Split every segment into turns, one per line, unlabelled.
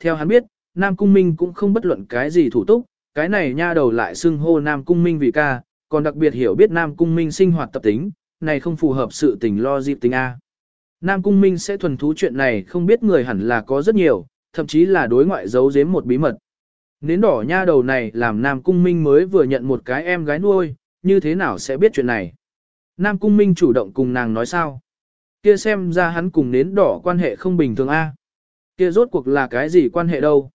theo hắn biết, Nam Cung Minh cũng không bất luận cái gì thủ túc, cái này nha đầu lại xưng hô Nam Cung Minh vì ca, còn đặc biệt hiểu biết Nam Cung Minh sinh hoạt tập tính, này không phù hợp sự tình lo dịp tính A. Nam Cung Minh sẽ thuần thú chuyện này không biết người hẳn là có rất nhiều, thậm chí là đối ngoại giấu giếm một bí mật. Nến đỏ nha đầu này làm Nam Cung Minh mới vừa nhận một cái em gái nuôi, như thế nào sẽ biết chuyện này. Nam Cung Minh chủ động cùng nàng nói sao. Kia xem ra hắn cùng nến đỏ quan hệ không bình thường A. Kia rốt cuộc là cái gì quan hệ đâu.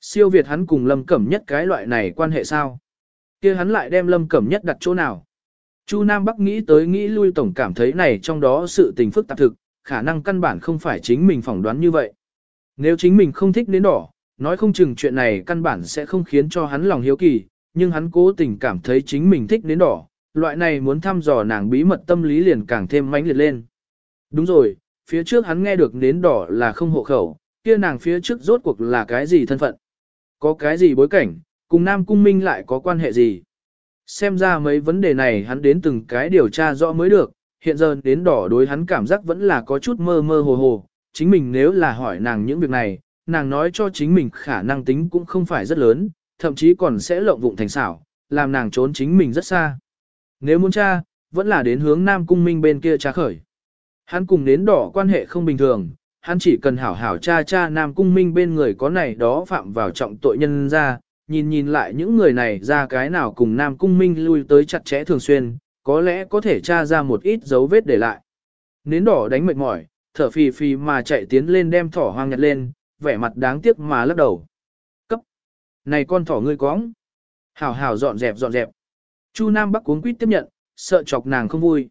Siêu Việt hắn cùng Lâm Cẩm Nhất cái loại này quan hệ sao? kia hắn lại đem Lâm Cẩm Nhất đặt chỗ nào? Chu Nam Bắc nghĩ tới nghĩ lui tổng cảm thấy này trong đó sự tình phức tạp thực, khả năng căn bản không phải chính mình phỏng đoán như vậy. Nếu chính mình không thích đến đỏ, nói không chừng chuyện này căn bản sẽ không khiến cho hắn lòng hiếu kỳ, nhưng hắn cố tình cảm thấy chính mình thích đến đỏ, loại này muốn thăm dò nàng bí mật tâm lý liền càng thêm mãnh liệt lên. Đúng rồi, phía trước hắn nghe được nến đỏ là không hộ khẩu, kia nàng phía trước rốt cuộc là cái gì thân phận. Có cái gì bối cảnh, cùng Nam Cung Minh lại có quan hệ gì? Xem ra mấy vấn đề này hắn đến từng cái điều tra rõ mới được, hiện giờ đến đỏ đối hắn cảm giác vẫn là có chút mơ mơ hồ hồ, chính mình nếu là hỏi nàng những việc này, nàng nói cho chính mình khả năng tính cũng không phải rất lớn, thậm chí còn sẽ lộng vụng thành xảo, làm nàng trốn chính mình rất xa. Nếu muốn tra, vẫn là đến hướng Nam Cung Minh bên kia tra khởi. Hắn cùng đến đỏ quan hệ không bình thường, hắn chỉ cần hảo hảo cha cha Nam Cung Minh bên người có này đó phạm vào trọng tội nhân ra, nhìn nhìn lại những người này ra cái nào cùng Nam Cung Minh lui tới chặt chẽ thường xuyên, có lẽ có thể tra ra một ít dấu vết để lại. Nến đỏ đánh mệt mỏi, thở phì phì mà chạy tiến lên đem thỏ hoang nhặt lên, vẻ mặt đáng tiếc mà lắc đầu. Cấp! Này con thỏ ngươi cóng! Hảo hảo dọn dẹp dọn dẹp. Chu Nam Bắc cuống quýt tiếp nhận, sợ chọc nàng không vui.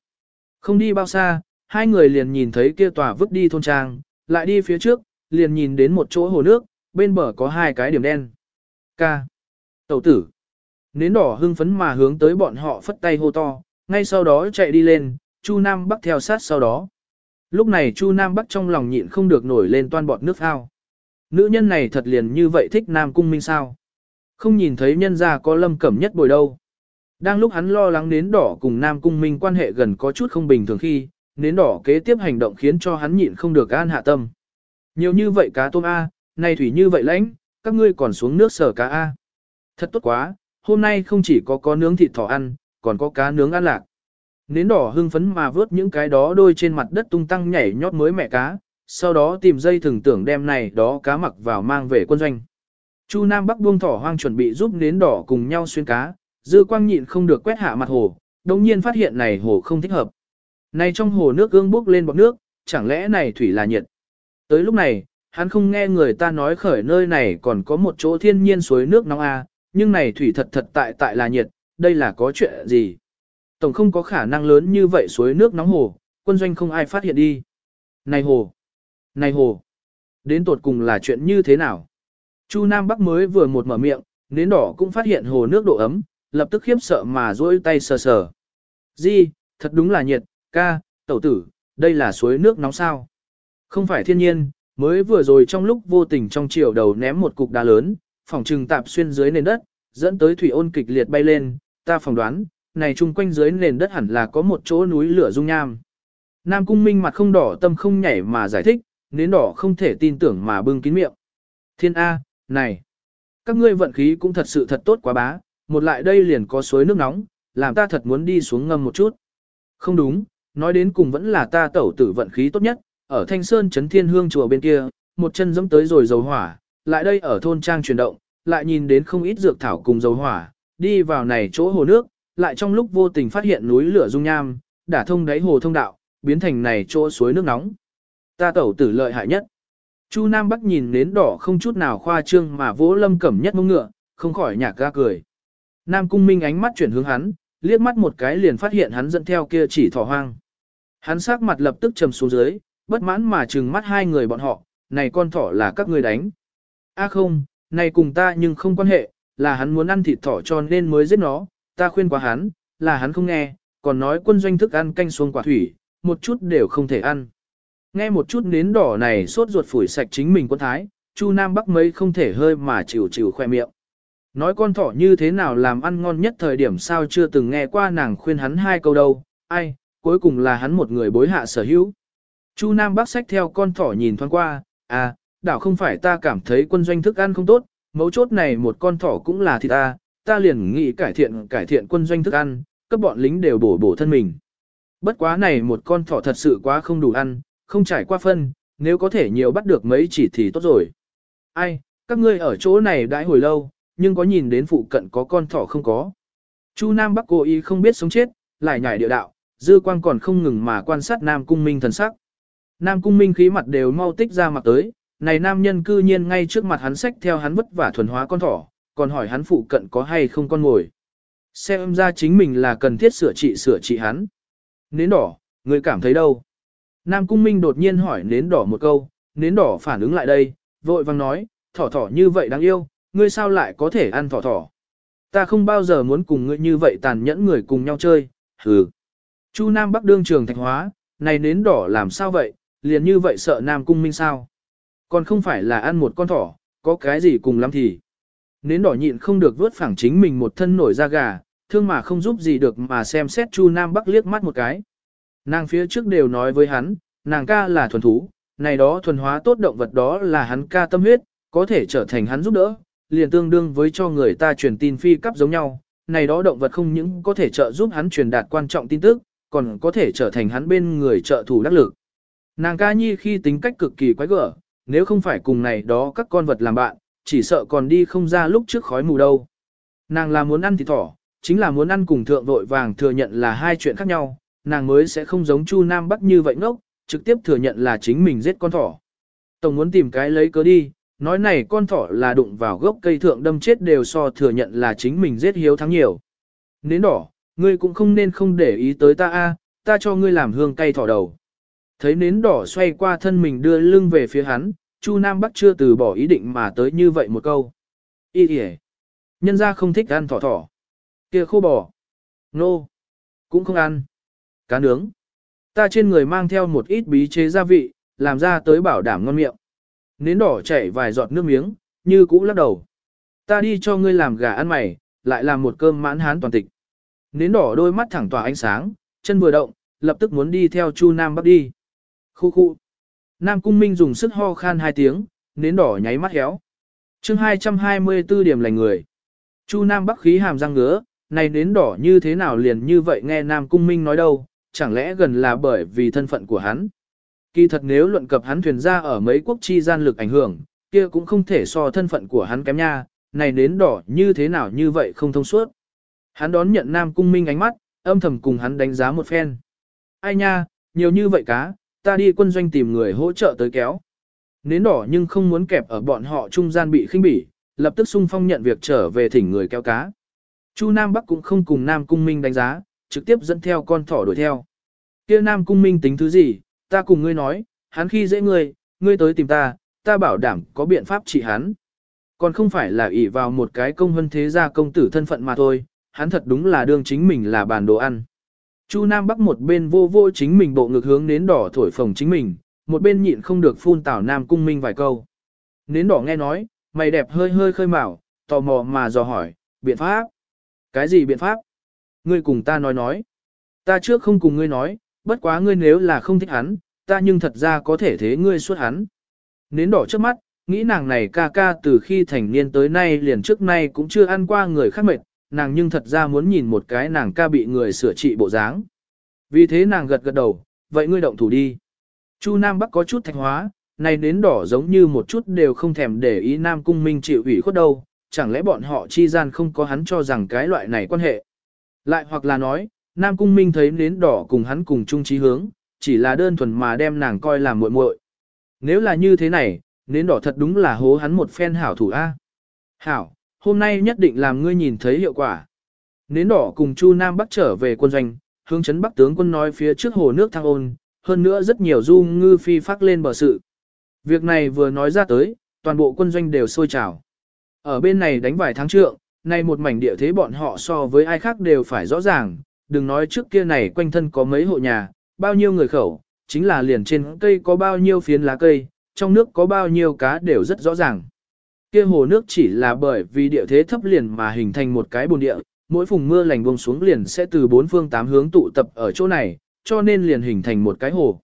Không đi bao xa, hai người liền nhìn thấy kia tòa vứt đi thôn trang, lại đi phía trước, liền nhìn đến một chỗ hồ nước, bên bờ có hai cái điểm đen. Ca. Tẩu tử. Nến đỏ hưng phấn mà hướng tới bọn họ phất tay hô to, ngay sau đó chạy đi lên, Chu Nam Bắc theo sát sau đó. Lúc này Chu Nam Bắc trong lòng nhịn không được nổi lên toan bọt nước ao. Nữ nhân này thật liền như vậy thích Nam Cung Minh sao? Không nhìn thấy nhân gia có lâm cẩm nhất bồi đâu. Đang lúc hắn lo lắng nến đỏ cùng Nam Cung Minh quan hệ gần có chút không bình thường khi, nến đỏ kế tiếp hành động khiến cho hắn nhịn không được an hạ tâm. Nhiều như vậy cá tôm A, nay thủy như vậy lãnh, các ngươi còn xuống nước sở cá A. Thật tốt quá, hôm nay không chỉ có có nướng thịt thỏ ăn, còn có cá nướng ăn lạc. Nến đỏ hưng phấn mà vớt những cái đó đôi trên mặt đất tung tăng nhảy nhót mới mẹ cá, sau đó tìm dây thường tưởng đem này đó cá mặc vào mang về quân doanh. Chu Nam Bắc buông thỏ hoang chuẩn bị giúp nến đỏ cùng nhau xuyên cá, dư quang nhịn không được quét hạ mặt hồ, đồng nhiên phát hiện này hồ không thích hợp. Này trong hồ nước gương bốc lên bọt nước, chẳng lẽ này thủy là nhiệt. Tới lúc này, hắn không nghe người ta nói khởi nơi này còn có một chỗ thiên nhiên suối nước nóng a, nhưng này thủy thật thật tại tại là nhiệt, đây là có chuyện gì? Tổng không có khả năng lớn như vậy suối nước nóng hồ, quân doanh không ai phát hiện đi. Này hồ! Này hồ! Đến tột cùng là chuyện như thế nào? Chu Nam Bắc mới vừa một mở miệng, nến đỏ cũng phát hiện hồ nước độ ấm, lập tức khiếp sợ mà duỗi tay sờ sờ. Di, thật đúng là nhiệt, ca, tẩu tử, đây là suối nước nóng sao? Không phải thiên nhiên, mới vừa rồi trong lúc vô tình trong chiều đầu ném một cục đá lớn, phòng trừng tạp xuyên dưới nền đất, dẫn tới thủy ôn kịch liệt bay lên, ta phỏng đoán, này chung quanh dưới nền đất hẳn là có một chỗ núi lửa dung nham. Nam cung minh mặt không đỏ tâm không nhảy mà giải thích, nến đỏ không thể tin tưởng mà bưng kín miệng. Thiên A, này, các ngươi vận khí cũng thật sự thật tốt quá bá, một lại đây liền có suối nước nóng, làm ta thật muốn đi xuống ngâm một chút. Không đúng, nói đến cùng vẫn là ta tẩu tử vận khí tốt nhất, ở Thanh Sơn Trấn Thiên Hương chùa bên kia, một chân dẫm tới rồi dầu hỏa, lại đây ở thôn trang chuyển động, lại nhìn đến không ít dược thảo cùng dầu hỏa, đi vào này chỗ hồ nước, lại trong lúc vô tình phát hiện núi lửa dung nham, đả thông đáy hồ thông đạo, biến thành này chỗ suối nước nóng. Ta tẩu tử lợi hại nhất. Chu Nam Bắc nhìn đến đỏ không chút nào khoa trương mà vỗ lâm cẩm nhất mông ngựa, không khỏi nhạc ga cười. Nam Cung Minh ánh mắt chuyển hướng hắn, liếc mắt một cái liền phát hiện hắn dẫn theo kia chỉ thỏ hoang. Hắn sắc mặt lập tức trầm xuống dưới, bất mãn mà trừng mắt hai người bọn họ, này con thỏ là các ngươi đánh. A à không, này cùng ta nhưng không quan hệ, là hắn muốn ăn thịt thỏ cho nên mới giết nó, ta khuyên quá hắn, là hắn không nghe, còn nói quân doanh thức ăn canh xuống quả thủy, một chút đều không thể ăn. Nghe một chút nến đỏ này sốt ruột phủi sạch chính mình quân thái, Chu Nam Bắc mấy không thể hơi mà chịu chịu khoe miệng. Nói con thỏ như thế nào làm ăn ngon nhất thời điểm sao chưa từng nghe qua nàng khuyên hắn hai câu đâu, ai, cuối cùng là hắn một người bối hạ sở hữu. Chu Nam Bắc sách theo con thỏ nhìn thoáng qua, à, đảo không phải ta cảm thấy quân doanh thức ăn không tốt, mấu chốt này một con thỏ cũng là thịt ta, ta liền nghĩ cải thiện cải thiện quân doanh thức ăn, cấp bọn lính đều bổ bổ thân mình. Bất quá này một con thỏ thật sự quá không đủ ăn, không trải qua phân, nếu có thể nhiều bắt được mấy chỉ thì tốt rồi. Ai, các ngươi ở chỗ này đãi hồi lâu, nhưng có nhìn đến phụ cận có con thỏ không có. Chu Nam Bắc cố ý không biết sống chết, lại nhảy địa đạo, dư quang còn không ngừng mà quan sát Nam Cung Minh thần sắc. Nam Cung Minh khí mặt đều mau tích ra mặt tới, này nam nhân cư nhiên ngay trước mặt hắn sách theo hắn vất vả thuần hóa con thỏ, còn hỏi hắn phụ cận có hay không con ngồi. Xem ra chính mình là cần thiết sửa trị sửa trị hắn. Nến đỏ, người cảm thấy đâu? Nam Cung Minh đột nhiên hỏi nến đỏ một câu, nến đỏ phản ứng lại đây, vội vang nói, thỏ thỏ như vậy đáng yêu, ngươi sao lại có thể ăn thỏ thỏ? Ta không bao giờ muốn cùng ngươi như vậy tàn nhẫn người cùng nhau chơi, hừ. Chu Nam Bắc đương trường thạch hóa, này nến đỏ làm sao vậy, liền như vậy sợ Nam Cung Minh sao? Còn không phải là ăn một con thỏ, có cái gì cùng lắm thì. Nến đỏ nhịn không được vớt phẳng chính mình một thân nổi da gà, thương mà không giúp gì được mà xem xét Chu Nam Bắc liếc mắt một cái. Nàng phía trước đều nói với hắn, nàng ca là thuần thú, này đó thuần hóa tốt động vật đó là hắn ca tâm huyết, có thể trở thành hắn giúp đỡ, liền tương đương với cho người ta truyền tin phi cấp giống nhau. Này đó động vật không những có thể trợ giúp hắn truyền đạt quan trọng tin tức, còn có thể trở thành hắn bên người trợ thủ đắc lực. Nàng ca nhi khi tính cách cực kỳ quái gở, nếu không phải cùng này đó các con vật làm bạn, chỉ sợ còn đi không ra lúc trước khói mù đâu. Nàng là muốn ăn thịt thỏ, chính là muốn ăn cùng thượng vội vàng thừa nhận là hai chuyện khác nhau, nàng mới sẽ không giống Chu Nam Bắc như vậy ngốc, trực tiếp thừa nhận là chính mình giết con thỏ. Tổng muốn tìm cái lấy cớ đi, nói này con thỏ là đụng vào gốc cây thượng đâm chết đều so thừa nhận là chính mình giết hiếu thắng nhiều. Nến đỏ, ngươi cũng không nên không để ý tới ta a, ta cho ngươi làm hương cay thỏ đầu. Thấy nến đỏ xoay qua thân mình đưa lưng về phía hắn, Chu Nam Bắc chưa từ bỏ ý định mà tới như vậy một câu. Ý kìa. Nhân ra không thích ăn thỏ thỏ. kia khô bò. Nô. No. Cũng không ăn. Cá nướng. Ta trên người mang theo một ít bí chế gia vị, làm ra tới bảo đảm ngon miệng. Nến đỏ chảy vài giọt nước miếng, như cũ lắc đầu. Ta đi cho ngươi làm gà ăn mày, lại làm một cơm mãn hán toàn tịch. Nến đỏ đôi mắt thẳng tỏa ánh sáng, chân vừa động, lập tức muốn đi theo Chu Nam Bắc đi. Khu khu. Nam Cung Minh dùng sức ho khan hai tiếng, nến đỏ nháy mắt héo. chương 224 điểm lành người. Chu Nam Bắc khí hàm răng ngứa, này nến đỏ như thế nào liền như vậy nghe Nam Cung Minh nói đâu, chẳng lẽ gần là bởi vì thân phận của hắn. Kỳ thật nếu luận cập hắn thuyền ra ở mấy quốc chi gian lực ảnh hưởng, kia cũng không thể so thân phận của hắn kém nha, này nến đỏ như thế nào như vậy không thông suốt. Hắn đón nhận Nam Cung Minh ánh mắt, âm thầm cùng hắn đánh giá một phen. Ai nha, nhiều như vậy cá, ta đi quân doanh tìm người hỗ trợ tới kéo. Nến đỏ nhưng không muốn kẹp ở bọn họ trung gian bị khinh bỉ, lập tức sung phong nhận việc trở về thỉnh người kéo cá. Chu Nam Bắc cũng không cùng Nam Cung Minh đánh giá, trực tiếp dẫn theo con thỏ đuổi theo. Kia Nam Cung Minh tính thứ gì, ta cùng ngươi nói, hắn khi dễ ngươi, ngươi tới tìm ta, ta bảo đảm có biện pháp trị hắn. Còn không phải là ỷ vào một cái công hân thế gia công tử thân phận mà thôi, hắn thật đúng là đương chính mình là bàn đồ ăn. Chu Nam Bắc một bên vô vô chính mình bộ ngực hướng nến đỏ thổi phồng chính mình, một bên nhịn không được phun tảo Nam Cung Minh vài câu. Nến đỏ nghe nói, mày đẹp hơi hơi khơi mào, tò mò mà dò hỏi, biện pháp? Cái gì biện pháp? Ngươi cùng ta nói nói. Ta trước không cùng ngươi nói, bất quá ngươi nếu là không thích hắn, ta nhưng thật ra có thể thế ngươi suốt hắn. Nến đỏ trước mắt, nghĩ nàng này ca ca từ khi thành niên tới nay liền trước nay cũng chưa ăn qua người khác mệt, nàng nhưng thật ra muốn nhìn một cái nàng ca bị người sửa trị bộ dáng. Vì thế nàng gật gật đầu, vậy ngươi động thủ đi. Chu Nam Bắc có chút thạch hóa, này nến đỏ giống như một chút đều không thèm để ý Nam Cung Minh chịu ủy khuất đâu, chẳng lẽ bọn họ chi gian không có hắn cho rằng cái loại này quan hệ. Lại hoặc là nói, Nam Cung Minh thấy nến đỏ cùng hắn cùng chung chí hướng, chỉ là đơn thuần mà đem nàng coi làm muội muội. Nếu là như thế này, nến đỏ thật đúng là hố hắn một phen hảo thủ A. Hảo, hôm nay nhất định làm ngươi nhìn thấy hiệu quả. Nến đỏ cùng Chu Nam Bắc trở về quân doanh, hướng chấn Bắc tướng quân nói phía trước hồ nước thăng ôn, hơn nữa rất nhiều du ngư phi phát lên bờ sự. Việc này vừa nói ra tới, toàn bộ quân doanh đều sôi trào. Ở bên này đánh vài tháng trượng, nay một mảnh địa thế bọn họ so với ai khác đều phải rõ ràng, đừng nói trước kia này quanh thân có mấy hộ nhà, bao nhiêu người khẩu, chính là liền trên cây có bao nhiêu phiến lá cây, trong nước có bao nhiêu cá đều rất rõ ràng. Kia hồ nước chỉ là bởi vì địa thế thấp liền mà hình thành một cái bồn địa, mỗi vùng mưa lành buông xuống liền sẽ từ bốn phương tám hướng tụ tập ở chỗ này, cho nên liền hình thành một cái hồ.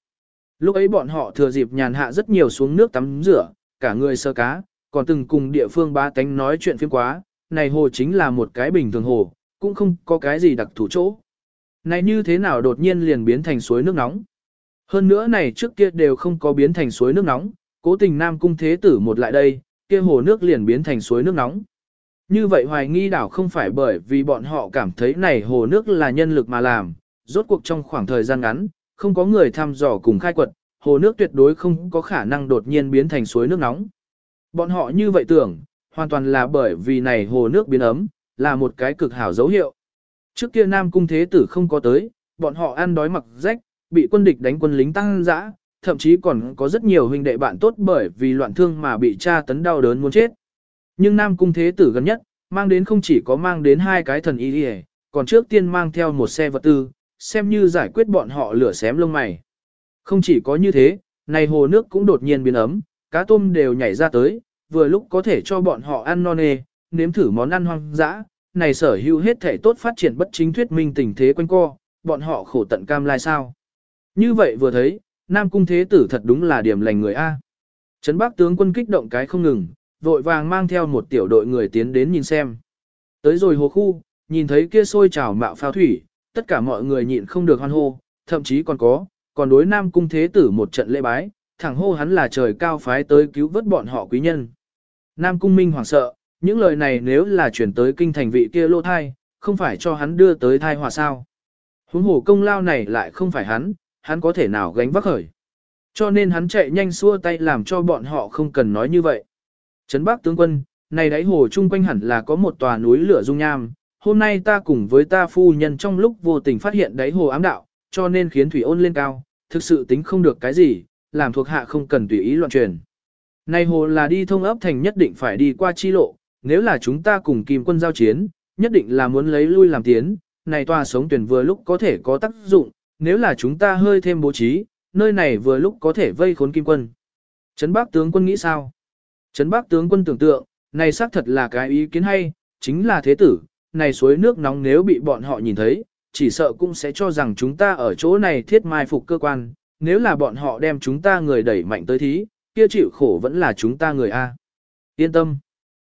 Lúc ấy bọn họ thừa dịp nhàn hạ rất nhiều xuống nước tắm rửa, cả người sơ cá, còn từng cùng địa phương ba tánh nói chuyện phiếm quá, này hồ chính là một cái bình thường hồ, cũng không có cái gì đặc thủ chỗ. Này như thế nào đột nhiên liền biến thành suối nước nóng? Hơn nữa này trước kia đều không có biến thành suối nước nóng, cố tình Nam Cung Thế Tử một lại đây, kia hồ nước liền biến thành suối nước nóng. Như vậy hoài nghi đảo không phải bởi vì bọn họ cảm thấy này hồ nước là nhân lực mà làm, rốt cuộc trong khoảng thời gian ngắn, không có người thăm dò cùng khai quật, hồ nước tuyệt đối không có khả năng đột nhiên biến thành suối nước nóng. Bọn họ như vậy tưởng, hoàn toàn là bởi vì này hồ nước biến ấm, là một cái cực hảo dấu hiệu. Trước kia Nam Cung Thế Tử không có tới, bọn họ ăn đói mặc rách, bị quân địch đánh quân lính tăng dã, thậm chí còn có rất nhiều huynh đệ bạn tốt bởi vì loạn thương mà bị tra tấn đau đớn muốn chết. Nhưng Nam Cung Thế Tử gần nhất, mang đến không chỉ có mang đến hai cái thần y đi còn trước tiên mang theo một xe vật tư, xem như giải quyết bọn họ lửa xém lông mày. Không chỉ có như thế, này hồ nước cũng đột nhiên biến ấm, cá tôm đều nhảy ra tới, vừa lúc có thể cho bọn họ ăn non nê, nếm thử món ăn hoang dã, này sở hữu hết thể tốt phát triển bất chính thuyết minh tình thế quanh co, bọn họ khổ tận cam lai sao. Như vậy vừa thấy, Nam Cung Thế Tử thật đúng là điểm lành người A. Trấn Bắc tướng quân kích động cái không ngừng, vội vàng mang theo một tiểu đội người tiến đến nhìn xem. Tới rồi hồ khu, nhìn thấy kia sôi trào mạo phao thủy, tất cả mọi người nhịn không được hoan hô, thậm chí còn có, còn đối Nam Cung Thế Tử một trận lễ bái, thẳng hô hắn là trời cao phái tới cứu vớt bọn họ quý nhân. Nam Cung Minh hoảng sợ, những lời này nếu là chuyển tới kinh thành vị kia lô thai, không phải cho hắn đưa tới thai hòa sao. Huống hồ công lao này lại không phải hắn, hắn có thể nào gánh vác khởi. Cho nên hắn chạy nhanh xua tay làm cho bọn họ không cần nói như vậy. Trấn Bắc tướng quân, này đáy hồ chung quanh hẳn là có một tòa núi lửa dung nham. Hôm nay ta cùng với ta phu nhân trong lúc vô tình phát hiện đáy hồ ám đạo, cho nên khiến thủy ôn lên cao, thực sự tính không được cái gì, làm thuộc hạ không cần tùy ý loạn truyền. Này hồ là đi thông ấp thành nhất định phải đi qua chi lộ, nếu là chúng ta cùng kim quân giao chiến, nhất định là muốn lấy lui làm tiến, này tòa sống tuyển vừa lúc có thể có tác dụng, nếu là chúng ta hơi thêm bố trí, nơi này vừa lúc có thể vây khốn kim quân. Trấn Bắc tướng quân nghĩ sao? Trấn Bắc tướng quân tưởng tượng, này xác thật là cái ý kiến hay, chính là thế tử, này suối nước nóng nếu bị bọn họ nhìn thấy, chỉ sợ cũng sẽ cho rằng chúng ta ở chỗ này thiết mai phục cơ quan, nếu là bọn họ đem chúng ta người đẩy mạnh tới thí, kia chịu khổ vẫn là chúng ta người A. Yên tâm.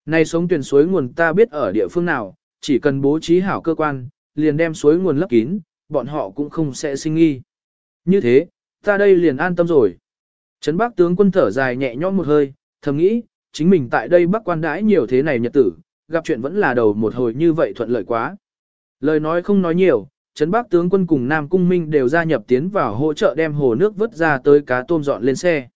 Này sống tuyển suối nguồn ta biết ở địa phương nào, chỉ cần bố trí hảo cơ quan, liền đem suối nguồn lấp kín, bọn họ cũng không sẽ sinh nghi. Như thế, ta đây liền an tâm rồi. Trấn Bắc tướng quân thở dài nhẹ nhõm một hơi, thầm nghĩ, chính mình tại đây bắc quan đãi nhiều thế này nhật tử, gặp chuyện vẫn là đầu một hồi như vậy thuận lợi quá. Lời nói không nói nhiều, Trấn Bắc tướng quân cùng Nam Cung Minh đều gia nhập tiến vào hỗ trợ đem hồ nước vớt ra tới cá tôm dọn lên xe.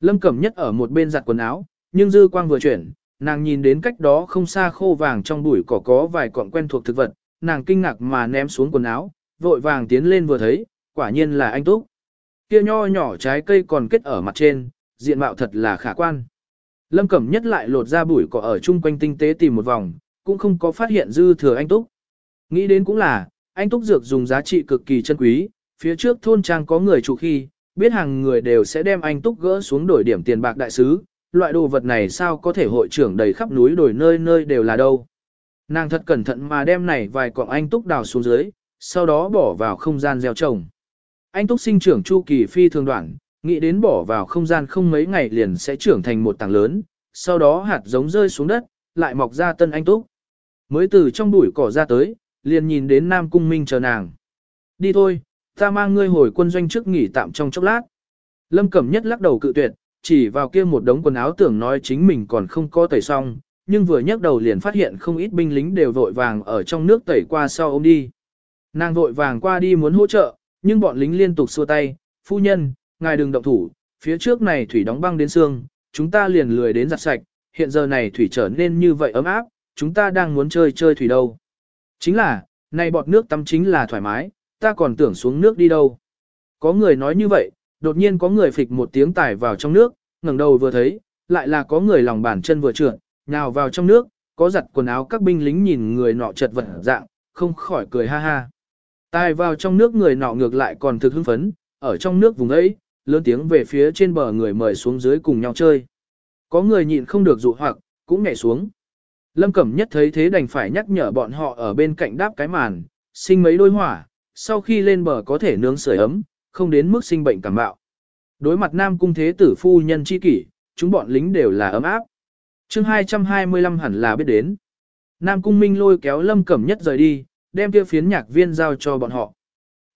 Lâm Cẩm Nhất ở một bên giặt quần áo, nhưng dư quang vừa chuyển, nàng nhìn đến cách đó không xa khô vàng trong bụi cỏ có vài cọng quen thuộc thực vật, nàng kinh ngạc mà ném xuống quần áo, vội vàng tiến lên vừa thấy, quả nhiên là anh Túc. Kia nho nhỏ trái cây còn kết ở mặt trên, diện mạo thật là khả quan. Lâm Cẩm Nhất lại lột ra bụi cỏ ở chung quanh tinh tế tìm một vòng, cũng không có phát hiện dư thừa anh Túc. Nghĩ đến cũng là, anh Túc Dược dùng giá trị cực kỳ chân quý, phía trước thôn trang có người chủ khi, biết hàng người đều sẽ đem anh Túc gỡ xuống đổi điểm tiền bạc đại sứ, loại đồ vật này sao có thể hội trưởng đầy khắp núi đổi nơi nơi đều là đâu. Nàng thật cẩn thận mà đem này vài cọng anh Túc đào xuống dưới, sau đó bỏ vào không gian gieo trồng. Anh Túc sinh trưởng chu kỳ phi thường đoạn, nghĩ đến bỏ vào không gian không mấy ngày liền sẽ trưởng thành một tảng lớn, sau đó hạt giống rơi xuống đất, lại mọc ra tân anh Túc. Mới từ trong bụi cỏ ra tới, liền nhìn đến Nam Cung Minh chờ nàng. Đi thôi, ta mang ngươi hồi quân doanh trước nghỉ tạm trong chốc lát. Lâm Cẩm Nhất lắc đầu cự tuyệt, chỉ vào kia một đống quần áo tưởng nói chính mình còn không có tẩy xong, nhưng vừa nhấc đầu liền phát hiện không ít binh lính đều vội vàng ở trong nước tẩy qua sau ôm đi. Nàng vội vàng qua đi muốn hỗ trợ, nhưng bọn lính liên tục xua tay, phu nhân, ngài đừng động thủ, phía trước này thủy đóng băng đến xương, chúng ta liền lười đến giặt sạch, hiện giờ này thủy trở nên như vậy ấm áp, chúng ta đang muốn chơi chơi thủy đâu. Chính là, này bọt nước tắm chính là thoải mái, ta còn tưởng xuống nước đi đâu. Có người nói như vậy, đột nhiên có người phịch một tiếng tải vào trong nước, ngẩng đầu vừa thấy, lại là có người lòng bàn chân vừa trượt, nhào vào trong nước, có giặt quần áo các binh lính nhìn người nọ chật vật dạng, không khỏi cười ha ha. Tài vào trong nước người nọ ngược lại còn thực hưng phấn, ở trong nước vùng ấy, lớn tiếng về phía trên bờ người mời xuống dưới cùng nhau chơi. Có người nhịn không được dụ hoặc, cũng nhảy xuống. Lâm Cẩm Nhất thấy thế đành phải nhắc nhở bọn họ ở bên cạnh đáp cái màn, sinh mấy đôi hỏa, sau khi lên bờ có thể nướng sưởi ấm, không đến mức sinh bệnh cảm bạo. Đối mặt Nam Cung Thế tử phu nhân chi kỷ, chúng bọn lính đều là ấm áp. chương 225 hẳn là biết đến. Nam Cung Minh lôi kéo Lâm Cẩm Nhất rời đi, đem kia phiến nhạc viên giao cho bọn họ.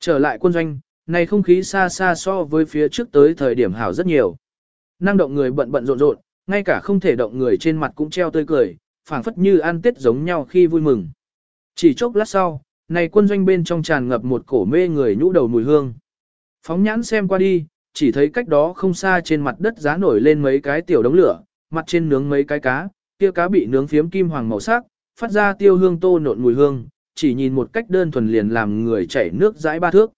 Trở lại quân doanh, này không khí xa xa so với phía trước tới thời điểm hảo rất nhiều. Năng động người bận bận rộn rộn, ngay cả không thể động người trên mặt cũng treo tươi cười, phảng phất như ăn tết giống nhau khi vui mừng. Chỉ chốc lát sau, này quân doanh bên trong tràn ngập một cổ mê người nhũ đầu mùi hương. Phóng nhãn xem qua đi, chỉ thấy cách đó không xa trên mặt đất giá nổi lên mấy cái tiểu đống lửa, mặt trên nướng mấy cái cá, kia cá bị nướng phiếm kim hoàng màu sắc, phát ra tiêu hương tô nộn mùi hương, chỉ nhìn một cách đơn thuần liền làm người chảy nước dãi ba thước.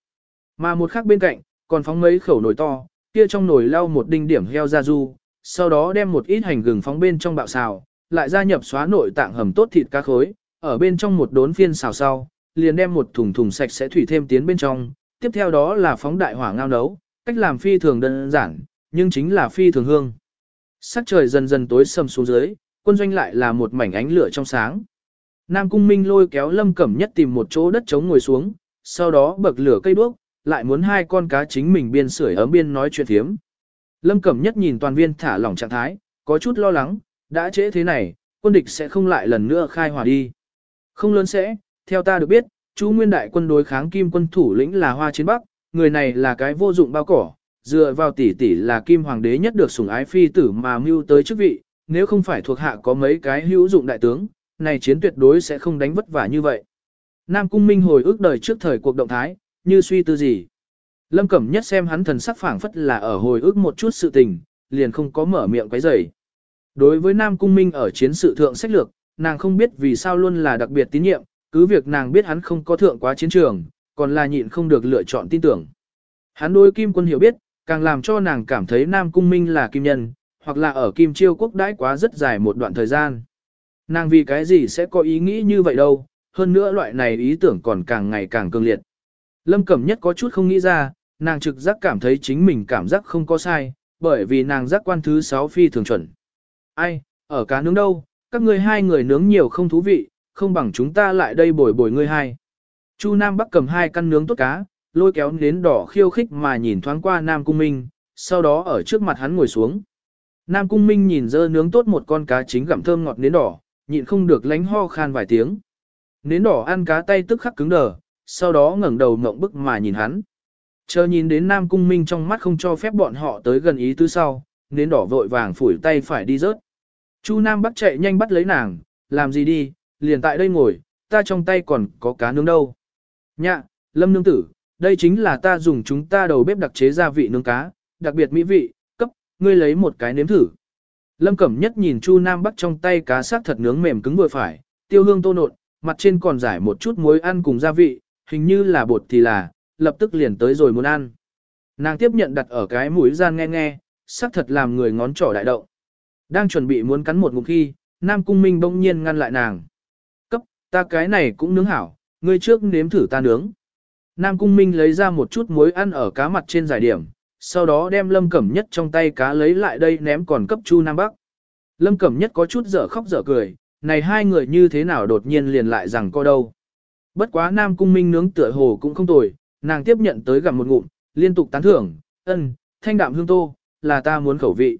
Mà một khác bên cạnh, còn phóng mấy khẩu nồi to, kia trong nồi lau một đinh điểm heo ra du, sau đó đem một ít hành gừng phóng bên trong bạo xào, lại gia nhập xóa nội tạng hầm tốt thịt cá khối, ở bên trong một đốn phiên xào sau, liền đem một thùng thùng sạch sẽ thủy thêm tiến bên trong, tiếp theo đó là phóng đại hỏa ngao nấu, cách làm phi thường đơn giản, nhưng chính là phi thường hương. Sắc trời dần dần tối sầm xuống dưới, quân doanh lại là một mảnh ánh lửa trong sáng. Nam Cung Minh lôi kéo Lâm Cẩm Nhất tìm một chỗ đất trống ngồi xuống, sau đó bậc lửa cây đuốc, lại muốn hai con cá chính mình biên sưởi ấm biên nói chuyện thiếm. Lâm Cẩm Nhất nhìn toàn viên thả lỏng trạng thái, có chút lo lắng, đã trễ thế này, quân địch sẽ không lại lần nữa khai hỏa đi. Không lớn sẽ, theo ta được biết, chú nguyên đại quân đối kháng kim quân thủ lĩnh là Hoa Chiến Bắc, người này là cái vô dụng bao cỏ, dựa vào tỷ tỷ là kim hoàng đế nhất được sủng ái phi tử mà mưu tới chức vị, nếu không phải thuộc hạ có mấy cái hữu dụng đại tướng, này chiến tuyệt đối sẽ không đánh vất vả như vậy. Nam Cung Minh hồi ức đời trước thời cuộc động thái, như suy tư gì. Lâm Cẩm Nhất xem hắn thần sắc phảng phất là ở hồi ức một chút sự tình, liền không có mở miệng quấy rầy. Đối với Nam Cung Minh ở chiến sự thượng sách lược, nàng không biết vì sao luôn là đặc biệt tín nhiệm, cứ việc nàng biết hắn không có thượng quá chiến trường, còn là nhịn không được lựa chọn tin tưởng. Hắn đối Kim Quân hiểu biết, càng làm cho nàng cảm thấy Nam Cung Minh là kim nhân, hoặc là ở Kim Chiêu quốc đãi quá rất dài một đoạn thời gian. Nàng vì cái gì sẽ có ý nghĩ như vậy đâu, hơn nữa loại này ý tưởng còn càng ngày càng cường liệt. Lâm Cẩm Nhất có chút không nghĩ ra, nàng trực giác cảm thấy chính mình cảm giác không có sai, bởi vì nàng giác quan thứ 6 phi thường chuẩn. Ai, ở cá nướng đâu, các ngươi hai người nướng nhiều không thú vị, không bằng chúng ta lại đây bồi bồi ngươi hai. Chu Nam Bắc cầm hai căn nướng tốt cá, lôi kéo đến đỏ khiêu khích mà nhìn thoáng qua Nam Cung Minh, sau đó ở trước mặt hắn ngồi xuống. Nam Cung Minh nhìn dơ nướng tốt một con cá chính gặm thơm ngọt nến đỏ, nhịn không được lánh ho khan vài tiếng. Nến đỏ ăn cá tay tức khắc cứng đờ, sau đó ngẩng đầu ngộng bức mà nhìn hắn. Chờ nhìn đến Nam Cung Minh trong mắt không cho phép bọn họ tới gần ý tứ sau, nến đỏ vội vàng phủi tay phải đi rớt. Chu Nam Bắc chạy nhanh bắt lấy nàng, làm gì đi, liền tại đây ngồi, ta trong tay còn có cá nướng đâu. Nhạ, Lâm Nương Tử, đây chính là ta dùng chúng ta đầu bếp đặc chế gia vị nướng cá, đặc biệt mỹ vị, cấp, ngươi lấy một cái nếm thử. Lâm Cẩm Nhất nhìn Chu Nam Bắc trong tay cá sắc thật nướng mềm cứng vừa phải, tiêu hương tô nộn, mặt trên còn giải một chút muối ăn cùng gia vị, hình như là bột thì là, lập tức liền tới rồi muốn ăn. Nàng tiếp nhận đặt ở cái mũi gian nghe nghe, sắc thật làm người ngón trỏ đại động. Đang chuẩn bị muốn cắn một ngụm khi, Nam Cung Minh bỗng nhiên ngăn lại nàng. Cấp, ta cái này cũng nướng hảo, ngươi trước nếm thử ta nướng. Nam Cung Minh lấy ra một chút muối ăn ở cá mặt trên giải điểm, sau đó đem Lâm Cẩm Nhất trong tay cá lấy lại đây ném còn cấp Chu Nam Bắc. Lâm Cẩm Nhất có chút dở khóc dở cười, này hai người như thế nào đột nhiên liền lại rằng co đâu. Bất quá Nam Cung Minh nướng tựa hồ cũng không tồi, nàng tiếp nhận tới gặm một ngụm, liên tục tán thưởng, ân, thanh đạm hương tô, là ta muốn khẩu vị.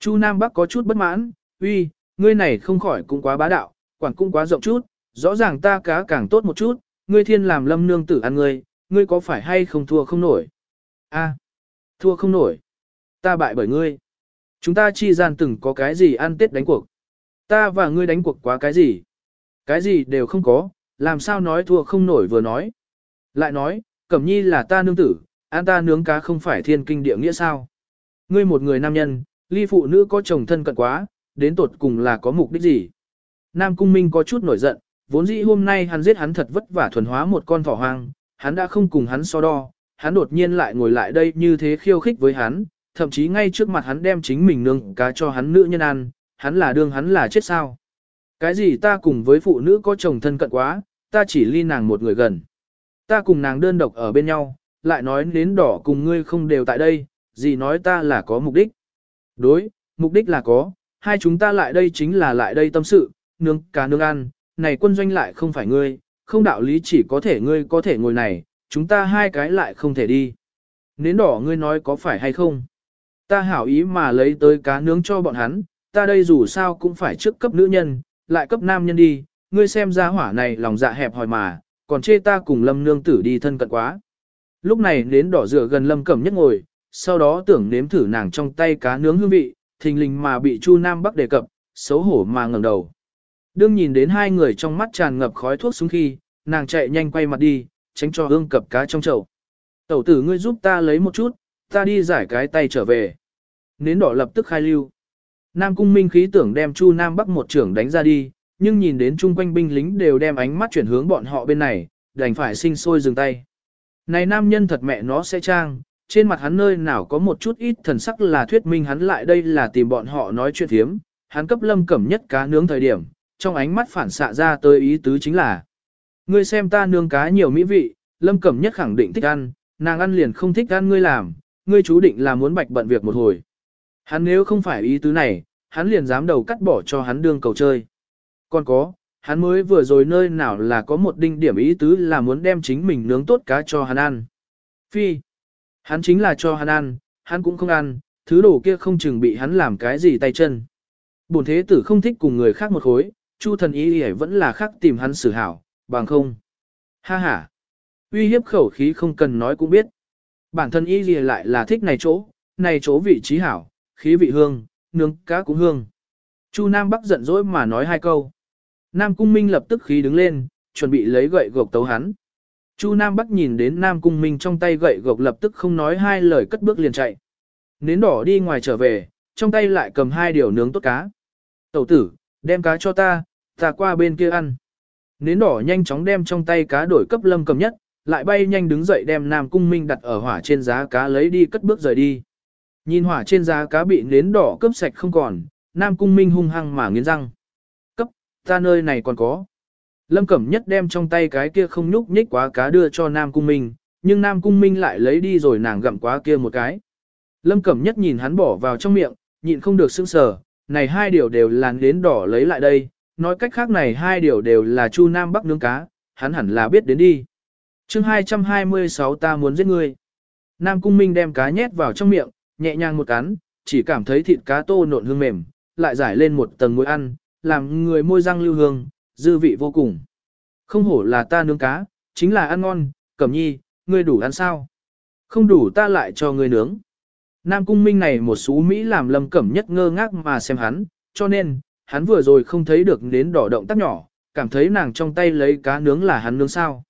Chu Nam Bắc có chút bất mãn, uy, ngươi này không khỏi cũng quá bá đạo, quản cũng quá rộng chút, rõ ràng ta cá càng tốt một chút, ngươi thiên làm lâm nương tử ăn ngươi, ngươi có phải hay không thua không nổi? A, thua không nổi. Ta bại bởi ngươi. Chúng ta chi gian từng có cái gì ăn tết đánh cuộc. Ta và ngươi đánh cuộc quá cái gì? Cái gì đều không có, làm sao nói thua không nổi vừa nói. Lại nói, Cẩm Nhi là ta nương tử, ăn ta nướng cá không phải thiên kinh địa nghĩa sao? Ngươi một người nam nhân, ly phụ nữ có chồng thân cận quá, đến tột cùng là có mục đích gì? Nam Cung Minh có chút nổi giận, vốn dĩ hôm nay hắn giết hắn thật vất vả thuần hóa một con thỏ hoang, hắn đã không cùng hắn so đo, hắn đột nhiên lại ngồi lại đây như thế khiêu khích với hắn, thậm chí ngay trước mặt hắn đem chính mình nương cá cho hắn nữ nhân ăn, hắn là đương hắn là chết sao. Cái gì ta cùng với phụ nữ có chồng thân cận quá, ta chỉ ly nàng một người gần. Ta cùng nàng đơn độc ở bên nhau, lại nói đến đỏ cùng ngươi không đều tại đây, gì nói ta là có mục đích. Đối, mục đích là có, hai chúng ta lại đây chính là lại đây tâm sự, nương cá nương ăn, này quân doanh lại không phải ngươi, không đạo lý chỉ có thể ngươi có thể ngồi này, chúng ta hai cái lại không thể đi. Nến đỏ ngươi nói có phải hay không? Ta hảo ý mà lấy tới cá nướng cho bọn hắn, ta đây dù sao cũng phải trước cấp nữ nhân, lại cấp nam nhân đi, ngươi xem ra hỏa này lòng dạ hẹp hòi mà, còn chê ta cùng lâm nương tử đi thân cận quá. Lúc này nến đỏ rửa gần lâm cẩm nhất ngồi, sau đó tưởng nếm thử nàng trong tay cá nướng hương vị, thình lình mà bị Chu Nam Bắc đề cập, xấu hổ mà ngẩng đầu. Đương nhìn đến hai người trong mắt tràn ngập khói thuốc xuống khi, nàng chạy nhanh quay mặt đi, tránh cho hương cập cá trong chậu. Tẩu tử ngươi giúp ta lấy một chút, ta đi giải cái tay trở về. Nến đỏ lập tức khai lưu. Nam cung minh khí tưởng đem Chu Nam Bắc một trưởng đánh ra đi, nhưng nhìn đến chung quanh binh lính đều đem ánh mắt chuyển hướng bọn họ bên này, đành phải sinh sôi dừng tay. Này nam nhân thật mẹ nó sẽ trang, trên mặt hắn nơi nào có một chút ít thần sắc là thuyết minh hắn lại đây là tìm bọn họ nói chuyện thiếm, hắn cấp lâm cẩm nhất cá nướng thời điểm, trong ánh mắt phản xạ ra tới ý tứ chính là Ngươi xem ta nướng cá nhiều mỹ vị, lâm cẩm nhất khẳng định thích ăn, nàng ăn liền không thích ăn ngươi làm, ngươi chú định là muốn bạch bận việc một hồi. Hắn nếu không phải ý tứ này, hắn liền dám đầu cắt bỏ cho hắn đương cầu chơi. Còn có, hắn mới vừa rồi nơi nào là có một đinh điểm ý tứ là muốn đem chính mình nướng tốt cá cho hắn ăn. Phi, hắn chính là cho hắn ăn, hắn cũng không ăn, thứ đồ kia không chừng bị hắn làm cái gì tay chân. Bổn thế tử không thích cùng người khác một khối, chu thần ý thì vẫn là khác tìm hắn xử hảo, bằng không. Ha ha, uy hiếp khẩu khí không cần nói cũng biết. Bản thân Y gì lại là thích này chỗ, này chỗ vị trí hảo, khí vị hương, nướng cá cũng hương. Chu Nam Bắc giận dỗi mà nói hai câu. Nam Cung Minh lập tức khí đứng lên, chuẩn bị lấy gậy gộc tấu hắn. Chu Nam Bắc nhìn đến Nam Cung Minh trong tay gậy gộc lập tức không nói hai lời cất bước liền chạy. Nến đỏ đi ngoài trở về, trong tay lại cầm hai điều nướng tốt cá. Tẩu tử, đem cá cho ta, ta qua bên kia ăn. Nến đỏ nhanh chóng đem trong tay cá đổi cấp lâm cầm nhất, lại bay nhanh đứng dậy đem Nam Cung Minh đặt ở hỏa trên giá cá lấy đi cất bước rời đi. Nhìn hỏa trên giá cá bị nến đỏ cướp sạch không còn, Nam Cung Minh hung hăng mà nghiến răng. Cấp, ta nơi này còn có. Lâm Cẩm Nhất đem trong tay cái kia không nhúc nhích quá cá đưa cho Nam Cung Minh, nhưng Nam Cung Minh lại lấy đi rồi nàng gặm quá kia một cái. Lâm Cẩm Nhất nhìn hắn bỏ vào trong miệng, nhịn không được sững sờ, này hai điều đều là nến đỏ lấy lại đây, nói cách khác này hai điều đều là Chu Nam Bắc nướng cá, hắn hẳn là biết đến đi. chương 226 ta muốn giết ngươi. Nam Cung Minh đem cá nhét vào trong miệng, nhẹ nhàng một cắn, chỉ cảm thấy thịt cá tô nộn hương mềm, lại giải lên một tầng muối ăn, làm người môi răng lưu hương, dư vị vô cùng. Không hổ là ta nướng cá, chính là ăn ngon, cẩm nhi, ngươi đủ ăn sao? Không đủ ta lại cho ngươi nướng. Nam cung minh này một số Mỹ làm lâm cẩm nhất ngơ ngác mà xem hắn, cho nên, hắn vừa rồi không thấy được đến đỏ động tác nhỏ, cảm thấy nàng trong tay lấy cá nướng là hắn nướng sao.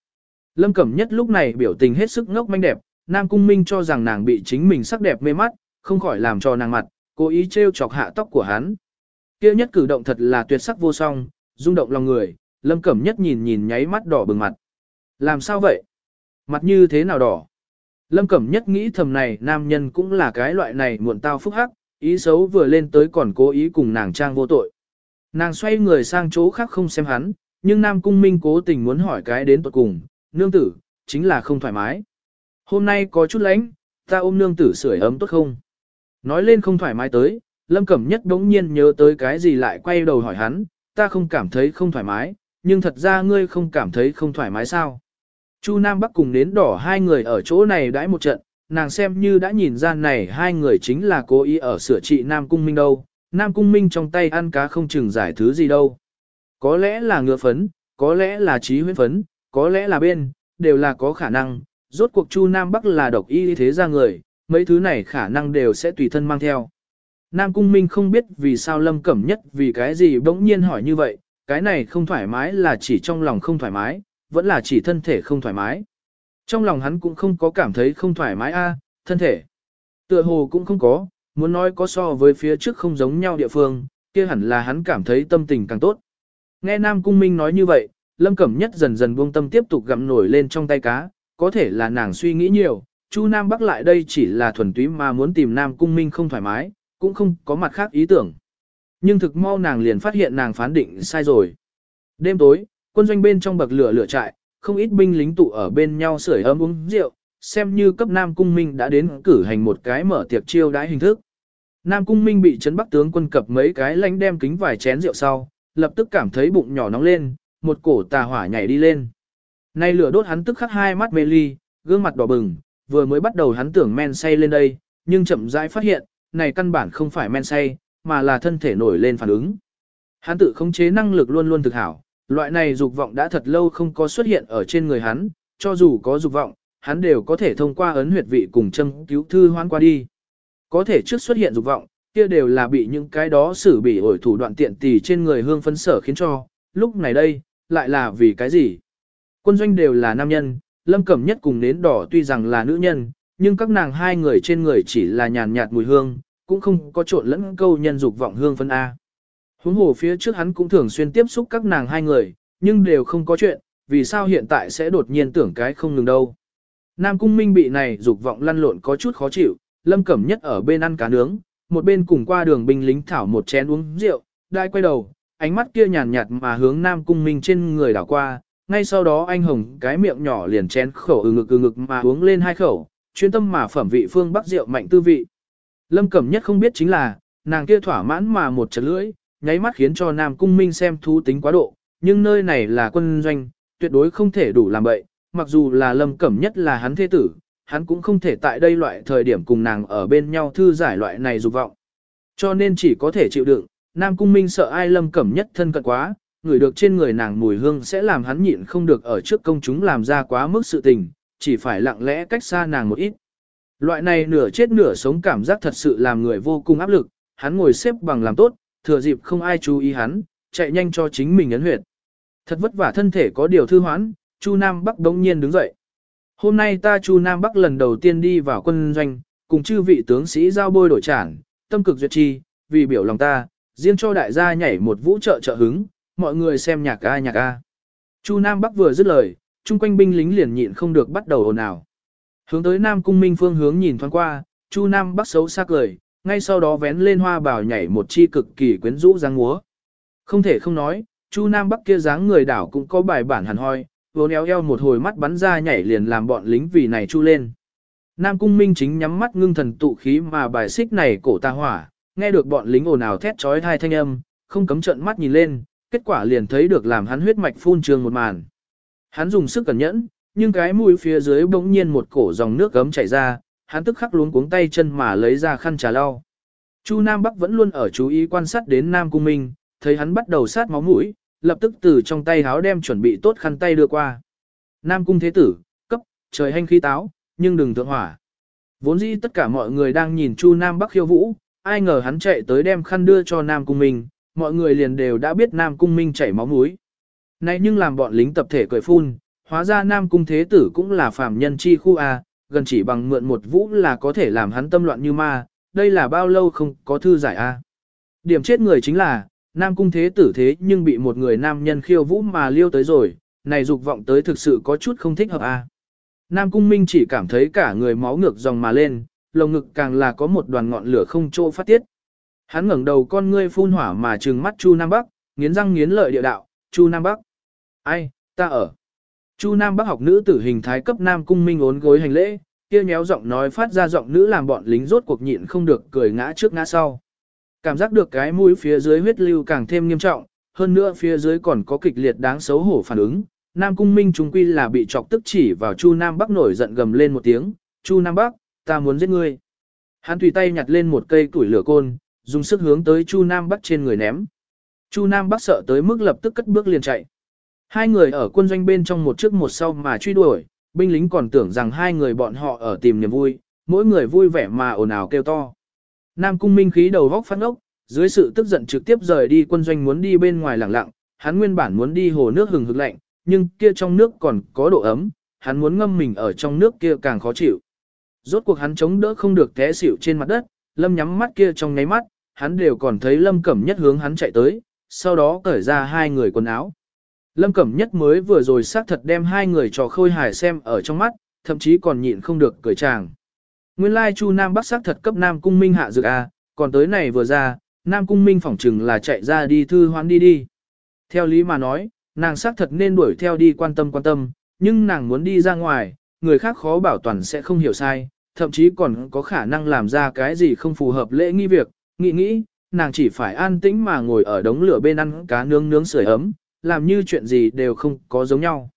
Lâm cẩm nhất lúc này biểu tình hết sức ngốc manh đẹp, Nam cung minh cho rằng nàng bị chính mình sắc đẹp mê mắt, không khỏi làm cho nàng mặt, cố ý trêu chọc hạ tóc của hắn. Kia nhất cử động thật là tuyệt sắc vô song, rung động lòng người, lâm cẩm nhất nhìn nhìn nháy mắt đỏ bừng mặt. Làm sao vậy? Mặt như thế nào đỏ? Lâm cẩm nhất nghĩ thầm này nam nhân cũng là cái loại này muộn tao phúc hắc, ý xấu vừa lên tới còn cố ý cùng nàng trang vô tội. Nàng xoay người sang chỗ khác không xem hắn, nhưng nam cung minh cố tình muốn hỏi cái đến tuột cùng, nương tử, chính là không thoải mái. Hôm nay có chút lạnh, ta ôm nương tử sưởi ấm tốt không? Nói lên không thoải mái tới, Lâm Cẩm Nhất đống nhiên nhớ tới cái gì lại quay đầu hỏi hắn, ta không cảm thấy không thoải mái, nhưng thật ra ngươi không cảm thấy không thoải mái sao. Chu Nam Bắc cùng đến đỏ hai người ở chỗ này đãi một trận, nàng xem như đã nhìn ra này hai người chính là cố ý ở sửa trị Nam Cung Minh đâu, Nam Cung Minh trong tay ăn cá không chừng giải thứ gì đâu. Có lẽ là ngựa phấn, có lẽ là trí huyễn phấn, có lẽ là bên, đều là có khả năng, rốt cuộc Chu Nam Bắc là độc y thế ra người, mấy thứ này khả năng đều sẽ tùy thân mang theo. Nam Cung Minh không biết vì sao Lâm Cẩm Nhất vì cái gì bỗng nhiên hỏi như vậy, cái này không thoải mái là chỉ trong lòng không thoải mái, vẫn là chỉ thân thể không thoải mái. Trong lòng hắn cũng không có cảm thấy không thoải mái a, thân thể. Tựa hồ cũng không có, muốn nói có so với phía trước không giống nhau địa phương, kia hẳn là hắn cảm thấy tâm tình càng tốt. Nghe Nam Cung Minh nói như vậy, Lâm Cẩm Nhất dần dần buông tâm tiếp tục gặm nổi lên trong tay cá, có thể là nàng suy nghĩ nhiều, Chu Nam Bắc lại đây chỉ là thuần túy mà muốn tìm Nam Cung Minh không thoải mái, cũng không có mặt khác ý tưởng. Nhưng thực mau nàng liền phát hiện nàng phán định sai rồi. Đêm tối, quân doanh bên trong bậc lửa lửa trại, không ít binh lính tụ ở bên nhau sưởi ấm uống rượu, xem như cấp Nam Cung Minh đã đến cử hành một cái mở tiệc chiêu đãi hình thức. Nam Cung Minh bị chấn bắc tướng quân cập mấy cái lánh đem kính vài chén rượu sau, lập tức cảm thấy bụng nhỏ nóng lên, một cổ tà hỏa nhảy đi lên. Nay lửa đốt hắn tức khắc hai mắt mê ly, gương mặt đỏ bừng, vừa mới bắt đầu hắn tưởng men say lên đây, nhưng chậm rãi phát hiện, này căn bản không phải men say, mà là thân thể nổi lên phản ứng. Hắn tự khống chế năng lực luôn luôn thực hảo, loại này dục vọng đã thật lâu không có xuất hiện ở trên người hắn, cho dù có dục vọng, hắn đều có thể thông qua ấn huyệt vị cùng châm cứu thư hoán qua đi. Có thể trước xuất hiện dục vọng, kia đều là bị những cái đó xử bị ổi thủ đoạn tiện tì trên người hương phấn sở khiến cho, lúc này đây, lại là vì cái gì? Quân doanh đều là nam nhân, lâm cẩm nhất cùng nến đỏ tuy rằng là nữ nhân, nhưng các nàng hai người trên người chỉ là nhàn nhạt mùi hương, cũng không có trộn lẫn câu nhân dục vọng hương phân A. Huống hồ phía trước hắn cũng thường xuyên tiếp xúc các nàng hai người, nhưng đều không có chuyện, vì sao hiện tại sẽ đột nhiên tưởng cái không ngừng đâu. Nam Cung Minh bị này dục vọng lăn lộn có chút khó chịu, Lâm Cẩm Nhất ở bên ăn cá nướng, một bên cùng qua đường binh lính thảo một chén uống rượu, đại quay đầu, ánh mắt kia nhàn nhạt mà hướng Nam Cung Minh trên người đảo qua, ngay sau đó anh hồng cái miệng nhỏ liền chén khẩu ừ ngực ừ ngực mà uống lên hai khẩu, chuyên tâm mà phẩm vị phương bắc rượu mạnh tư vị. Lâm Cẩm Nhất không biết chính là, nàng kia thỏa mãn mà một chật lưỡi, nháy mắt khiến cho Nam Cung Minh xem thú tính quá độ, nhưng nơi này là quân doanh, tuyệt đối không thể đủ làm bậy, mặc dù là Lâm Cẩm Nhất là hắn thế tử, hắn cũng không thể tại đây loại thời điểm cùng nàng ở bên nhau thư giải loại này dục vọng. Cho nên chỉ có thể chịu đựng, Nam Cung Minh sợ ai Lâm Cẩm Nhất thân cận quá, người được trên người nàng mùi hương sẽ làm hắn nhịn không được ở trước công chúng làm ra quá mức sự tình, chỉ phải lặng lẽ cách xa nàng một ít. Loại này nửa chết nửa sống cảm giác thật sự làm người vô cùng áp lực, hắn ngồi xếp bằng làm tốt, thừa dịp không ai chú ý hắn, chạy nhanh cho chính mình ấn huyệt. Thật vất vả thân thể có điều thư hoãn, Chu Nam Bắc đống nhiên đứng dậy. Hôm nay ta Chu Nam Bắc lần đầu tiên đi vào quân doanh, cùng chư vị tướng sĩ giao bôi đổi trản, tâm cực duyệt chi, vì biểu lòng ta, riêng cho đại gia nhảy một vũ trợ trợ hứng, mọi người xem nhạc ca nhạc ca. Chu Nam Bắc vừa dứt lời, chung quanh binh lính liền nhịn không được bắt đầu ồn ào. Hướng tới Nam Cung Minh phương hướng nhìn thoáng qua, Chu Nam Bắc xấu xác cười, ngay sau đó vén lên hoa bào nhảy một chi cực kỳ quyến rũ dáng múa. Không thể không nói, Chu Nam Bắc kia dáng người đảo cũng có bài bản hẳn hoi, vốn éo eo một hồi mắt bắn ra nhảy liền làm bọn lính vì này chu lên. Nam Cung Minh chính nhắm mắt ngưng thần tụ khí mà bài xích này cổ ta hỏa, nghe được bọn lính ồn ào thét trói thai thanh âm, không cấm trận mắt nhìn lên, kết quả liền thấy được làm hắn huyết mạch phun trường một màn. Hắn dùng sức cẩn nhẫn, nhưng cái mũi phía dưới bỗng nhiên một cổ dòng nước gấm chảy ra, hắn tức khắc luống cuống tay chân mà lấy ra khăn trà lau. Chu Nam Bắc vẫn luôn ở chú ý quan sát đến Nam Cung Minh, thấy hắn bắt đầu sát máu mũi, lập tức từ trong tay háo đem chuẩn bị tốt khăn tay đưa qua. Nam Cung Thế Tử, cấp, trời hanh khí táo, nhưng đừng thượng hỏa. Vốn dĩ tất cả mọi người đang nhìn Chu Nam Bắc khiêu vũ, ai ngờ hắn chạy tới đem khăn đưa cho Nam Cung Minh, mọi người liền đều đã biết Nam Cung Minh chảy máu mũi. Này nhưng làm bọn lính tập thể cười phun, hóa ra Nam Cung Thế Tử cũng là phàm nhân chi khu A, gần chỉ bằng mượn một vũ là có thể làm hắn tâm loạn như ma, đây là bao lâu không có thư giải A. Điểm chết người chính là, Nam Cung Thế Tử thế nhưng bị một người nam nhân khiêu vũ mà liêu tới rồi, này dục vọng tới thực sự có chút không thích hợp A. Nam Cung Minh chỉ cảm thấy cả người máu ngược dòng mà lên, lồng ngực càng là có một đoàn ngọn lửa không chỗ phát tiết. Hắn ngẩng đầu con ngươi phun hỏa mà trừng mắt Chu Nam Bắc, nghiến răng nghiến lợi địa đạo, Chu Nam Bắc. Ai, ta ở. Chu Nam Bắc học nữ tử hình thái cấp Nam Cung Minh ốn gối hành lễ, kia nhéo giọng nói phát ra giọng nữ làm bọn lính rốt cuộc nhịn không được cười ngã trước ngã sau. Cảm giác được cái mũi phía dưới huyết lưu càng thêm nghiêm trọng, hơn nữa phía dưới còn có kịch liệt đáng xấu hổ phản ứng. Nam Cung Minh trung quy là bị chọc tức chỉ vào Chu Nam Bắc nổi giận gầm lên một tiếng, Chu Nam Bắc, ta muốn giết ngươi. Hắn tùy tay nhặt lên một cây củi lửa côn, dùng sức hướng tới Chu Nam Bắc trên người ném. Chu Nam Bắc sợ tới mức lập tức cất bước liền chạy. Hai người ở quân doanh bên trong một trước một sau mà truy đuổi, binh lính còn tưởng rằng hai người bọn họ ở tìm niềm vui, mỗi người vui vẻ mà ồn ào kêu to. Nam cung minh khí đầu vóc phát ốc, dưới sự tức giận trực tiếp rời đi quân doanh muốn đi bên ngoài lặng lặng, hắn nguyên bản muốn đi hồ nước hừng hực lạnh, nhưng kia trong nước còn có độ ấm, hắn muốn ngâm mình ở trong nước kia càng khó chịu. Rốt cuộc hắn chống đỡ không được té xỉu trên mặt đất, lâm nhắm mắt kia trong nháy mắt, hắn đều còn thấy lâm cẩm nhất hướng hắn chạy tới, sau đó cởi ra hai người quần áo. Lâm Cẩm Nhất mới vừa rồi xác thật đem hai người trò khôi hài xem ở trong mắt, thậm chí còn nhịn không được cười chàng. Nguyên lai Chu Nam Bắc sắc thật cấp Nam Cung Minh hạ dược A, còn tới này vừa ra, Nam Cung Minh phỏng chừng là chạy ra đi thư hoán đi đi. Theo lý mà nói, nàng xác thật nên đuổi theo đi quan tâm quan tâm, nhưng nàng muốn đi ra ngoài, người khác khó bảo toàn sẽ không hiểu sai, thậm chí còn có khả năng làm ra cái gì không phù hợp lễ nghi việc, nghĩ nghĩ, nàng chỉ phải an tĩnh mà ngồi ở đống lửa bên ăn cá nướng nướng sưởi ấm, làm như chuyện gì đều không có giống nhau.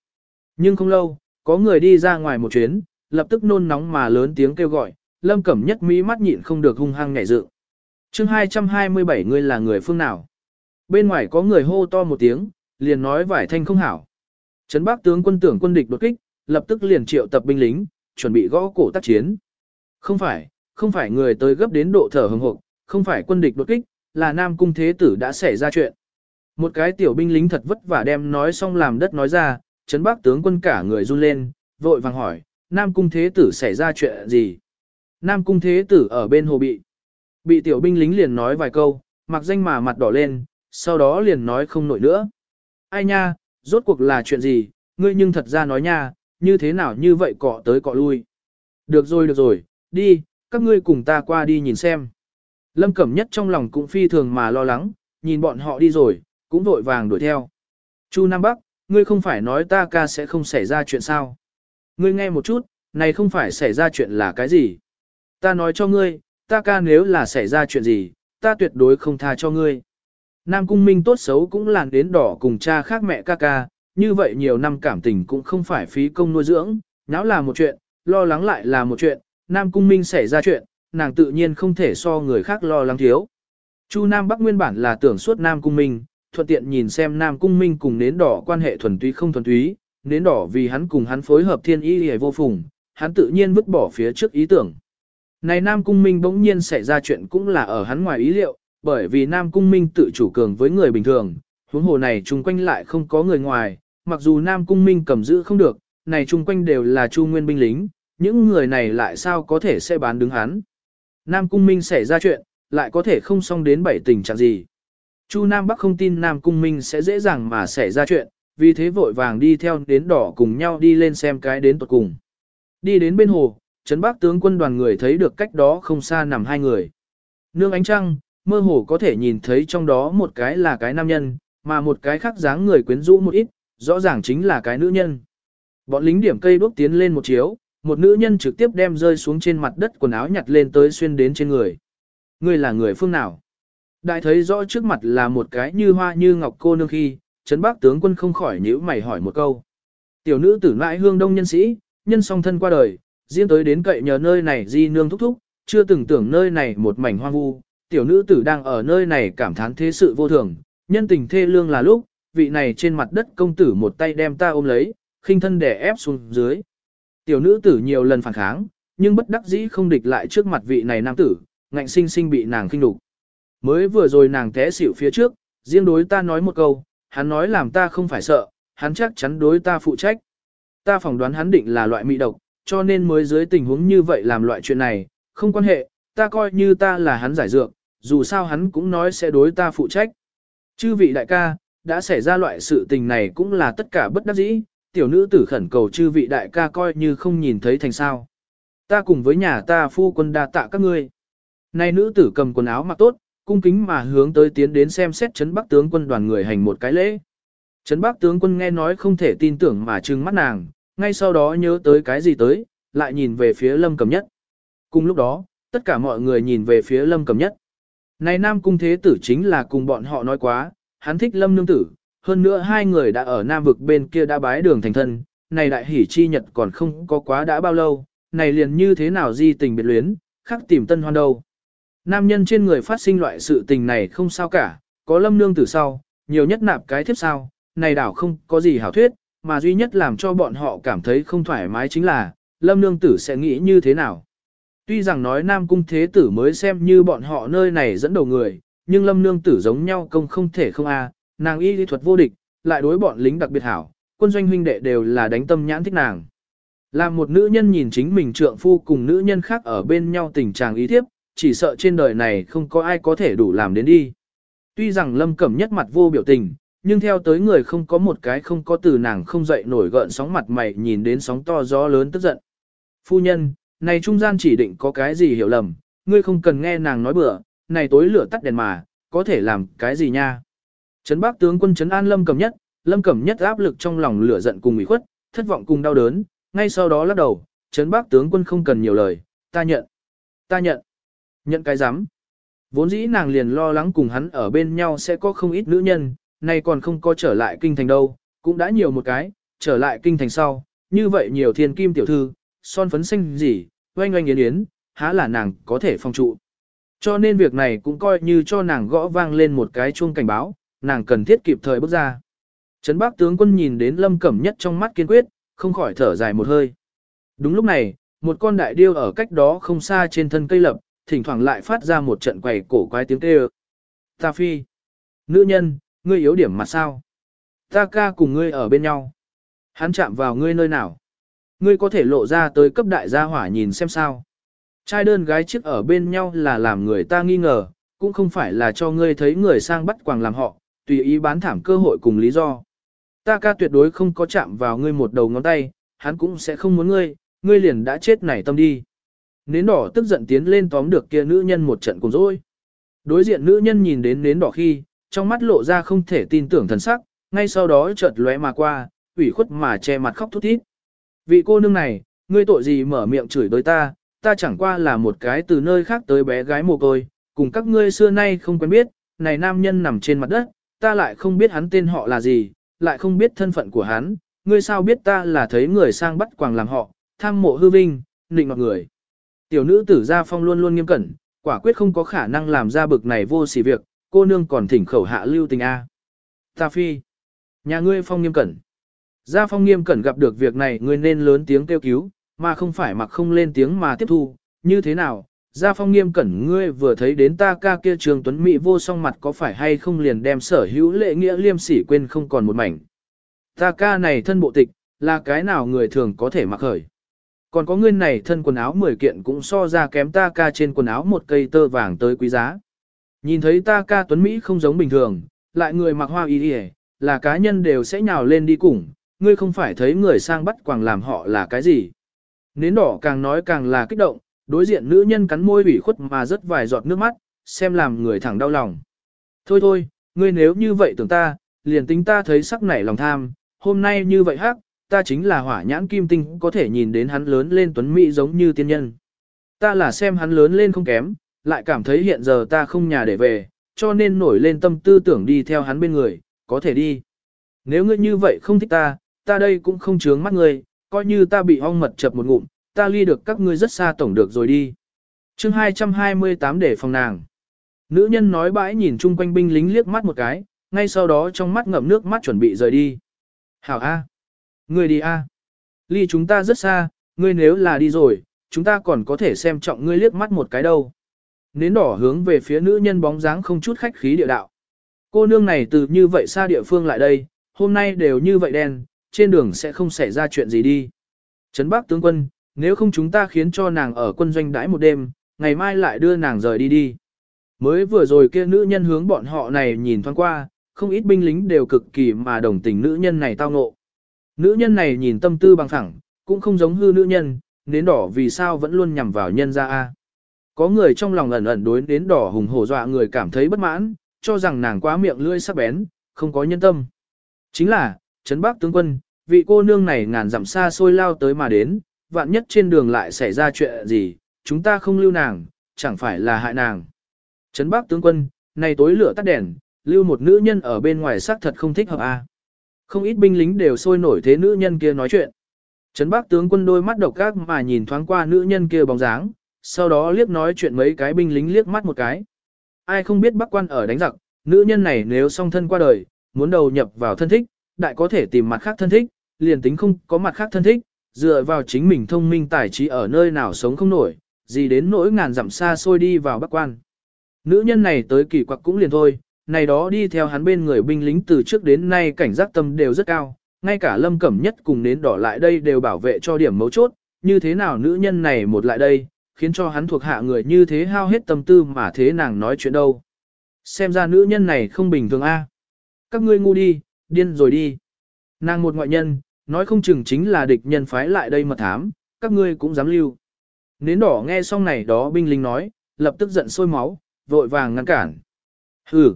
Nhưng không lâu, có người đi ra ngoài một chuyến, lập tức nôn nóng mà lớn tiếng kêu gọi, Lâm Cẩm Nhất mỹ mắt nhịn không được hung hăng nhảy dựng. Chương 227 ngươi là người phương nào? Bên ngoài có người hô to một tiếng, liền nói vải thanh không hảo. Trấn Bắc tướng quân tưởng quân địch đột kích, lập tức liền triệu tập binh lính, chuẩn bị gõ cổ tác chiến. Không phải, không phải người tới gấp đến độ thở hừng hực, không phải quân địch đột kích, là Nam cung thế tử đã xảy ra chuyện. Một cái tiểu binh lính thật vất vả đem nói xong làm đất nói ra, Trấn Bắc tướng quân cả người run lên, vội vàng hỏi, Nam cung thế tử xảy ra chuyện gì? Nam cung thế tử ở bên hồ bị. Bị tiểu binh lính liền nói vài câu, mặc danh mà mặt đỏ lên, sau đó liền nói không nổi nữa. Ai nha, rốt cuộc là chuyện gì, ngươi nhưng thật ra nói nha, như thế nào như vậy cọ tới cọ lui. Được rồi được rồi, đi, các ngươi cùng ta qua đi nhìn xem. Lâm Cẩm Nhất trong lòng cũng phi thường mà lo lắng, nhìn bọn họ đi rồi, cũng vội vàng đuổi theo. Chu Nam Bắc, ngươi không phải nói ta ca sẽ không xảy ra chuyện sao. Ngươi nghe một chút, này không phải xảy ra chuyện là cái gì. Ta nói cho ngươi, ta ca nếu là xảy ra chuyện gì, ta tuyệt đối không tha cho ngươi. Nam Cung Minh tốt xấu cũng làn đến đỏ cùng cha khác mẹ ca ca, như vậy nhiều năm cảm tình cũng không phải phí công nuôi dưỡng, nháo là một chuyện, lo lắng lại là một chuyện, Nam Cung Minh xảy ra chuyện, nàng tự nhiên không thể so người khác lo lắng thiếu. Chu Nam Bắc nguyên bản là tưởng suốt Nam Cung Minh, thuận tiện nhìn xem Nam Cung Minh cùng nến đỏ quan hệ thuần túy không thuần túy, nến đỏ vì hắn cùng hắn phối hợp thiên ý hề vô phùng, hắn tự nhiên vứt bỏ phía trước ý tưởng. Này Nam Cung Minh bỗng nhiên xảy ra chuyện cũng là ở hắn ngoài ý liệu, bởi vì Nam Cung Minh tự chủ cường với người bình thường, huống hồ này chung quanh lại không có người ngoài, mặc dù Nam Cung Minh cầm giữ không được, này chung quanh đều là chu nguyên binh lính, những người này lại sao có thể sẽ bán đứng hắn. Nam Cung Minh xảy ra chuyện, lại có thể không xong đến bảy tình trạng gì. Chu Nam Bắc không tin Nam Cung Minh sẽ dễ dàng mà xảy ra chuyện, vì thế vội vàng đi theo đến đỏ cùng nhau đi lên xem cái đến tuột cùng. Đi đến bên hồ, Trấn Bắc tướng quân đoàn người thấy được cách đó không xa nằm hai người. Nương ánh trăng, mơ hồ có thể nhìn thấy trong đó một cái là cái nam nhân, mà một cái khác dáng người quyến rũ một ít, rõ ràng chính là cái nữ nhân. Bọn lính điểm cây đuốc tiến lên một chiếu, một nữ nhân trực tiếp đem rơi xuống trên mặt đất quần áo nhặt lên tới xuyên đến trên người. Ngươi là người phương nào? Đại thấy rõ trước mặt là một cái như hoa như ngọc cô nương khi, Trấn Bắc tướng quân không khỏi nhíu mày hỏi một câu. Tiểu nữ tử nãi hương đông nhân sĩ, nhân song thân qua đời, riêng tới đến cậy nhờ nơi này di nương thúc thúc, chưa từng tưởng nơi này một mảnh hoang vu, tiểu nữ tử đang ở nơi này cảm thán thế sự vô thường, nhân tình thê lương là lúc, vị này trên mặt đất công tử một tay đem ta ôm lấy, khinh thân đè ép xuống dưới. Tiểu nữ tử nhiều lần phản kháng, nhưng bất đắc dĩ không địch lại trước mặt vị này nam tử, ngạnh sinh sinh bị nàng khinh đục. Mới vừa rồi nàng té xỉu phía trước, riêng đối ta nói một câu, hắn nói làm ta không phải sợ, hắn chắc chắn đối ta phụ trách. Ta phỏng đoán hắn định là loại mị độc, cho nên mới dưới tình huống như vậy làm loại chuyện này, không quan hệ, ta coi như ta là hắn giải dược, dù sao hắn cũng nói sẽ đối ta phụ trách. Chư vị đại ca, đã xảy ra loại sự tình này cũng là tất cả bất đắc dĩ, tiểu nữ tử khẩn cầu chư vị đại ca coi như không nhìn thấy thành sao. Ta cùng với nhà ta phu quân đa tạ các ngươi. Này nữ tử cầm quần áo mặc tốt, cung kính mà hướng tới tiến đến xem xét chấn bắc tướng quân đoàn người hành một cái lễ. Trấn bắc tướng quân nghe nói không thể tin tưởng mà trừng mắt nàng, ngay sau đó nhớ tới cái gì tới, lại nhìn về phía lâm cầm nhất. Cùng lúc đó, tất cả mọi người nhìn về phía lâm cầm nhất. Này Nam Cung Thế Tử chính là cùng bọn họ nói quá, hắn thích Lâm Nương Tử, hơn nữa hai người đã ở Nam vực bên kia đã bái đường thành thân, này đại hỉ chi nhật còn không có quá đã bao lâu, này liền như thế nào di tình biệt luyến, khắc tìm tân hoan đâu. Nam nhân trên người phát sinh loại sự tình này không sao cả, có Lâm Nương Tử sau, nhiều nhất nạp cái thiếp sao, này đảo không có gì hảo thuyết, mà duy nhất làm cho bọn họ cảm thấy không thoải mái chính là, Lâm Nương Tử sẽ nghĩ như thế nào. Tuy rằng nói Nam Cung Thế Tử mới xem như bọn họ nơi này dẫn đầu người, nhưng Lâm Nương Tử giống nhau công không thể không a, nàng y lý thuật vô địch, lại đối bọn lính đặc biệt hảo, quân doanh huynh đệ đều là đánh tâm nhãn thích nàng. Là một nữ nhân nhìn chính mình trượng phu cùng nữ nhân khác ở bên nhau tình trạng ý thiếp, chỉ sợ trên đời này không có ai có thể đủ làm đến đi. Tuy rằng Lâm Cẩm nhất mặt vô biểu tình, nhưng theo tới người không có một cái không có từ nàng không dậy nổi gợn sóng mặt mày nhìn đến sóng to gió lớn tức giận. Phu nhân, này trung gian chỉ định có cái gì hiểu lầm, ngươi không cần nghe nàng nói bừa, này tối lửa tắt đèn mà, có thể làm cái gì nha. Trấn Bắc tướng quân trấn an Lâm Cẩm Nhất, Lâm Cẩm Nhất áp lực trong lòng lửa giận cùng ủy khuất, thất vọng cùng đau đớn, ngay sau đó lắc đầu, Trấn Bắc tướng quân không cần nhiều lời, ta nhận. Ta nhận. Nhận cái dám. Vốn dĩ nàng liền lo lắng cùng hắn ở bên nhau sẽ có không ít nữ nhân, nay còn không có trở lại kinh thành đâu, cũng đã nhiều một cái, trở lại kinh thành sau, như vậy nhiều thiên kim tiểu thư, son phấn xanh gì, oanh oanh yến yến, há là nàng có thể phong trụ. Cho nên việc này cũng coi như cho nàng gõ vang lên một cái chuông cảnh báo, nàng cần thiết kịp thời bước ra. Trấn Bắc tướng quân nhìn đến Lâm Cẩm Nhất trong mắt kiên quyết, không khỏi thở dài một hơi. Đúng lúc này, một con đại điêu ở cách đó không xa trên thân cây lập, thỉnh thoảng lại phát ra một trận quầy cổ quái tiếng kêu. Ta phi. Nữ nhân, ngươi yếu điểm mặt sao? Ta ca cùng ngươi ở bên nhau. Hắn chạm vào ngươi nơi nào? Ngươi có thể lộ ra tới cấp đại gia hỏa nhìn xem sao. Trai đơn gái chiếc ở bên nhau là làm người ta nghi ngờ, cũng không phải là cho ngươi thấy người sang bắt quàng làm họ, tùy ý bán thảm cơ hội cùng lý do. Ta ca tuyệt đối không có chạm vào ngươi một đầu ngón tay, hắn cũng sẽ không muốn ngươi, ngươi liền đã chết nảy tâm đi. Nến đỏ tức giận tiến lên tóm được kia nữ nhân một trận cùng rồi. Đối diện nữ nhân nhìn đến nến đỏ khi, trong mắt lộ ra không thể tin tưởng thần sắc, ngay sau đó chợt lóe mà qua, ủy khuất mà che mặt khóc thút thít. Vị cô nương này, ngươi tội gì mở miệng chửi đối ta, ta chẳng qua là một cái từ nơi khác tới bé gái mồ côi, cùng các ngươi xưa nay không quen biết, này nam nhân nằm trên mặt đất, ta lại không biết hắn tên họ là gì, lại không biết thân phận của hắn, ngươi sao biết ta là thấy người sang bắt quàng làm họ, tham mộ hư vinh, nịnh nọt người. Tiểu nữ tử gia phong luôn luôn nghiêm cẩn, quả quyết không có khả năng làm ra bực này vô sỉ việc, cô nương còn thỉnh khẩu hạ lưu tình A. Ta phi. Nhà ngươi phong nghiêm cẩn. Gia phong nghiêm cẩn gặp được việc này ngươi nên lớn tiếng kêu cứu, mà không phải mặc không lên tiếng mà tiếp thu, như thế nào? Gia phong nghiêm cẩn ngươi vừa thấy đến ta ca kia trường tuấn mỹ vô song mặt có phải hay không liền đem sở hữu lệ nghĩa liêm sỉ quên không còn một mảnh. Ta ca này thân bộ tịch, là cái nào người thường có thể mặc khởi. Còn có ngươi này thân quần áo 10 kiện cũng so ra kém ta ca trên quần áo một cây tơ vàng tới quý giá. Nhìn thấy ta ca tuấn Mỹ không giống bình thường, lại người mặc hoa y y là cá nhân đều sẽ nhào lên đi cùng, ngươi không phải thấy người sang bắt quàng làm họ là cái gì. Nến đỏ càng nói càng là kích động, đối diện nữ nhân cắn môi ủy khuất mà rớt vài giọt nước mắt, xem làm người thẳng đau lòng. Thôi thôi, ngươi nếu như vậy tưởng ta, liền tính ta thấy sắc nảy lòng tham, hôm nay như vậy hắc, ta chính là hỏa nhãn kim tinh có thể nhìn đến hắn lớn lên tuấn mỹ giống như tiên nhân. Ta là xem hắn lớn lên không kém, lại cảm thấy hiện giờ ta không nhà để về, cho nên nổi lên tâm tư tưởng đi theo hắn bên người, có thể đi. Nếu ngươi như vậy không thích ta, ta đây cũng không chướng mắt ngươi, coi như ta bị ong mật chập một ngụm, ta ly được các ngươi rất xa tổng được rồi đi. chương 228 để phòng nàng. Nữ nhân nói bãi nhìn chung quanh binh lính liếc mắt một cái, ngay sau đó trong mắt ngậm nước mắt chuẩn bị rời đi. Hảo A. Ngươi đi A. Ly chúng ta rất xa, ngươi nếu là đi rồi, chúng ta còn có thể xem trọng ngươi liếc mắt một cái đâu. Nến đỏ hướng về phía nữ nhân bóng dáng không chút khách khí địa đạo. Cô nương này từ như vậy xa địa phương lại đây, hôm nay đều như vậy đen, trên đường sẽ không xảy ra chuyện gì đi. Trấn Bắc tướng quân, nếu không chúng ta khiến cho nàng ở quân doanh đãi một đêm, ngày mai lại đưa nàng rời đi đi. Mới vừa rồi kia nữ nhân hướng bọn họ này nhìn thoáng qua, không ít binh lính đều cực kỳ mà đồng tình nữ nhân này tao ngộ. Nữ nhân này nhìn tâm tư bằng thẳng, cũng không giống hư nữ nhân, nến đỏ vì sao vẫn luôn nhằm vào nhân ra a. Có người trong lòng ẩn ẩn đối nến đỏ hùng hổ dọa người cảm thấy bất mãn, cho rằng nàng quá miệng lưỡi sắc bén, không có nhân tâm. Chính là, Trấn Bắc tướng quân, vị cô nương này ngàn dặm xa xôi lao tới mà đến, vạn nhất trên đường lại xảy ra chuyện gì, chúng ta không lưu nàng, chẳng phải là hại nàng. Trấn Bắc tướng quân, này tối lửa tắt đèn, lưu một nữ nhân ở bên ngoài xác thật không thích hợp a. Không ít binh lính đều sôi nổi thế nữ nhân kia nói chuyện. Trấn Bắc tướng quân đôi mắt độc ác mà nhìn thoáng qua nữ nhân kia bóng dáng, sau đó liếc nói chuyện mấy cái binh lính liếc mắt một cái. Ai không biết Bắc quan ở đánh giặc, nữ nhân này nếu song thân qua đời, muốn đầu nhập vào thân thích, đại có thể tìm mặt khác thân thích, liền tính không có mặt khác thân thích, dựa vào chính mình thông minh tài trí ở nơi nào sống không nổi, gì đến nỗi ngàn dặm xa xôi đi vào Bắc quan. Nữ nhân này tới kỳ quặc cũng liền thôi, này đó đi theo hắn bên người binh lính từ trước đến nay cảnh giác tâm đều rất cao, ngay cả lâm cẩm nhất cùng nến đỏ lại đây đều bảo vệ cho điểm mấu chốt, như thế nào nữ nhân này một lại đây, khiến cho hắn thuộc hạ người như thế hao hết tâm tư mà thế nàng nói chuyện đâu. Xem ra nữ nhân này không bình thường a. Các ngươi ngu đi, điên rồi đi. Nàng một ngoại nhân, nói không chừng chính là địch nhân phái lại đây mà thám, các ngươi cũng dám lưu. Nến đỏ nghe xong này đó binh lính nói, lập tức giận sôi máu, vội vàng ngăn cản. Hừ.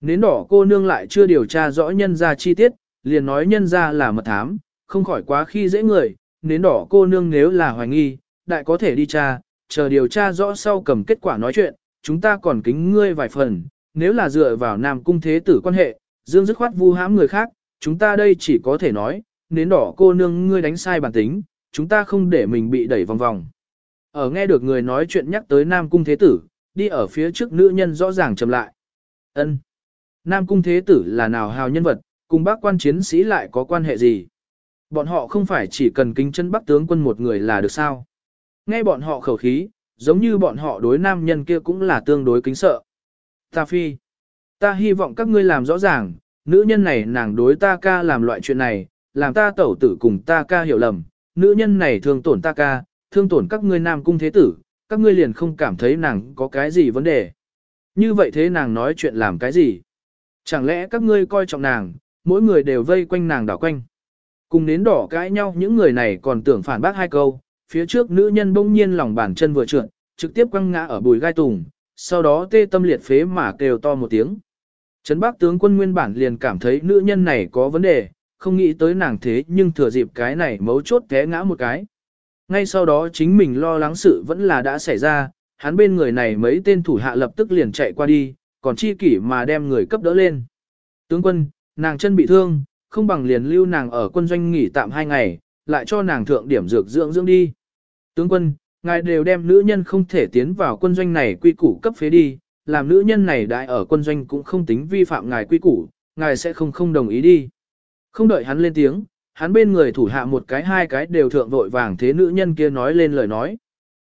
Nến đỏ cô nương lại chưa điều tra rõ nhân ra chi tiết, liền nói nhân ra là mật thám, không khỏi quá khi dễ người, nến đỏ cô nương nếu là hoài nghi, đại có thể đi tra, chờ điều tra rõ sau cầm kết quả nói chuyện, chúng ta còn kính ngươi vài phần, nếu là dựa vào nam cung thế tử quan hệ, dương dứt khoát vu hãm người khác, chúng ta đây chỉ có thể nói, nến đỏ cô nương ngươi đánh sai bản tính, chúng ta không để mình bị đẩy vòng vòng. Ở nghe được người nói chuyện nhắc tới Nam Cung Thế Tử, đi ở phía trước nữ nhân rõ ràng chậm lại. ân Nam Cung Thế Tử là nào hào nhân vật, cùng bác quan chiến sĩ lại có quan hệ gì? Bọn họ không phải chỉ cần kính chân bắc tướng quân một người là được sao? Nghe bọn họ khẩu khí, giống như bọn họ đối nam nhân kia cũng là tương đối kính sợ. Ta phi, ta hy vọng các ngươi làm rõ ràng, nữ nhân này nàng đối ta ca làm loại chuyện này, làm ta tẩu tử cùng ta ca hiểu lầm, nữ nhân này thương tổn ta ca, thương tổn các ngươi nam cung thế tử, các ngươi liền không cảm thấy nàng có cái gì vấn đề. Như vậy thế nàng nói chuyện làm cái gì? Chẳng lẽ các ngươi coi trọng nàng, mỗi người đều vây quanh nàng đảo quanh. Cùng nến đỏ cãi nhau những người này còn tưởng phản bác hai câu, phía trước nữ nhân bỗng nhiên lòng bàn chân vừa trượt, trực tiếp quăng ngã ở bùi gai tùng, sau đó tê tâm liệt phế mà kêu to một tiếng. Trấn Bắc tướng quân nguyên bản liền cảm thấy nữ nhân này có vấn đề, không nghĩ tới nàng thế nhưng thừa dịp cái này mấu chốt té ngã một cái. Ngay sau đó chính mình lo lắng sự vẫn là đã xảy ra, hắn bên người này mấy tên thủ hạ lập tức liền chạy qua đi, còn chi kỷ mà đem người cấp đỡ lên. Tướng quân, nàng chân bị thương, không bằng liền lưu nàng ở quân doanh nghỉ tạm hai ngày, lại cho nàng thượng điểm dược dưỡng dưỡng đi. Tướng quân, ngài đều đem nữ nhân không thể tiến vào quân doanh này quy củ cấp phế đi, làm nữ nhân này đại ở quân doanh cũng không tính vi phạm ngài quy củ, ngài sẽ không không đồng ý đi. Không đợi hắn lên tiếng, hắn bên người thủ hạ một cái hai cái đều thượng vội vàng thế nữ nhân kia nói lên lời nói.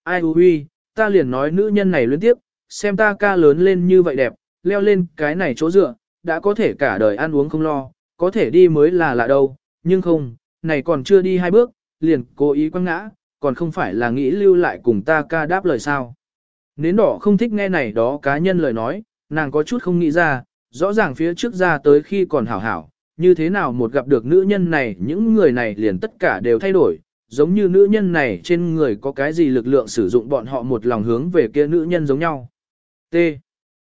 Ai hù huy, ta liền nói nữ nhân này liên tiếp, xem ta ca lớn lên như vậy đẹp, leo lên cái này chỗ dựa, đã có thể cả đời ăn uống không lo, có thể đi mới là lạ đâu, nhưng không, này còn chưa đi hai bước, liền cố ý quăng ngã, còn không phải là nghĩ lưu lại cùng ta ca đáp lời sao. Nến đỏ không thích nghe này đó cá nhân lời nói, nàng có chút không nghĩ ra, rõ ràng phía trước ra tới khi còn hảo hảo, như thế nào một gặp được nữ nhân này những người này liền tất cả đều thay đổi, giống như nữ nhân này trên người có cái gì lực lượng sử dụng bọn họ một lòng hướng về kia nữ nhân giống nhau. T.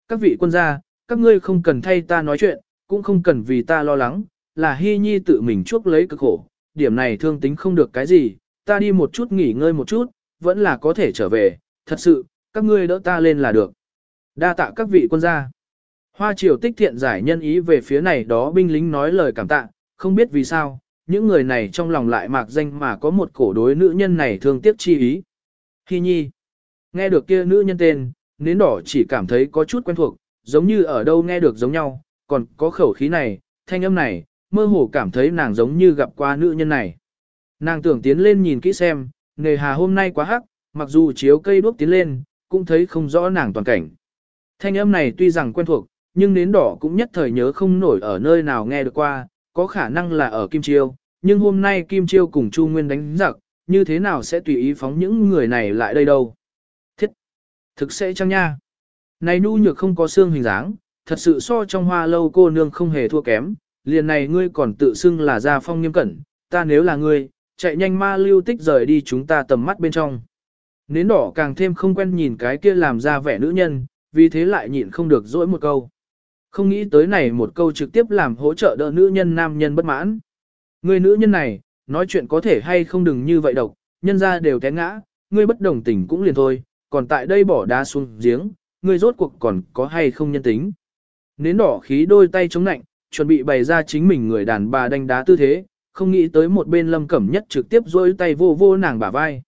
Các vị quân gia, các ngươi không cần thay ta nói chuyện, cũng không cần vì ta lo lắng, là hy nhi tự mình chuốc lấy cực khổ, điểm này thương tính không được cái gì, ta đi một chút nghỉ ngơi một chút, vẫn là có thể trở về, thật sự, các ngươi đỡ ta lên là được. Đa tạ các vị quân gia. Hoa triều tích thiện giải nhân ý về phía này đó binh lính nói lời cảm tạ, không biết vì sao, những người này trong lòng lại mạc danh mà có một cổ đối nữ nhân này thương tiếc chi ý. Hi nhi, nghe được kia nữ nhân tên, nến đỏ chỉ cảm thấy có chút quen thuộc, giống như ở đâu nghe được giống nhau, còn có khẩu khí này, thanh âm này, mơ hồ cảm thấy nàng giống như gặp qua nữ nhân này. Nàng tưởng tiến lên nhìn kỹ xem, nghề hà hôm nay quá hắc, mặc dù chiếu cây đuốc tiến lên, cũng thấy không rõ nàng toàn cảnh. Thanh âm này tuy rằng quen thuộc, nhưng nến đỏ cũng nhất thời nhớ không nổi ở nơi nào nghe được qua, có khả năng là ở Kim Chiêu, nhưng hôm nay Kim Chiêu cùng Chu Nguyên đánh giặc, như thế nào sẽ tùy ý phóng những người này lại đây đâu. Thực sẽ chăng nha? Này nu nhược không có xương hình dáng, thật sự so trong hoa lâu cô nương không hề thua kém, liền này ngươi còn tự xưng là gia phong nghiêm cẩn, ta nếu là ngươi, chạy nhanh ma lưu tích rời đi chúng ta tầm mắt bên trong. Nến đỏ càng thêm không quen nhìn cái kia làm ra vẻ nữ nhân, vì thế lại nhịn không được dỗi một câu. Không nghĩ tới này một câu trực tiếp làm hỗ trợ đỡ nữ nhân nam nhân bất mãn. Người nữ nhân này, nói chuyện có thể hay không đừng như vậy độc, nhân ra đều té ngã, ngươi bất đồng tình cũng liền thôi, còn tại đây bỏ đá xuống giếng, ngươi rốt cuộc còn có hay không nhân tính. Nến đỏ khí đôi tay chống nạnh, chuẩn bị bày ra chính mình người đàn bà đánh đá tư thế, không nghĩ tới một bên lâm cẩm nhất trực tiếp dôi tay vô vô nàng bả vai.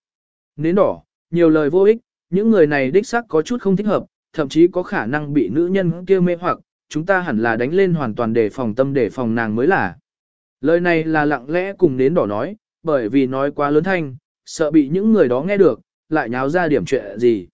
Nến đỏ, nhiều lời vô ích, những người này đích xác có chút không thích hợp, thậm chí có khả năng bị nữ nhân kia mê hoặc, chúng ta hẳn là đánh lên hoàn toàn để phòng tâm để phòng nàng mới là. Lời này là lặng lẽ cùng nến đỏ nói, bởi vì nói quá lớn thanh, sợ bị những người đó nghe được, lại nháo ra điểm chuyện gì.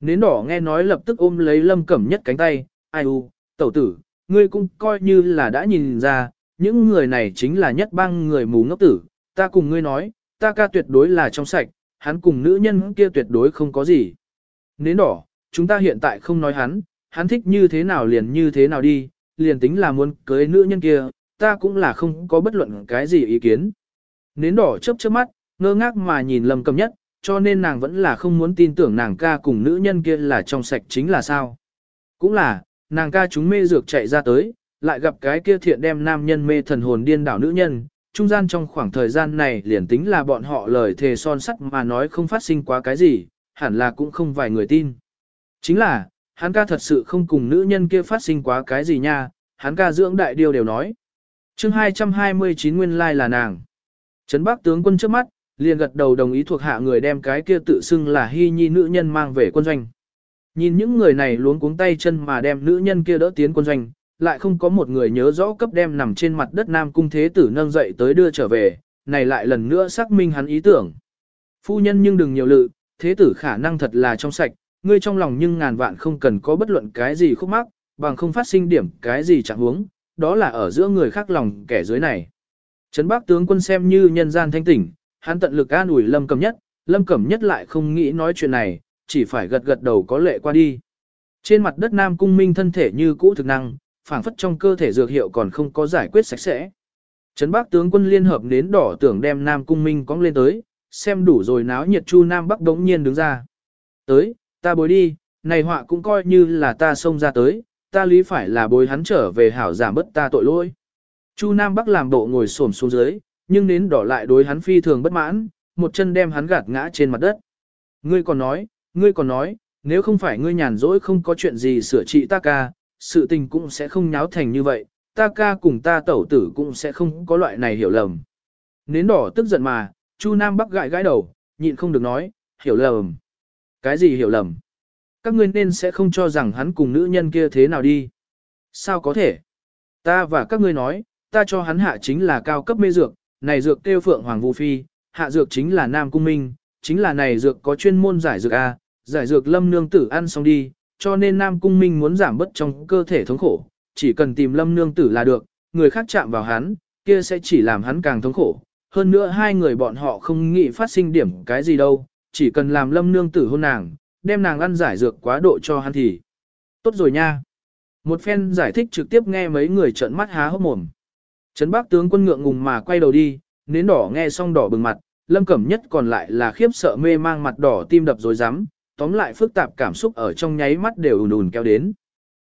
Nến đỏ nghe nói lập tức ôm lấy lâm cẩm nhất cánh tay, ai u, tẩu tử, ngươi cũng coi như là đã nhìn ra, những người này chính là nhất bang người mù ngốc tử, ta cùng ngươi nói, ta ca tuyệt đối là trong sạch, hắn cùng nữ nhân kia tuyệt đối không có gì. Nến đỏ, chúng ta hiện tại không nói hắn, hắn thích như thế nào liền như thế nào đi, liền tính là muốn cưới nữ nhân kia, ta cũng là không có bất luận cái gì ý kiến. Nến đỏ chớp chớp mắt, ngơ ngác mà nhìn lầm cầm nhất, cho nên nàng vẫn là không muốn tin tưởng nàng ca cùng nữ nhân kia là trong sạch chính là sao. Cũng là, nàng ca chúng mê dược chạy ra tới, lại gặp cái kia thiện đem nam nhân mê thần hồn điên đảo nữ nhân, trung gian trong khoảng thời gian này liền tính là bọn họ lời thề son sắt mà nói không phát sinh quá cái gì, hẳn là cũng không vài người tin. Chính là, hắn ca thật sự không cùng nữ nhân kia phát sinh quá cái gì nha, hắn ca dưỡng đại điều đều nói. chương 229 nguyên lai là nàng. Trấn Bắc tướng quân trước mắt, liền gật đầu đồng ý thuộc hạ người đem cái kia tự xưng là hy nhi nữ nhân mang về quân doanh. Nhìn những người này luống cuống tay chân mà đem nữ nhân kia đỡ tiến quân doanh, lại không có một người nhớ rõ cấp đem nằm trên mặt đất Nam Cung Thế Tử nâng dậy tới đưa trở về, này lại lần nữa xác minh hắn ý tưởng. Phu nhân nhưng đừng nhiều lự, Thế Tử khả năng thật là trong sạch, ngươi trong lòng nhưng ngàn vạn không cần có bất luận cái gì khúc mắc, bằng không phát sinh điểm cái gì chẳng huống, đó là ở giữa người khác lòng kẻ dưới này. Trấn Bắc tướng quân xem như nhân gian thanh tỉnh, hắn tận lực an ủi Lâm Cẩm Nhất, Lâm Cẩm Nhất lại không nghĩ nói chuyện này, chỉ phải gật gật đầu có lệ qua đi. Trên mặt đất Nam Cung Minh thân thể như cũ thực năng, phảng phất trong cơ thể dược hiệu còn không có giải quyết sạch sẽ. Trấn Bắc tướng quân liên hợp đến đỏ tưởng đem Nam Cung Minh cong lên tới, xem đủ rồi náo nhiệt Chu Nam Bắc đống nhiên đứng ra. Tới, ta bối đi, này họa cũng coi như là ta xông ra tới, ta lý phải là bối hắn trở về hảo giảm bất ta tội lỗi. Chu Nam Bắc làm bộ ngồi xổm xuống dưới, nhưng đến đỏ lại đối hắn phi thường bất mãn, một chân đem hắn gạt ngã trên mặt đất. Ngươi còn nói, ngươi còn nói, nếu không phải ngươi nhàn rỗi không có chuyện gì sửa trị ta ca, sự tình cũng sẽ không nháo thành như vậy, ta ca cùng ta tẩu tử cũng sẽ không có loại này hiểu lầm. Nến đỏ tức giận mà, Chu Nam Bắc gãi gãi đầu, nhịn không được nói, hiểu lầm. Cái gì hiểu lầm? Các ngươi nên sẽ không cho rằng hắn cùng nữ nhân kia thế nào đi. Sao có thể? Ta và các ngươi nói, ta cho hắn hạ chính là cao cấp mê dược, này dược tiêu phượng hoàng vũ phi, hạ dược chính là nam cung minh, chính là này dược có chuyên môn giải dược A, giải dược lâm nương tử ăn xong đi, cho nên nam cung minh muốn giảm bớt trong cơ thể thống khổ, chỉ cần tìm lâm nương tử là được, người khác chạm vào hắn, kia sẽ chỉ làm hắn càng thống khổ. Hơn nữa hai người bọn họ không nghĩ phát sinh điểm cái gì đâu, chỉ cần làm lâm nương tử hôn nàng, đem nàng ăn giải dược quá độ cho hắn thì. Tốt rồi nha. Một phen giải thích trực tiếp nghe mấy người trợn mắt há hốc mồm. Trấn Bắc tướng quân ngượng ngùng mà quay đầu đi, nến đỏ nghe xong đỏ bừng mặt, Lâm Cẩm Nhất còn lại là khiếp sợ mê mang mặt đỏ tim đập rồi rắm, tóm lại phức tạp cảm xúc ở trong nháy mắt đều ùn ùn kéo đến.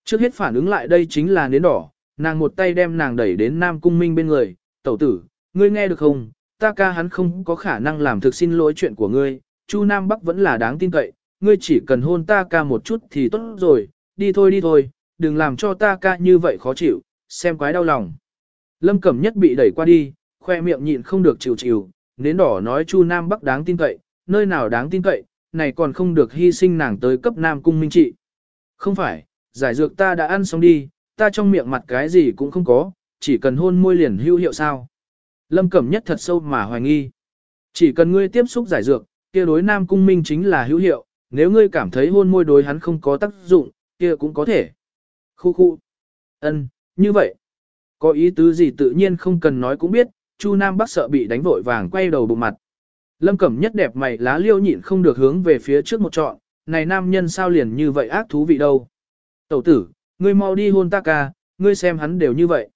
Trước hết phản ứng lại đây chính là nến đỏ, nàng một tay đem nàng đẩy đến Nam Cung Minh bên người, tẩu tử, ngươi nghe được không, ta ca hắn không có khả năng làm thực xin lỗi chuyện của ngươi, Chu Nam Bắc vẫn là đáng tin cậy, ngươi chỉ cần hôn ta ca một chút thì tốt rồi, đi thôi đi thôi, đừng làm cho ta ca như vậy khó chịu, xem quái đau lòng. Lâm Cẩm Nhất bị đẩy qua đi, khoe miệng nhịn không được chịu chịu, nến đỏ nói Chu Nam Bắc đáng tin cậy, nơi nào đáng tin cậy, này còn không được hy sinh nàng tới cấp Nam Cung Minh trị. Không phải, giải dược ta đã ăn xong đi, ta trong miệng mặt cái gì cũng không có, chỉ cần hôn môi liền hữu hiệu sao. Lâm Cẩm Nhất thật sâu mà hoài nghi. Chỉ cần ngươi tiếp xúc giải dược, kia đối Nam Cung Minh chính là hữu hiệu, nếu ngươi cảm thấy hôn môi đối hắn không có tác dụng, kia cũng có thể. Khu khu. Ân, như vậy. Có ý tứ gì tự nhiên không cần nói cũng biết, Chu Nam Bắc sợ bị đánh vội vàng quay đầu bụng mặt. Lâm Cẩm nhất đẹp mày lá liêu nhịn không được hướng về phía trước một trọn, này nam nhân sao liền như vậy ác thú vị đâu. Tẩu tử, ngươi mau đi hôn ta ca, ngươi xem hắn đều như vậy.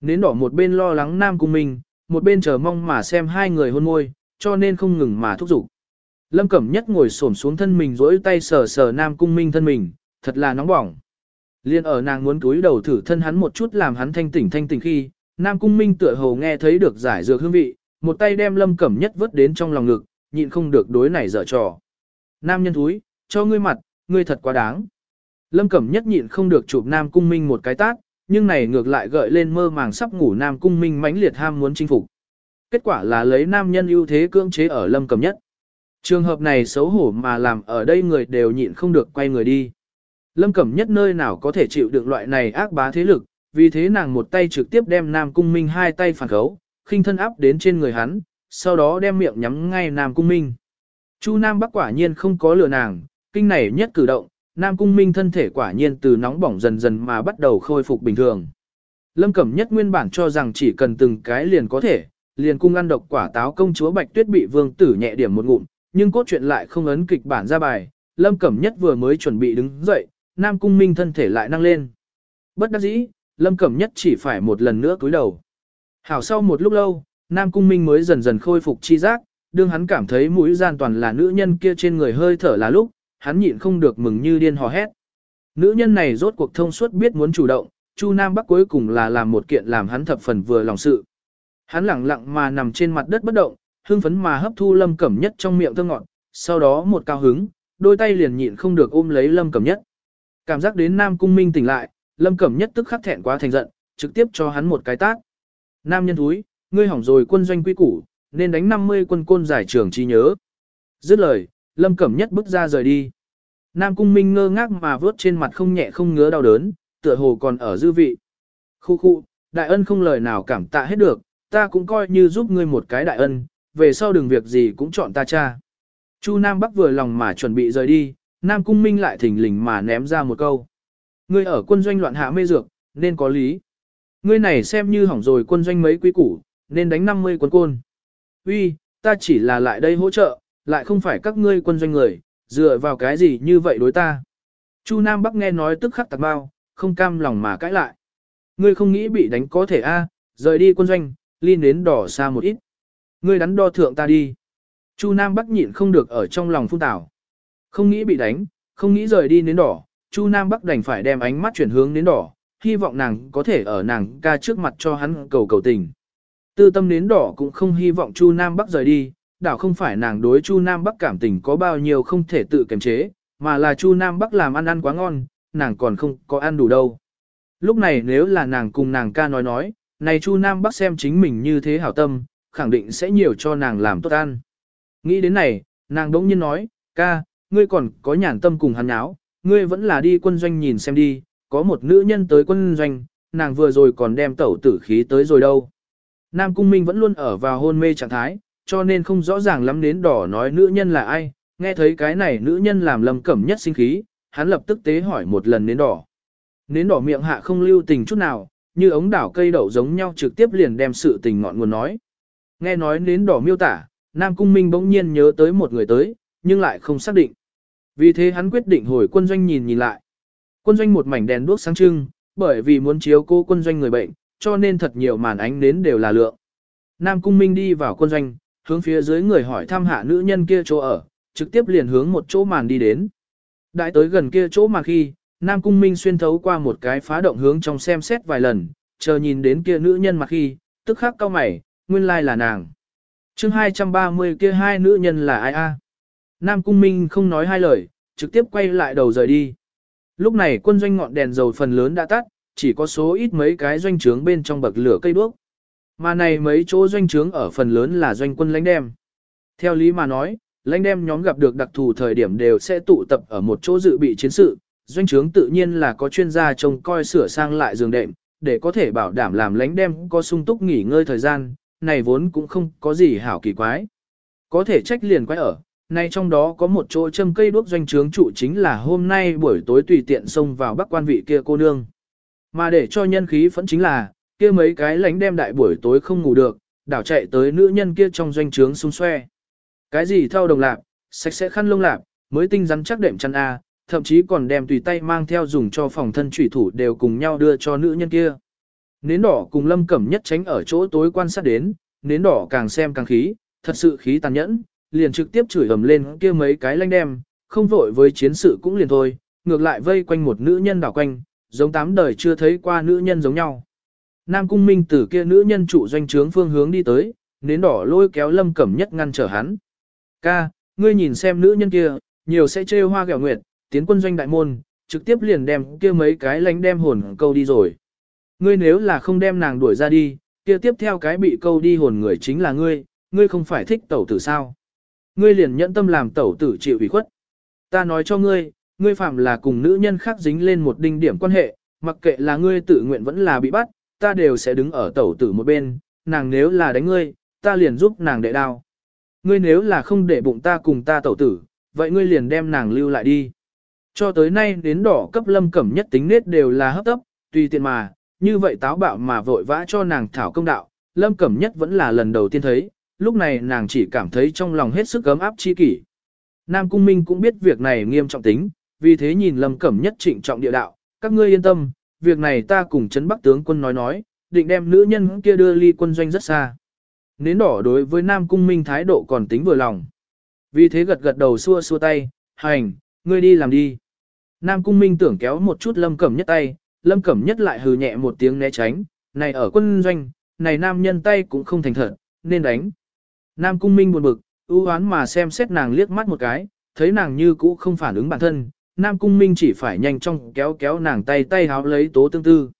Nến đỏ một bên lo lắng nam cùng mình, một bên chờ mong mà xem hai người hôn môi, cho nên không ngừng mà thúc giục. Lâm Cẩm Nhất ngồi xổm xuống thân mình rỗi tay sờ sờ Nam Cung Minh thân mình, thật là nóng bỏng. Liên ở nàng muốn túi đầu thử thân hắn một chút làm hắn thanh tỉnh thanh tỉnh khi, Nam Cung Minh tựa hồ nghe thấy được giải dược hương vị, một tay đem Lâm Cẩm Nhất vớt đến trong lòng ngực, nhịn không được đối này dở trò. Nam nhân thúi, cho ngươi mặt, ngươi thật quá đáng. Lâm Cẩm Nhất nhịn không được chụp Nam Cung Minh một cái tát, nhưng này ngược lại gợi lên mơ màng sắp ngủ Nam Cung Minh mãnh liệt ham muốn chinh phục. Kết quả là lấy nam nhân ưu thế cưỡng chế ở Lâm Cẩm Nhất. Trường hợp này xấu hổ mà làm ở đây người đều nhịn không được quay người đi. Lâm Cẩm Nhất nơi nào có thể chịu được loại này ác bá thế lực, vì thế nàng một tay trực tiếp đem Nam Cung Minh hai tay phản khấu, khinh thân áp đến trên người hắn, sau đó đem miệng nhắm ngay Nam Cung Minh. Chu Nam Bắc quả nhiên không có lừa nàng, kinh này nhất cử động, Nam Cung Minh thân thể quả nhiên từ nóng bỏng dần dần mà bắt đầu khôi phục bình thường. Lâm Cẩm Nhất nguyên bản cho rằng chỉ cần từng cái liền có thể, liền cung ăn độc quả táo công chúa Bạch Tuyết bị vương tử nhẹ điểm một ngụm, nhưng cốt truyện lại không ấn kịch bản ra bài, Lâm Cẩm Nhất vừa mới chuẩn bị đứng dậy, Nam Cung Minh thân thể lại năng lên. Bất đắc dĩ, Lâm Cẩm Nhất chỉ phải một lần nữa cúi đầu. Hảo sau một lúc lâu, Nam Cung Minh mới dần dần khôi phục chi giác, đương hắn cảm thấy mũi gian toàn là nữ nhân kia trên người hơi thở là lúc, hắn nhịn không được mừng như điên hò hét. Nữ nhân này rốt cuộc thông suốt biết muốn chủ động, Chu Nam Bắc cuối cùng là làm một kiện làm hắn thập phần vừa lòng sự. Hắn lặng lặng mà nằm trên mặt đất bất động, hưng phấn mà hấp thu Lâm Cẩm Nhất trong miệng thơ ngọt, sau đó một cao hứng, đôi tay liền nhịn không được ôm lấy Lâm Cẩm Nhất. Cảm giác đến Nam Cung Minh tỉnh lại, Lâm Cẩm Nhất tức khắc thẹn quá thành giận, trực tiếp cho hắn một cái tát. Nam nhân thúi, ngươi hỏng rồi quân doanh quy củ, nên đánh 50 quân côn giải trưởng chi nhớ. Dứt lời, Lâm Cẩm Nhất bước ra rời đi. Nam Cung Minh ngơ ngác mà vớt trên mặt không nhẹ không ngứa đau đớn, tựa hồ còn ở dư vị. Khu khu, đại ân không lời nào cảm tạ hết được, ta cũng coi như giúp ngươi một cái đại ân, về sau đừng việc gì cũng chọn ta cha. Chu Nam Bắc vừa lòng mà chuẩn bị rời đi, Nam Cung Minh lại thỉnh lình mà ném ra một câu. Ngươi ở quân doanh loạn hạ mê dược, nên có lý. Ngươi này xem như hỏng rồi quân doanh mấy quý củ, nên đánh 50 quân côn. Uy, ta chỉ là lại đây hỗ trợ, lại không phải các ngươi quân doanh người, dựa vào cái gì như vậy đối ta. Chu Nam Bắc nghe nói tức khắc tạc bao, không cam lòng mà cãi lại. Ngươi không nghĩ bị đánh có thể a, rời đi quân doanh, ly đến đỏ xa một ít. Ngươi đắn đo thượng ta đi. Chu Nam Bắc nhịn không được ở trong lòng phun tảo. Không nghĩ bị đánh, không nghĩ rời đi đến đỏ, Chu Nam Bắc đành phải đem ánh mắt chuyển hướng đến đỏ, hy vọng nàng có thể ở nàng ca trước mặt cho hắn cầu cầu tình. Tư tâm đến đỏ cũng không hy vọng Chu Nam Bắc rời đi, đảo không phải nàng đối Chu Nam Bắc cảm tình có bao nhiêu không thể tự kiềm chế, mà là Chu Nam Bắc làm ăn ăn quá ngon, nàng còn không có ăn đủ đâu. Lúc này nếu là nàng cùng nàng ca nói nói, này Chu Nam Bắc xem chính mình như thế hảo tâm, khẳng định sẽ nhiều cho nàng làm tốt ăn. Nghĩ đến này, nàng đỗng nhiên nói, ca, ngươi còn có nhàn tâm cùng hắn áo, ngươi vẫn là đi quân doanh nhìn xem đi, có một nữ nhân tới quân doanh, nàng vừa rồi còn đem tẩu tử khí tới rồi đâu. Nam Cung Minh vẫn luôn ở vào hôn mê trạng thái, cho nên không rõ ràng lắm đến đỏ nói nữ nhân là ai, nghe thấy cái này nữ nhân làm lầm cẩm nhất sinh khí, hắn lập tức tế hỏi một lần đến đỏ. Nến đỏ miệng hạ không lưu tình chút nào, như ống đảo cây đậu giống nhau trực tiếp liền đem sự tình ngọn nguồn nói. Nghe nói nến đỏ miêu tả, Nam Cung Minh bỗng nhiên nhớ tới một người tới, nhưng lại không xác định. Vì thế hắn quyết định hồi quân doanh nhìn nhìn lại. Quân doanh một mảnh đèn đuốc sáng trưng, bởi vì muốn chiếu cô quân doanh người bệnh, cho nên thật nhiều màn ánh nến đều là lượng. Nam Cung Minh đi vào quân doanh, hướng phía dưới người hỏi thăm hạ nữ nhân kia chỗ ở, trực tiếp liền hướng một chỗ màn đi đến. Đại tới gần kia chỗ mà khi, Nam Cung Minh xuyên thấu qua một cái phá động hướng trong xem xét vài lần, chờ nhìn đến kia nữ nhân mà khi, tức khắc cao mày, nguyên lai là nàng. chương 230 kia hai nữ nhân là ai a? Nam Cung Minh không nói hai lời, trực tiếp quay lại đầu rời đi. Lúc này quân doanh ngọn đèn dầu phần lớn đã tắt, chỉ có số ít mấy cái doanh trướng bên trong bậc lửa cây đuốc. Mà này mấy chỗ doanh trướng ở phần lớn là doanh quân lãnh đem. Theo lý mà nói, lãnh đem nhóm gặp được đặc thù thời điểm đều sẽ tụ tập ở một chỗ dự bị chiến sự, doanh trướng tự nhiên là có chuyên gia trông coi sửa sang lại giường đệm, để có thể bảo đảm làm lãnh đem có sung túc nghỉ ngơi thời gian, này vốn cũng không có gì hảo kỳ quái. Có thể trách liền quái ở, nay trong đó có một chỗ châm cây đuốc doanh trướng trụ chính là hôm nay buổi tối tùy tiện xông vào bắc quan vị kia cô nương. Mà để cho nhân khí phẫn chính là, kia mấy cái lánh đem đại buổi tối không ngủ được, đảo chạy tới nữ nhân kia trong doanh trướng xung xoe. Cái gì thao đồng lạp, sạch sẽ khăn lông lạp, mới tinh rắn chắc đệm chăn A, thậm chí còn đem tùy tay mang theo dùng cho phòng thân trùy thủ đều cùng nhau đưa cho nữ nhân kia. Nến đỏ cùng lâm cẩm nhất tránh ở chỗ tối quan sát đến, nến đỏ càng xem càng khí, thật sự khí tàn nhẫn, liền trực tiếp chửi ầm lên kia mấy cái lanh đem, không vội với chiến sự cũng liền thôi, ngược lại vây quanh một nữ nhân đảo quanh, giống tám đời chưa thấy qua nữ nhân giống nhau. Nam Cung Minh từ kia nữ nhân trụ doanh trướng phương hướng đi tới, nến đỏ lôi kéo Lâm Cẩm Nhất ngăn trở hắn. Ca, ngươi nhìn xem nữ nhân kia, nhiều sẽ trêu hoa gẹo nguyệt, tiến quân doanh đại môn, trực tiếp liền đem kia mấy cái lánh đem hồn câu đi rồi. Ngươi nếu là không đem nàng đuổi ra đi, kia tiếp theo cái bị câu đi hồn người chính là ngươi, ngươi không phải thích tẩu tử sao. Ngươi liền nhẫn tâm làm tẩu tử chịu ủy khuất. Ta nói cho ngươi, ngươi phạm là cùng nữ nhân khác dính lên một đinh điểm quan hệ, mặc kệ là ngươi tự nguyện vẫn là bị bắt, ta đều sẽ đứng ở tẩu tử một bên, nàng nếu là đánh ngươi, ta liền giúp nàng đệ đao. Ngươi nếu là không để bụng ta cùng ta tẩu tử, vậy ngươi liền đem nàng lưu lại đi. Cho tới nay đến đỏ cấp lâm cẩm nhất tính nết đều là hấp tấp, tùy tiện mà, như vậy táo bạo mà vội vã cho nàng thảo công đạo, lâm cẩm nhất vẫn là lần đầu tiên thấy, lúc này nàng chỉ cảm thấy trong lòng hết sức ấm áp chi kỷ. Nam Cung Minh cũng biết việc này nghiêm trọng tính, vì thế nhìn lâm cẩm nhất trịnh trọng địa đạo, các ngươi yên tâm, việc này ta cùng trấn bắc tướng quân nói nói, định đem nữ nhân kia đưa ly quân doanh rất xa. Nến đỏ đối với Nam Cung Minh thái độ còn tính vừa lòng. Vì thế gật gật đầu xua xua tay, hành, ngươi đi làm đi. Nam Cung Minh tưởng kéo một chút Lâm Cẩm Nhất tay, Lâm Cẩm Nhất lại hừ nhẹ một tiếng né tránh, này ở quân doanh, này nam nhân tay cũng không thành thật, nên đánh. Nam Cung Minh buồn bực, ưu oán mà xem xét nàng liếc mắt một cái, thấy nàng như cũ không phản ứng bản thân, Nam Cung Minh chỉ phải nhanh chóng kéo kéo nàng tay tay háo lấy tố tương tư.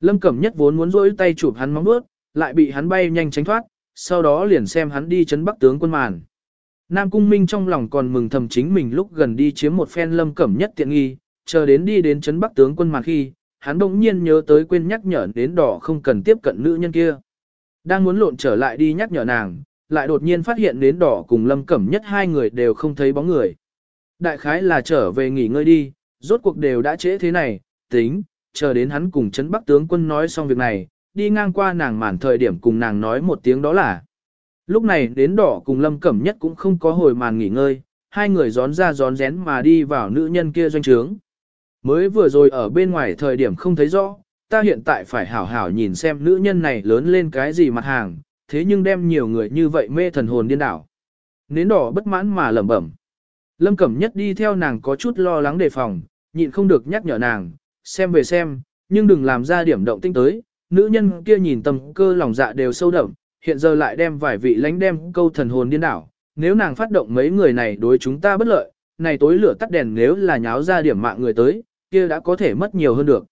Lâm Cẩm Nhất vốn muốn rỗi tay chụp hắn móng bước, lại bị hắn bay nhanh tránh thoát, sau đó liền xem hắn đi chấn bắc tướng quân màn. Nam Cung Minh trong lòng còn mừng thầm chính mình lúc gần đi chiếm một phen lâm cẩm nhất tiện nghi, chờ đến đi đến chấn bắc tướng quân màn khi, hắn bỗng nhiên nhớ tới quên nhắc nhở đến đỏ không cần tiếp cận nữ nhân kia. Đang muốn lộn trở lại đi nhắc nhở nàng, lại đột nhiên phát hiện đến đỏ cùng lâm cẩm nhất hai người đều không thấy bóng người. Đại khái là trở về nghỉ ngơi đi, rốt cuộc đều đã trễ thế này, tính, chờ đến hắn cùng chấn bắc tướng quân nói xong việc này, đi ngang qua nàng mản thời điểm cùng nàng nói một tiếng đó là. Lúc này đến đỏ cùng lâm cẩm nhất cũng không có hồi màn nghỉ ngơi, hai người gión ra gión rén mà đi vào nữ nhân kia doanh trướng. Mới vừa rồi ở bên ngoài thời điểm không thấy rõ, ta hiện tại phải hảo hảo nhìn xem nữ nhân này lớn lên cái gì mặt hàng, thế nhưng đem nhiều người như vậy mê thần hồn điên đảo. Nến đỏ bất mãn mà lẩm bẩm. Lâm Cẩm Nhất đi theo nàng có chút lo lắng đề phòng, nhịn không được nhắc nhở nàng, xem về xem, nhưng đừng làm ra điểm động tinh tới. Nữ nhân kia nhìn tầm cơ lòng dạ đều sâu đậm, hiện giờ lại đem vài vị lãnh đem câu thần hồn điên đảo. Nếu nàng phát động mấy người này đối chúng ta bất lợi, này tối lửa tắt đèn nếu là nháo ra điểm mạng người tới, kia đã có thể mất nhiều hơn được.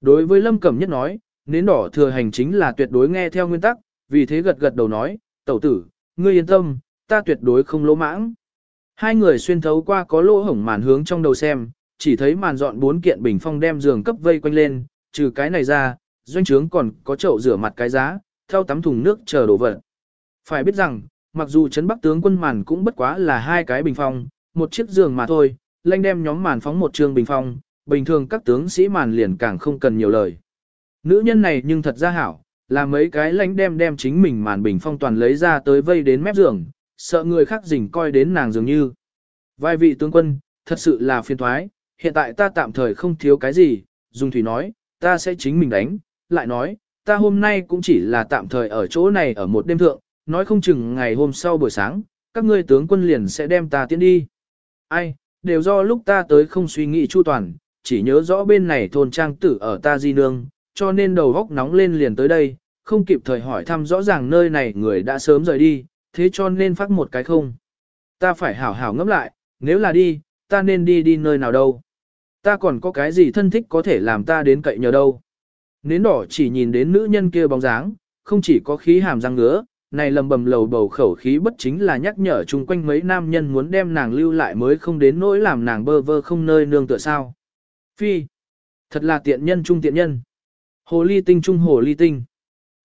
Đối với Lâm Cẩm Nhất nói, nến đỏ thừa hành chính là tuyệt đối nghe theo nguyên tắc, vì thế gật gật đầu nói, tẩu tử, ngươi yên tâm, ta tuyệt đối không lỗ mãng. Hai người xuyên thấu qua có lỗ hổng màn hướng trong đầu xem, chỉ thấy màn dọn bốn kiện bình phong đem giường cấp vây quanh lên, trừ cái này ra, doanh trướng còn có chậu rửa mặt cái giá, theo tắm thùng nước chờ đổ vật. Phải biết rằng, mặc dù trấn bắc tướng quân màn cũng bất quá là hai cái bình phong, một chiếc giường mà thôi, lanh đem nhóm màn phóng một trường bình phong, bình thường các tướng sĩ màn liền càng không cần nhiều lời. Nữ nhân này nhưng thật ra hảo, là mấy cái lánh đem đem chính mình màn bình phong toàn lấy ra tới vây đến mép giường, sợ người khác rình coi đến nàng dường như. Vài vị tướng quân, thật sự là phiền thoái, hiện tại ta tạm thời không thiếu cái gì, Dung Thủy nói, ta sẽ chính mình đánh, lại nói, ta hôm nay cũng chỉ là tạm thời ở chỗ này ở một đêm thượng, nói không chừng ngày hôm sau buổi sáng, các ngươi tướng quân liền sẽ đem ta tiến đi. Ai, đều do lúc ta tới không suy nghĩ chu toàn, chỉ nhớ rõ bên này thôn trang tử ở ta di nương, cho nên đầu góc nóng lên liền tới đây, không kịp thời hỏi thăm rõ ràng nơi này người đã sớm rời đi, thế cho nên phát một cái không. Ta phải hảo hảo ngẫm lại, nếu là đi, ta nên đi đi nơi nào đâu. Ta còn có cái gì thân thích có thể làm ta đến cậy nhờ đâu. Nến đỏ chỉ nhìn đến nữ nhân kia bóng dáng, không chỉ có khí hàm răng ngứa, này lầm bầm lầu bầu khẩu khí bất chính là nhắc nhở chung quanh mấy nam nhân muốn đem nàng lưu lại mới không đến nỗi làm nàng bơ vơ không nơi nương tựa sao. Phi, thật là tiện nhân trung tiện nhân. Hồ ly tinh trung hồ ly tinh.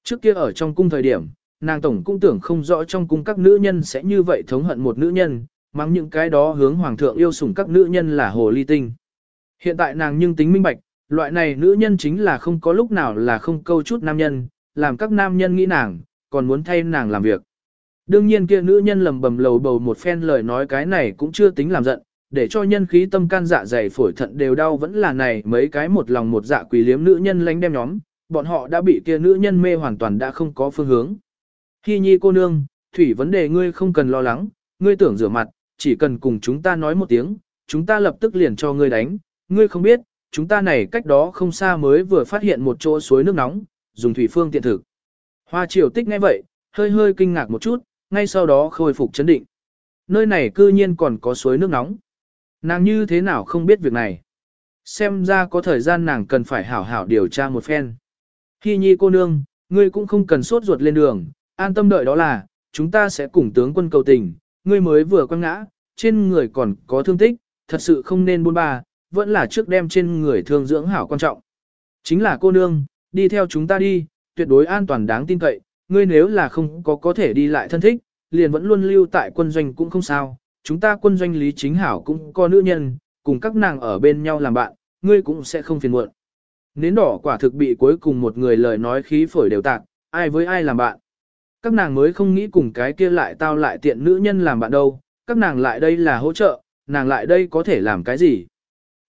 Trước kia ở trong cung thời điểm, nàng tổng cũng tưởng không rõ trong cung các nữ nhân sẽ như vậy thống hận một nữ nhân, mắng những cái đó hướng hoàng thượng yêu sủng các nữ nhân là hồ ly tinh. Hiện tại nàng nhưng tính minh bạch, loại này nữ nhân chính là không có lúc nào là không câu chút nam nhân, làm các nam nhân nghĩ nàng, còn muốn thay nàng làm việc. Đương nhiên kia nữ nhân lầm bầm lầu bầu một phen lời nói cái này cũng chưa tính làm giận, để cho nhân khí tâm can dạ dày phổi thận đều đau vẫn là này mấy cái một lòng một dạ quỷ liếm nữ nhân lánh đem nhóm, bọn họ đã bị kia nữ nhân mê hoàn toàn đã không có phương hướng. Hi nhi cô nương, thủy vấn đề ngươi không cần lo lắng, ngươi tưởng rửa mặt, chỉ cần cùng chúng ta nói một tiếng, chúng ta lập tức liền cho ngươi đánh, ngươi không biết, chúng ta này cách đó không xa mới vừa phát hiện một chỗ suối nước nóng, dùng thủy phương tiện thực. Hoa triều tích ngay vậy, hơi hơi kinh ngạc một chút, ngay sau đó khôi phục chấn định. Nơi này cư nhiên còn có suối nước nóng. Nàng như thế nào không biết việc này. Xem ra có thời gian nàng cần phải hảo hảo điều tra một phen. Hi nhi cô nương, ngươi cũng không cần sốt ruột lên đường, an tâm đợi đó là, chúng ta sẽ cùng tướng quân cầu tình, ngươi mới vừa quăng ngã, trên người còn có thương tích, thật sự không nên buôn ba, vẫn là trước đem trên người thương dưỡng hảo quan trọng. Chính là cô nương, đi theo chúng ta đi, tuyệt đối an toàn đáng tin cậy, ngươi nếu là không có có thể đi lại thân thích, liền vẫn luôn lưu tại quân doanh cũng không sao, chúng ta quân doanh lý chính hảo cũng có nữ nhân, cùng các nàng ở bên nhau làm bạn, ngươi cũng sẽ không phiền muộn. Nến đỏ quả thực bị cuối cùng một người lời nói khí phổi đều tạc, ai với ai làm bạn. Các nàng mới không nghĩ cùng cái kia lại tao lại tiện nữ nhân làm bạn đâu, các nàng lại đây là hỗ trợ, nàng lại đây có thể làm cái gì.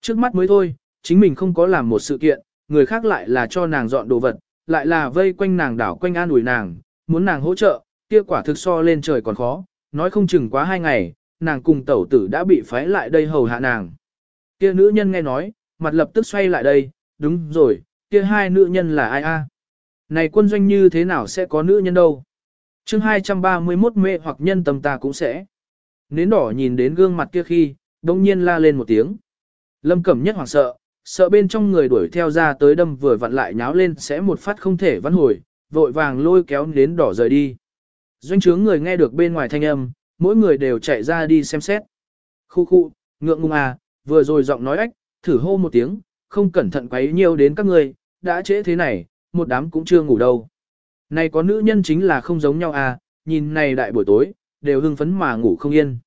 Trước mắt mới thôi, chính mình không có làm một sự kiện, người khác lại là cho nàng dọn đồ vật, lại là vây quanh nàng đảo quanh an ủi nàng, muốn nàng hỗ trợ, kia quả thực so lên trời còn khó, nói không chừng quá hai ngày, nàng cùng tẩu tử đã bị phái lại đây hầu hạ nàng. Kia nữ nhân nghe nói, mặt lập tức xoay lại đây, đúng rồi, kia hai nữ nhân là ai a? Này quân doanh như thế nào sẽ có nữ nhân đâu? chương 231 mê hoặc nhân tâm ta cũng sẽ. Nến đỏ nhìn đến gương mặt kia khi, đông nhiên la lên một tiếng. Lâm cẩm nhất hoảng sợ, sợ bên trong người đuổi theo ra tới đâm vừa vặn lại nháo lên sẽ một phát không thể vãn hồi, vội vàng lôi kéo nến đỏ rời đi. Doanh trướng người nghe được bên ngoài thanh âm, mỗi người đều chạy ra đi xem xét. Khu khu, ngượng ngùng à, vừa rồi giọng nói ách, thử hô một tiếng, không cẩn thận quấy nhiều đến các người, đã trễ thế này, một đám cũng chưa ngủ đâu. Này có nữ nhân chính là không giống nhau à, nhìn này đại buổi tối, đều hưng phấn mà ngủ không yên.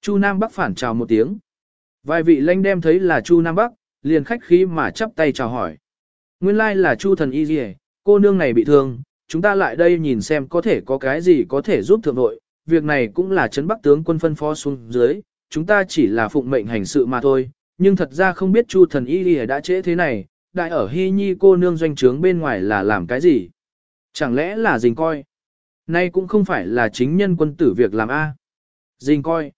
Chu Nam Bắc phản chào một tiếng. Vài vị lãnh đem thấy là Chu Nam Bắc, liền khách khí mà chắp tay chào hỏi. Nguyên lai like là Chu thần y gì cô nương này bị thương, chúng ta lại đây nhìn xem có thể có cái gì có thể giúp thượng nội, việc này cũng là chấn bắc tướng quân phân phó xuống dưới, chúng ta chỉ là phụng mệnh hành sự mà thôi, nhưng thật ra không biết Chu thần y gì đã trễ thế này, đại ở Hy Nhi cô nương doanh trướng bên ngoài là làm cái gì? Chẳng lẽ là dình coi? Nay cũng không phải là chính nhân quân tử việc làm A. Dình coi.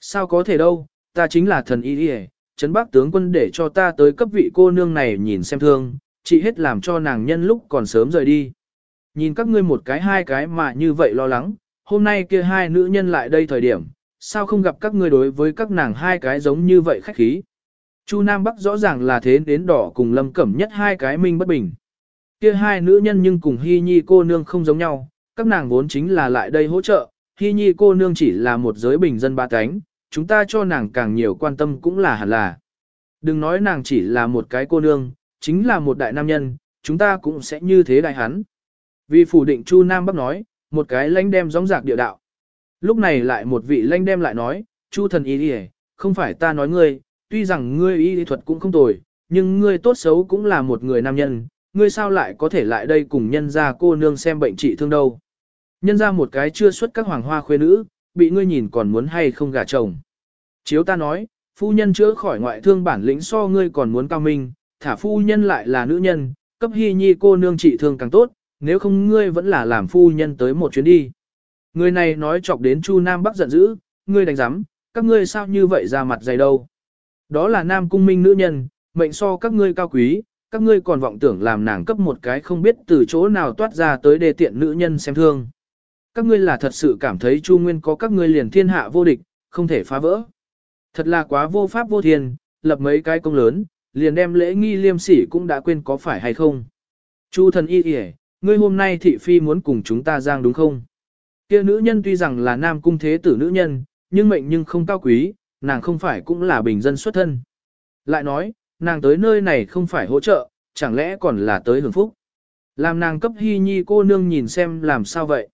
Sao có thể đâu, ta chính là thần y đi Trấn bắc tướng quân để cho ta tới cấp vị cô nương này nhìn xem thương, chỉ hết làm cho nàng nhân lúc còn sớm rời đi. Nhìn các ngươi một cái hai cái mà như vậy lo lắng, hôm nay kia hai nữ nhân lại đây thời điểm, sao không gặp các ngươi đối với các nàng hai cái giống như vậy khách khí. Chu Nam Bắc rõ ràng là thế đến đỏ cùng lâm cẩm nhất hai cái minh bất bình. Kia hai nữ nhân nhưng cùng Hy Nhi cô nương không giống nhau, các nàng vốn chính là lại đây hỗ trợ, Hy Nhi cô nương chỉ là một giới bình dân ba cánh, chúng ta cho nàng càng nhiều quan tâm cũng là hẳn là. Đừng nói nàng chỉ là một cái cô nương, chính là một đại nam nhân, chúng ta cũng sẽ như thế đại hắn. Vì phủ định Chu Nam Bắc nói, một cái lãnh đem gióng giạc địa đạo. Lúc này lại một vị lãnh đem lại nói, Chu thần y đi không phải ta nói ngươi, tuy rằng ngươi y thuật cũng không tồi, nhưng ngươi tốt xấu cũng là một người nam nhân, ngươi sao lại có thể lại đây cùng nhân gia cô nương xem bệnh trị thương đâu. Nhân ra một cái chưa xuất các hoàng hoa khuê nữ, bị ngươi nhìn còn muốn hay không gả chồng. Chiếu ta nói, phu nhân chữa khỏi ngoại thương bản lĩnh so ngươi còn muốn cao minh, thả phu nhân lại là nữ nhân, cấp hy nhi cô nương trị thương càng tốt, nếu không ngươi vẫn là làm phu nhân tới một chuyến đi. Người này nói chọc đến Chu Nam Bắc giận dữ, ngươi đánh giám, các ngươi sao như vậy ra mặt dày đâu. Đó là nam cung minh nữ nhân, mệnh so các ngươi cao quý, các ngươi còn vọng tưởng làm nàng cấp một cái không biết từ chỗ nào toát ra tới đề tiện nữ nhân xem thương. Các ngươi là thật sự cảm thấy Chu Nguyên có các ngươi liền thiên hạ vô địch, không thể phá vỡ. Thật là quá vô pháp vô thiên, lập mấy cái công lớn, liền đem lễ nghi liêm sỉ cũng đã quên có phải hay không. Chu thần y kìa, ngươi hôm nay thị phi muốn cùng chúng ta giang đúng không? Kia nữ nhân tuy rằng là nam cung thế tử nữ nhân, nhưng mệnh nhưng không cao quý, nàng không phải cũng là bình dân xuất thân. Lại nói, nàng tới nơi này không phải hỗ trợ, chẳng lẽ còn là tới hưởng phúc. Làm nàng cấp hy nhi cô nương nhìn xem làm sao vậy.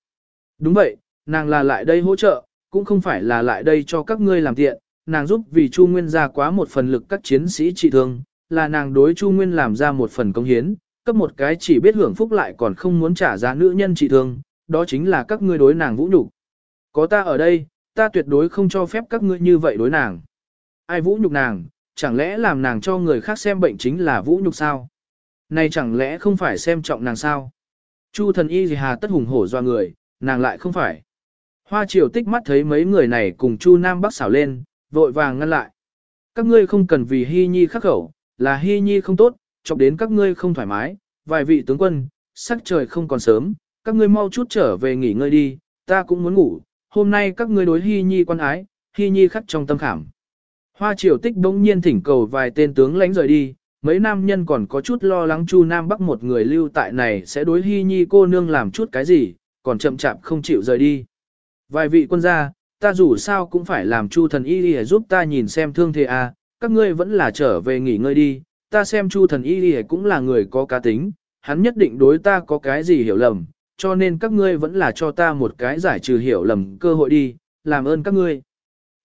Đúng vậy, nàng là lại đây hỗ trợ, cũng không phải là lại đây cho các ngươi làm tiện, nàng giúp vì Chu Nguyên ra quá một phần lực các chiến sĩ trị thương, là nàng đối Chu Nguyên làm ra một phần công hiến, cấp một cái chỉ biết hưởng phúc lại còn không muốn trả giá nữ nhân trị thương, đó chính là các ngươi đối nàng vũ nhục. Có ta ở đây, ta tuyệt đối không cho phép các ngươi như vậy đối nàng. Ai vũ nhục nàng, chẳng lẽ làm nàng cho người khác xem bệnh chính là vũ nhục sao? Này chẳng lẽ không phải xem trọng nàng sao? Chu thần y gì hà tất hùng hổ do người, nàng lại không phải. Hoa triều tích mắt thấy mấy người này cùng Chu Nam Bắc xảo lên, vội vàng ngăn lại. Các ngươi không cần vì Hy Nhi khắc khẩu, là Hy Nhi không tốt, chọc đến các ngươi không thoải mái, vài vị tướng quân, sắc trời không còn sớm, các ngươi mau chút trở về nghỉ ngơi đi, ta cũng muốn ngủ, hôm nay các ngươi đối Hy Nhi quan ái, Hy Nhi khắc trong tâm khảm. Hoa triều tích bỗng nhiên thỉnh cầu vài tên tướng lãnh rời đi, mấy nam nhân còn có chút lo lắng Chu Nam Bắc một người lưu tại này sẽ đối Hy Nhi cô nương làm chút cái gì, còn chậm chạp không chịu rời đi. Vài vị quân gia, ta dù sao cũng phải làm Chu thần y để giúp ta nhìn xem thương thế à, các ngươi vẫn là trở về nghỉ ngơi đi, ta xem Chu thần y cũng là người có cá tính, hắn nhất định đối ta có cái gì hiểu lầm, cho nên các ngươi vẫn là cho ta một cái giải trừ hiểu lầm cơ hội đi, làm ơn các ngươi.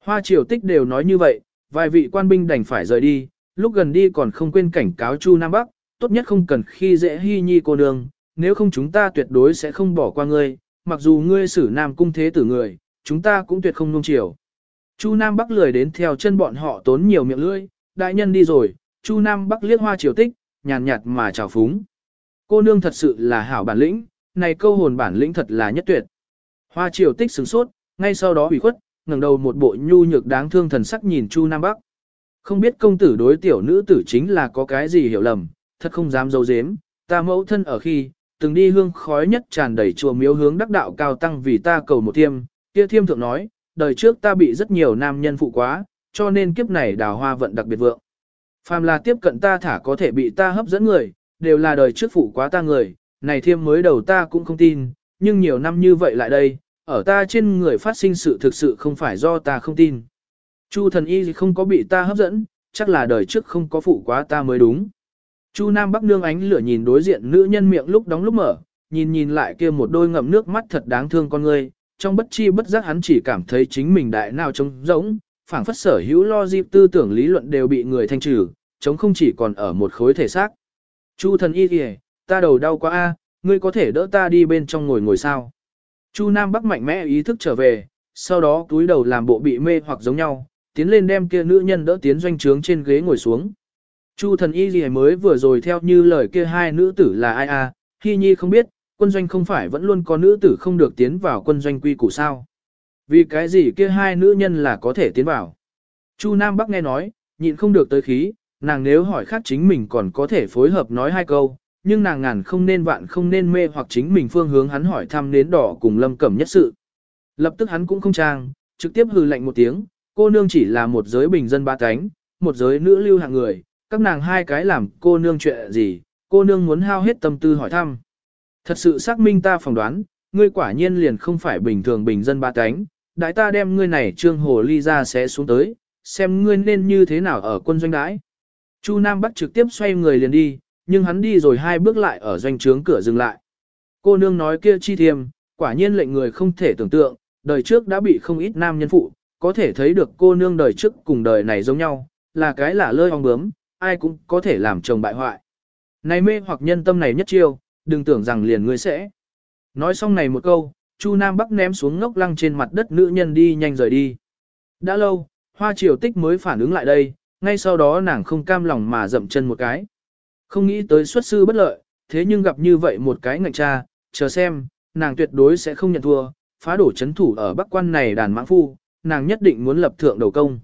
Hoa triều tích đều nói như vậy, vài vị quan binh đành phải rời đi, lúc gần đi còn không quên cảnh cáo Chu Nam Bắc, tốt nhất không cần khi dễ hy nhi cô nương, nếu không chúng ta tuyệt đối sẽ không bỏ qua ngươi, mặc dù ngươi xử nam cung thế tử người, chúng ta cũng tuyệt không nung chiều. Chu Nam Bắc lười đến theo chân bọn họ tốn nhiều miệng lưỡi, đại nhân đi rồi, Chu Nam Bắc liếc hoa triều tích, nhàn nhạt mà chào phúng. Cô nương thật sự là hảo bản lĩnh, này câu hồn bản lĩnh thật là nhất tuyệt. Hoa triều tích sửng sốt, ngay sau đó ủy khuất, ngẩng đầu một bộ nhu nhược đáng thương thần sắc nhìn Chu Nam Bắc. Không biết công tử đối tiểu nữ tử chính là có cái gì hiểu lầm, thật không dám dấu dếm, ta mẫu thân ở khi, từng đi hương khói nhất tràn đầy chùa miếu hướng đắc đạo cao tăng vì ta cầu một thiêm, kia thiêm thượng nói, đời trước ta bị rất nhiều nam nhân phụ quá, cho nên kiếp này đào hoa vận đặc biệt vượng. Phàm là tiếp cận ta thả có thể bị ta hấp dẫn người, đều là đời trước phụ quá ta người, này thiêm mới đầu ta cũng không tin, nhưng nhiều năm như vậy lại đây, ở ta trên người phát sinh sự thực sự không phải do ta không tin. Chu thần y không có bị ta hấp dẫn, chắc là đời trước không có phụ quá ta mới đúng. Chu Nam Bắc nương ánh lửa nhìn đối diện nữ nhân miệng lúc đóng lúc mở, nhìn nhìn lại kia một đôi ngậm nước mắt thật đáng thương con người, trong bất chi bất giác hắn chỉ cảm thấy chính mình đại nào trống rỗng, phảng phất sở hữu lo dịp tư tưởng lý luận đều bị người thanh trừ, chống không chỉ còn ở một khối thể xác. Chu thần y kìa, ta đầu đau quá a, ngươi có thể đỡ ta đi bên trong ngồi ngồi sao. Chu Nam Bắc mạnh mẽ ý thức trở về, sau đó túi đầu làm bộ bị mê hoặc giống nhau, tiến lên đem kia nữ nhân đỡ tiến doanh trướng trên ghế ngồi xuống. Chu thần y gì mới vừa rồi theo như lời kia hai nữ tử là ai a, à, Nhi không biết, quân doanh không phải vẫn luôn có nữ tử không được tiến vào quân doanh quy củ sao. Vì cái gì kia hai nữ nhân là có thể tiến vào. Chu Nam Bắc nghe nói, nhịn không được tới khí, nàng nếu hỏi khác chính mình còn có thể phối hợp nói hai câu, nhưng nàng ngàn không nên vạn không nên mê hoặc chính mình phương hướng hắn hỏi thăm đến đỏ cùng lâm cẩm nhất sự. Lập tức hắn cũng không trang, trực tiếp hừ lạnh một tiếng, cô nương chỉ là một giới bình dân ba cánh, một giới nữ lưu hạng người, các nàng hai cái làm cô nương chuyện gì, cô nương muốn hao hết tâm tư hỏi thăm. Thật sự xác minh ta phỏng đoán, ngươi quả nhiên liền không phải bình thường bình dân ba cánh, đại ta đem ngươi này trương hồ ly ra sẽ xuống tới, xem ngươi nên như thế nào ở quân doanh đãi. Chu Nam Bắc trực tiếp xoay người liền đi, nhưng hắn đi rồi hai bước lại ở doanh trướng cửa dừng lại. Cô nương nói kia chi thiềm, quả nhiên lệnh người không thể tưởng tượng, đời trước đã bị không ít nam nhân phụ, có thể thấy được cô nương đời trước cùng đời này giống nhau, là cái lả lơi ong bướm, ai cũng có thể làm chồng bại hoại. Này mê hoặc nhân tâm này nhất chiêu, đừng tưởng rằng liền ngươi sẽ. Nói xong này một câu, Chu Nam Bắc ném xuống ngốc lăng trên mặt đất nữ nhân đi nhanh rời đi. Đã lâu, hoa triều tích mới phản ứng lại đây, ngay sau đó nàng không cam lòng mà dậm chân một cái. Không nghĩ tới xuất sư bất lợi, thế nhưng gặp như vậy một cái ngạnh cha, chờ xem, nàng tuyệt đối sẽ không nhận thua, phá đổ chấn thủ ở bắc quan này đàn mãng phu, nàng nhất định muốn lập thượng đầu công.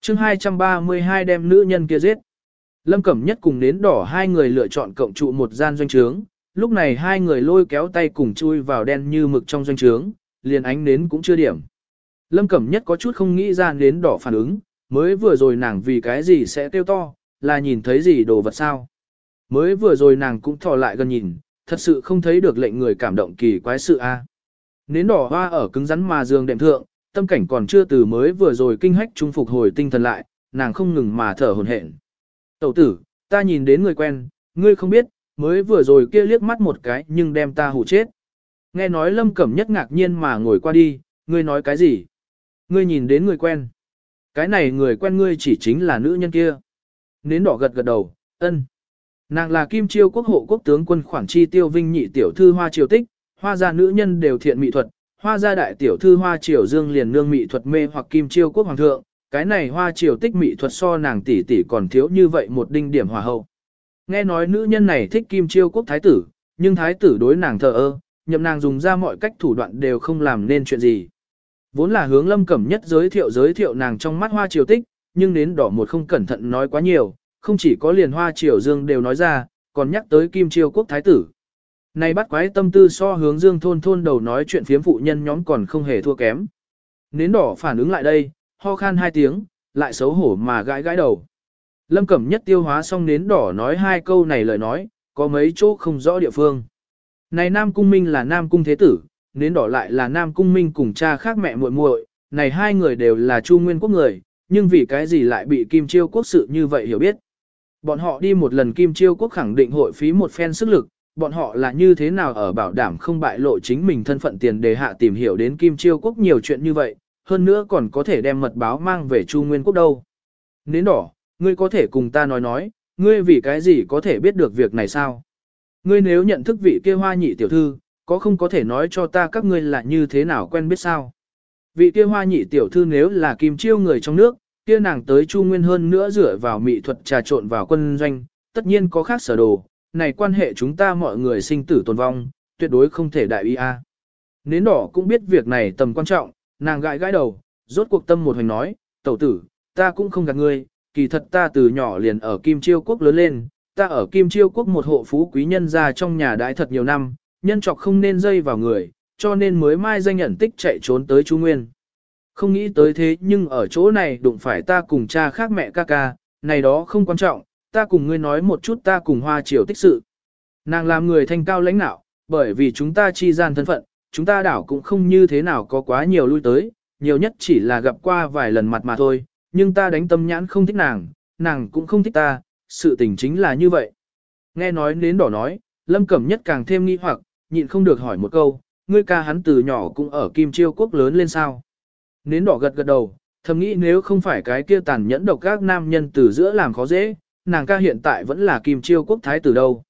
chương 232 đem nữ nhân kia giết. Lâm Cẩm Nhất cùng nến đỏ hai người lựa chọn cộng trụ một gian doanh trướng, lúc này hai người lôi kéo tay cùng chui vào đen như mực trong doanh trướng, liền ánh nến cũng chưa điểm. Lâm Cẩm Nhất có chút không nghĩ ra nến đỏ phản ứng, mới vừa rồi nàng vì cái gì sẽ tiêu to, là nhìn thấy gì đồ vật sao. Mới vừa rồi nàng cũng thò lại gần nhìn, thật sự không thấy được lệnh người cảm động kỳ quái sự a. Nến đỏ hoa ở cứng rắn mà giường đệm thượng, tâm cảnh còn chưa từ mới vừa rồi kinh hách trung phục hồi tinh thần lại, nàng không ngừng mà thở hổn hển. Tẩu tử, ta nhìn đến người quen, ngươi không biết, mới vừa rồi kia liếc mắt một cái nhưng đem ta hù chết. Nghe nói lâm cẩm nhất ngạc nhiên mà ngồi qua đi, ngươi nói cái gì? Ngươi nhìn đến người quen. Cái này người quen ngươi chỉ chính là nữ nhân kia. Nến đỏ gật gật đầu, ân. Nàng là kim chiêu quốc hộ quốc tướng quân khoản chi tiêu vinh nhị tiểu thư hoa triều tích, hoa gia nữ nhân đều thiện mỹ thuật, hoa gia đại tiểu thư hoa triều dương liền nương mỹ thuật mê hoặc kim chiêu quốc hoàng thượng, cái này hoa triều tích mỹ thuật so nàng tỷ tỷ còn thiếu như vậy một đinh điểm hòa hậu. Nghe nói nữ nhân này thích kim chiêu quốc thái tử, nhưng thái tử đối nàng thờ ơ, nhậm nàng dùng ra mọi cách thủ đoạn đều không làm nên chuyện gì. Vốn là hướng lâm cẩm nhất giới thiệu giới thiệu nàng trong mắt hoa triều tích, nhưng đến đỏ một không cẩn thận nói quá nhiều, không chỉ có liền hoa triều dương đều nói ra, còn nhắc tới kim triều quốc thái tử. Này bắt quái tâm tư so hướng dương thôn thôn đầu nói chuyện phiếm phụ nhân nhóm còn không hề thua kém. Nến đỏ phản ứng lại đây, ho khan hai tiếng, lại xấu hổ mà gãi gãi đầu. Lâm Cẩm Nhất tiêu hóa xong nến đỏ nói hai câu này lời nói, có mấy chỗ không rõ địa phương. Này Nam Cung Minh là Nam Cung Thế Tử, nến đỏ lại là Nam Cung Minh cùng cha khác mẹ muội muội, này hai người đều là Chu Nguyên Quốc người, nhưng vì cái gì lại bị Kim Chiêu Quốc sự như vậy hiểu biết. Bọn họ đi một lần Kim Chiêu Quốc khẳng định hội phí một phen sức lực, bọn họ là như thế nào ở bảo đảm không bại lộ chính mình thân phận tiền đề hạ tìm hiểu đến Kim Chiêu Quốc nhiều chuyện như vậy, hơn nữa còn có thể đem mật báo mang về Chu Nguyên Quốc đâu. Nến đỏ, ngươi có thể cùng ta nói nói, ngươi vì cái gì có thể biết được việc này sao? Ngươi nếu nhận thức vị kia hoa nhị tiểu thư, có không có thể nói cho ta các ngươi là như thế nào quen biết sao? Vị kia hoa nhị tiểu thư nếu là kim chiêu người trong nước, kia nàng tới Chu Nguyên hơn nữa dựa vào mỹ thuật trà trộn vào quân doanh, tất nhiên có khác sở đồ, này quan hệ chúng ta mọi người sinh tử tồn vong, tuyệt đối không thể đại ý a. Nến đỏ cũng biết việc này tầm quan trọng, nàng gãi gãi đầu, rốt cuộc tâm một hành nói, tẩu tử, ta cũng không gạt ngươi, kỳ thật ta từ nhỏ liền ở Kim Chiêu Quốc lớn lên, ta ở Kim Chiêu Quốc một hộ phú quý nhân ra trong nhà đãi thật nhiều năm, nhân trọc không nên dây vào người, cho nên mới mai danh nhận tích chạy trốn tới Chu Nguyên. Không nghĩ tới thế nhưng ở chỗ này đụng phải ta cùng cha khác mẹ ca ca, này đó không quan trọng, ta cùng ngươi nói một chút ta cùng hoa triều tích sự. Nàng làm người thanh cao lãnh nạo, bởi vì chúng ta chi gian thân phận, chúng ta đảo cũng không như thế nào có quá nhiều lui tới, nhiều nhất chỉ là gặp qua vài lần mặt mà thôi, nhưng ta đánh tâm nhãn không thích nàng, nàng cũng không thích ta, sự tình chính là như vậy. Nghe nói nến đỏ nói, Lâm Cẩm Nhất càng thêm nghi hoặc, nhịn không được hỏi một câu, ngươi ca hắn từ nhỏ cũng ở Kim Chiêu Quốc lớn lên sao. Nến đỏ gật gật đầu, thầm nghĩ nếu không phải cái kia tàn nhẫn độc các nam nhân từ giữa làm khó dễ, nàng ca hiện tại vẫn là Kim Chiêu Quốc thái tử đâu.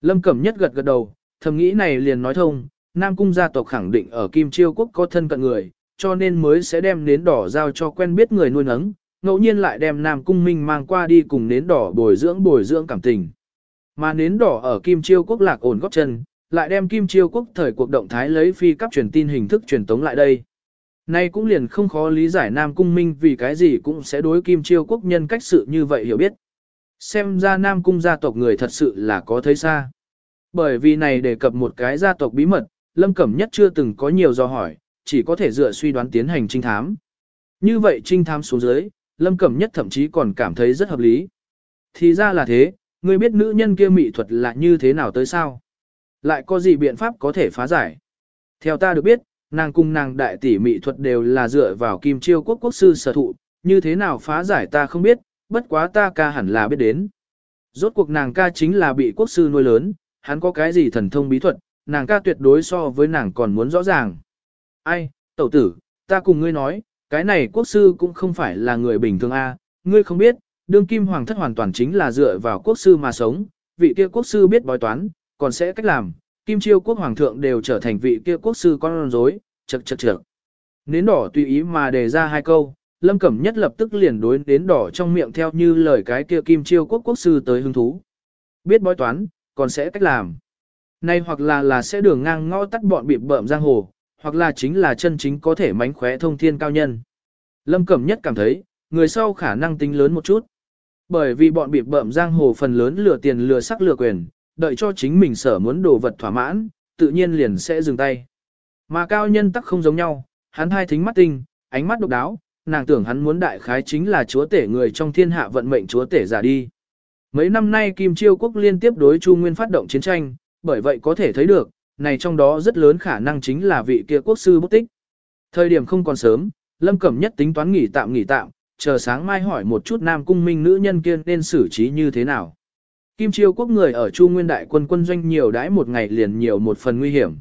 Lâm Cẩm Nhất gật gật đầu, thầm nghĩ này liền nói thông, Nam Cung gia tộc khẳng định ở Kim Chiêu Quốc có thân cận người, cho nên mới sẽ đem nến đỏ giao cho quen biết người nuôi nấng, ngẫu nhiên lại đem Nam Cung Minh mang qua đi cùng nến đỏ bồi dưỡng bồi dưỡng cảm tình. Mà nến đỏ ở Kim Chiêu Quốc lạc ổn góp chân, lại đem Kim Chiêu Quốc thời cuộc động thái lấy phi cấp truyền tin hình thức truyền tống lại đây. Nay cũng liền không khó lý giải Nam Cung Minh vì cái gì cũng sẽ đối Kim Chiêu Quốc nhân cách sự như vậy hiểu biết. Xem ra Nam Cung gia tộc người thật sự là có thấy xa. Bởi vì này đề cập một cái gia tộc bí mật, Lâm Cẩm Nhất chưa từng có nhiều do hỏi, chỉ có thể dựa suy đoán tiến hành trinh thám. Như vậy trinh thám xuống dưới, Lâm Cẩm Nhất thậm chí còn cảm thấy rất hợp lý. Thì ra là thế, ngươi biết nữ nhân kia mỹ thuật là như thế nào tới sao? Lại có gì biện pháp có thể phá giải? Theo ta được biết, nàng cùng nàng đại tỷ mỹ thuật đều là dựa vào kim chiêu quốc quốc sư sở thụ, như thế nào phá giải ta không biết, bất quá ta ca hẳn là biết đến. Rốt cuộc nàng ca chính là bị quốc sư nuôi lớn, hắn có cái gì thần thông bí thuật, nàng ca tuyệt đối so với nàng còn muốn rõ ràng. Ai, tẩu tử, ta cùng ngươi nói, cái này quốc sư cũng không phải là người bình thường a, ngươi không biết, đương kim hoàng thất hoàn toàn chính là dựa vào quốc sư mà sống, vị kia quốc sư biết bói toán, còn sẽ cách làm, kim chiêu quốc hoàng thượng đều trở thành vị kia quốc sư con rối, chật chật chật. Nến đỏ tùy ý mà đề ra hai câu, lâm cẩm nhất lập tức liền đối đến đỏ trong miệng theo như lời cái kia kim chiêu quốc quốc sư tới hứng thú. Biết bói toán, còn sẽ cách làm. Nay hoặc là là sẽ đường ngang ngõ tắt bọn bịp bợm giang hồ, hoặc là chính là chân chính có thể mánh khóe thông thiên cao nhân. Lâm Cẩm Nhất cảm thấy, người sau khả năng tính lớn một chút. Bởi vì bọn bịp bợm giang hồ phần lớn lừa tiền lừa sắc lừa quyền, đợi cho chính mình sở muốn đồ vật thỏa mãn, tự nhiên liền sẽ dừng tay. Mà cao nhân tắc không giống nhau, hắn hai thính mắt tinh, ánh mắt độc đáo, nàng tưởng hắn muốn đại khái chính là chúa tể người trong thiên hạ vận mệnh chúa tể giả đi. Mấy năm nay Kim Chiêu Quốc liên tiếp đối Chu Nguyên phát động chiến tranh, bởi vậy có thể thấy được, này trong đó rất lớn khả năng chính là vị kia quốc sư bút tích. Thời điểm không còn sớm, Lâm Cẩm Nhất tính toán nghỉ tạm nghỉ tạm, chờ sáng mai hỏi một chút Nam Cung Minh nữ nhân kia nên xử trí như thế nào. Kim Chiêu quốc người ở Chu Nguyên Đại quân quân doanh nhiều đãi một ngày liền nhiều một phần nguy hiểm.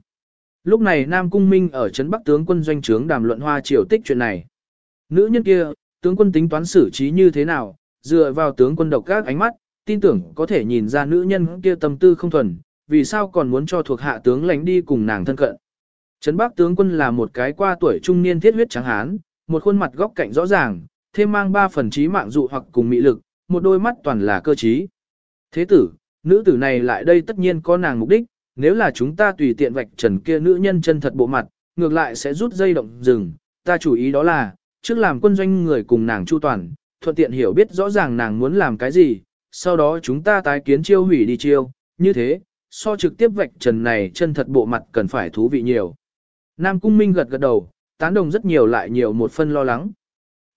Lúc này Nam Cung Minh ở Trấn Bắc tướng quân doanh trướng đàm luận hoa triều tích chuyện này. Nữ nhân kia, tướng quân tính toán xử trí như thế nào, dựa vào tướng quân độc các ánh mắt, tin tưởng có thể nhìn ra nữ nhân kia tâm tư không thuần, vì sao còn muốn cho thuộc hạ tướng lãnh đi cùng nàng thân cận. Trấn Bắc tướng quân là một cái qua tuổi trung niên thiết huyết trắng hán, một khuôn mặt góc cạnh rõ ràng, thêm mang ba phần trí mạng dụ hoặc cùng mị lực, một đôi mắt toàn là cơ trí. Thế tử, nữ tử này lại đây tất nhiên có nàng mục đích, nếu là chúng ta tùy tiện vạch trần kia nữ nhân chân thật bộ mặt, ngược lại sẽ rút dây động rừng, ta chủ ý đó là, trước làm quân doanh người cùng nàng chu toàn, thuận tiện hiểu biết rõ ràng nàng muốn làm cái gì, sau đó chúng ta tái kiến chiêu hủy đi chiêu, như thế, so trực tiếp vạch trần này chân thật bộ mặt cần phải thú vị nhiều. Nam Cung Minh gật gật đầu, tán đồng rất nhiều lại nhiều một phân lo lắng.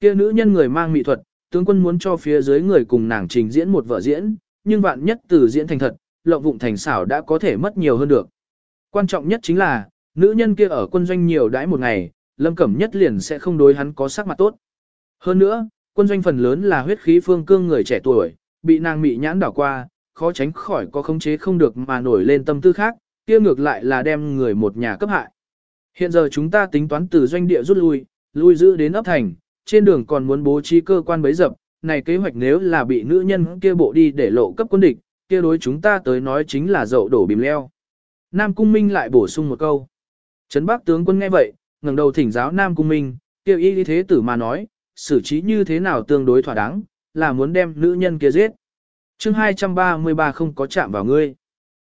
Kia nữ nhân người mang mỹ thuật, tướng quân muốn cho phía dưới người cùng nàng trình diễn một vở diễn, nhưng vạn nhất từ diễn thành thật, lộng vụng thành xảo đã có thể mất nhiều hơn được. Quan trọng nhất chính là, nữ nhân kia ở quân doanh nhiều đãi một ngày, lâm cẩm nhất liền sẽ không đối hắn có sắc mặt tốt. Hơn nữa, quân doanh phần lớn là huyết khí phương cương người trẻ tuổi, bị nàng mị nhãn đảo qua, khó tránh khỏi có khống chế không được mà nổi lên tâm tư khác, kia ngược lại là đem người một nhà cấp hại. Hiện giờ chúng ta tính toán từ doanh địa rút lui, lui giữ đến ấp thành, trên đường còn muốn bố trí cơ quan bấy dập, này kế hoạch nếu là bị nữ nhân kia bộ đi để lộ cấp quân địch, kia đối chúng ta tới nói chính là dậu đổ bìm leo. Nam Cung Minh lại bổ sung một câu. Trấn Bắc tướng quân nghe vậy, ngẩng đầu thỉnh giáo Nam Cung Minh, kêu y thế tử mà nói, xử trí như thế nào tương đối thỏa đáng, là muốn đem nữ nhân kia giết. chương 233 không có chạm vào ngươi.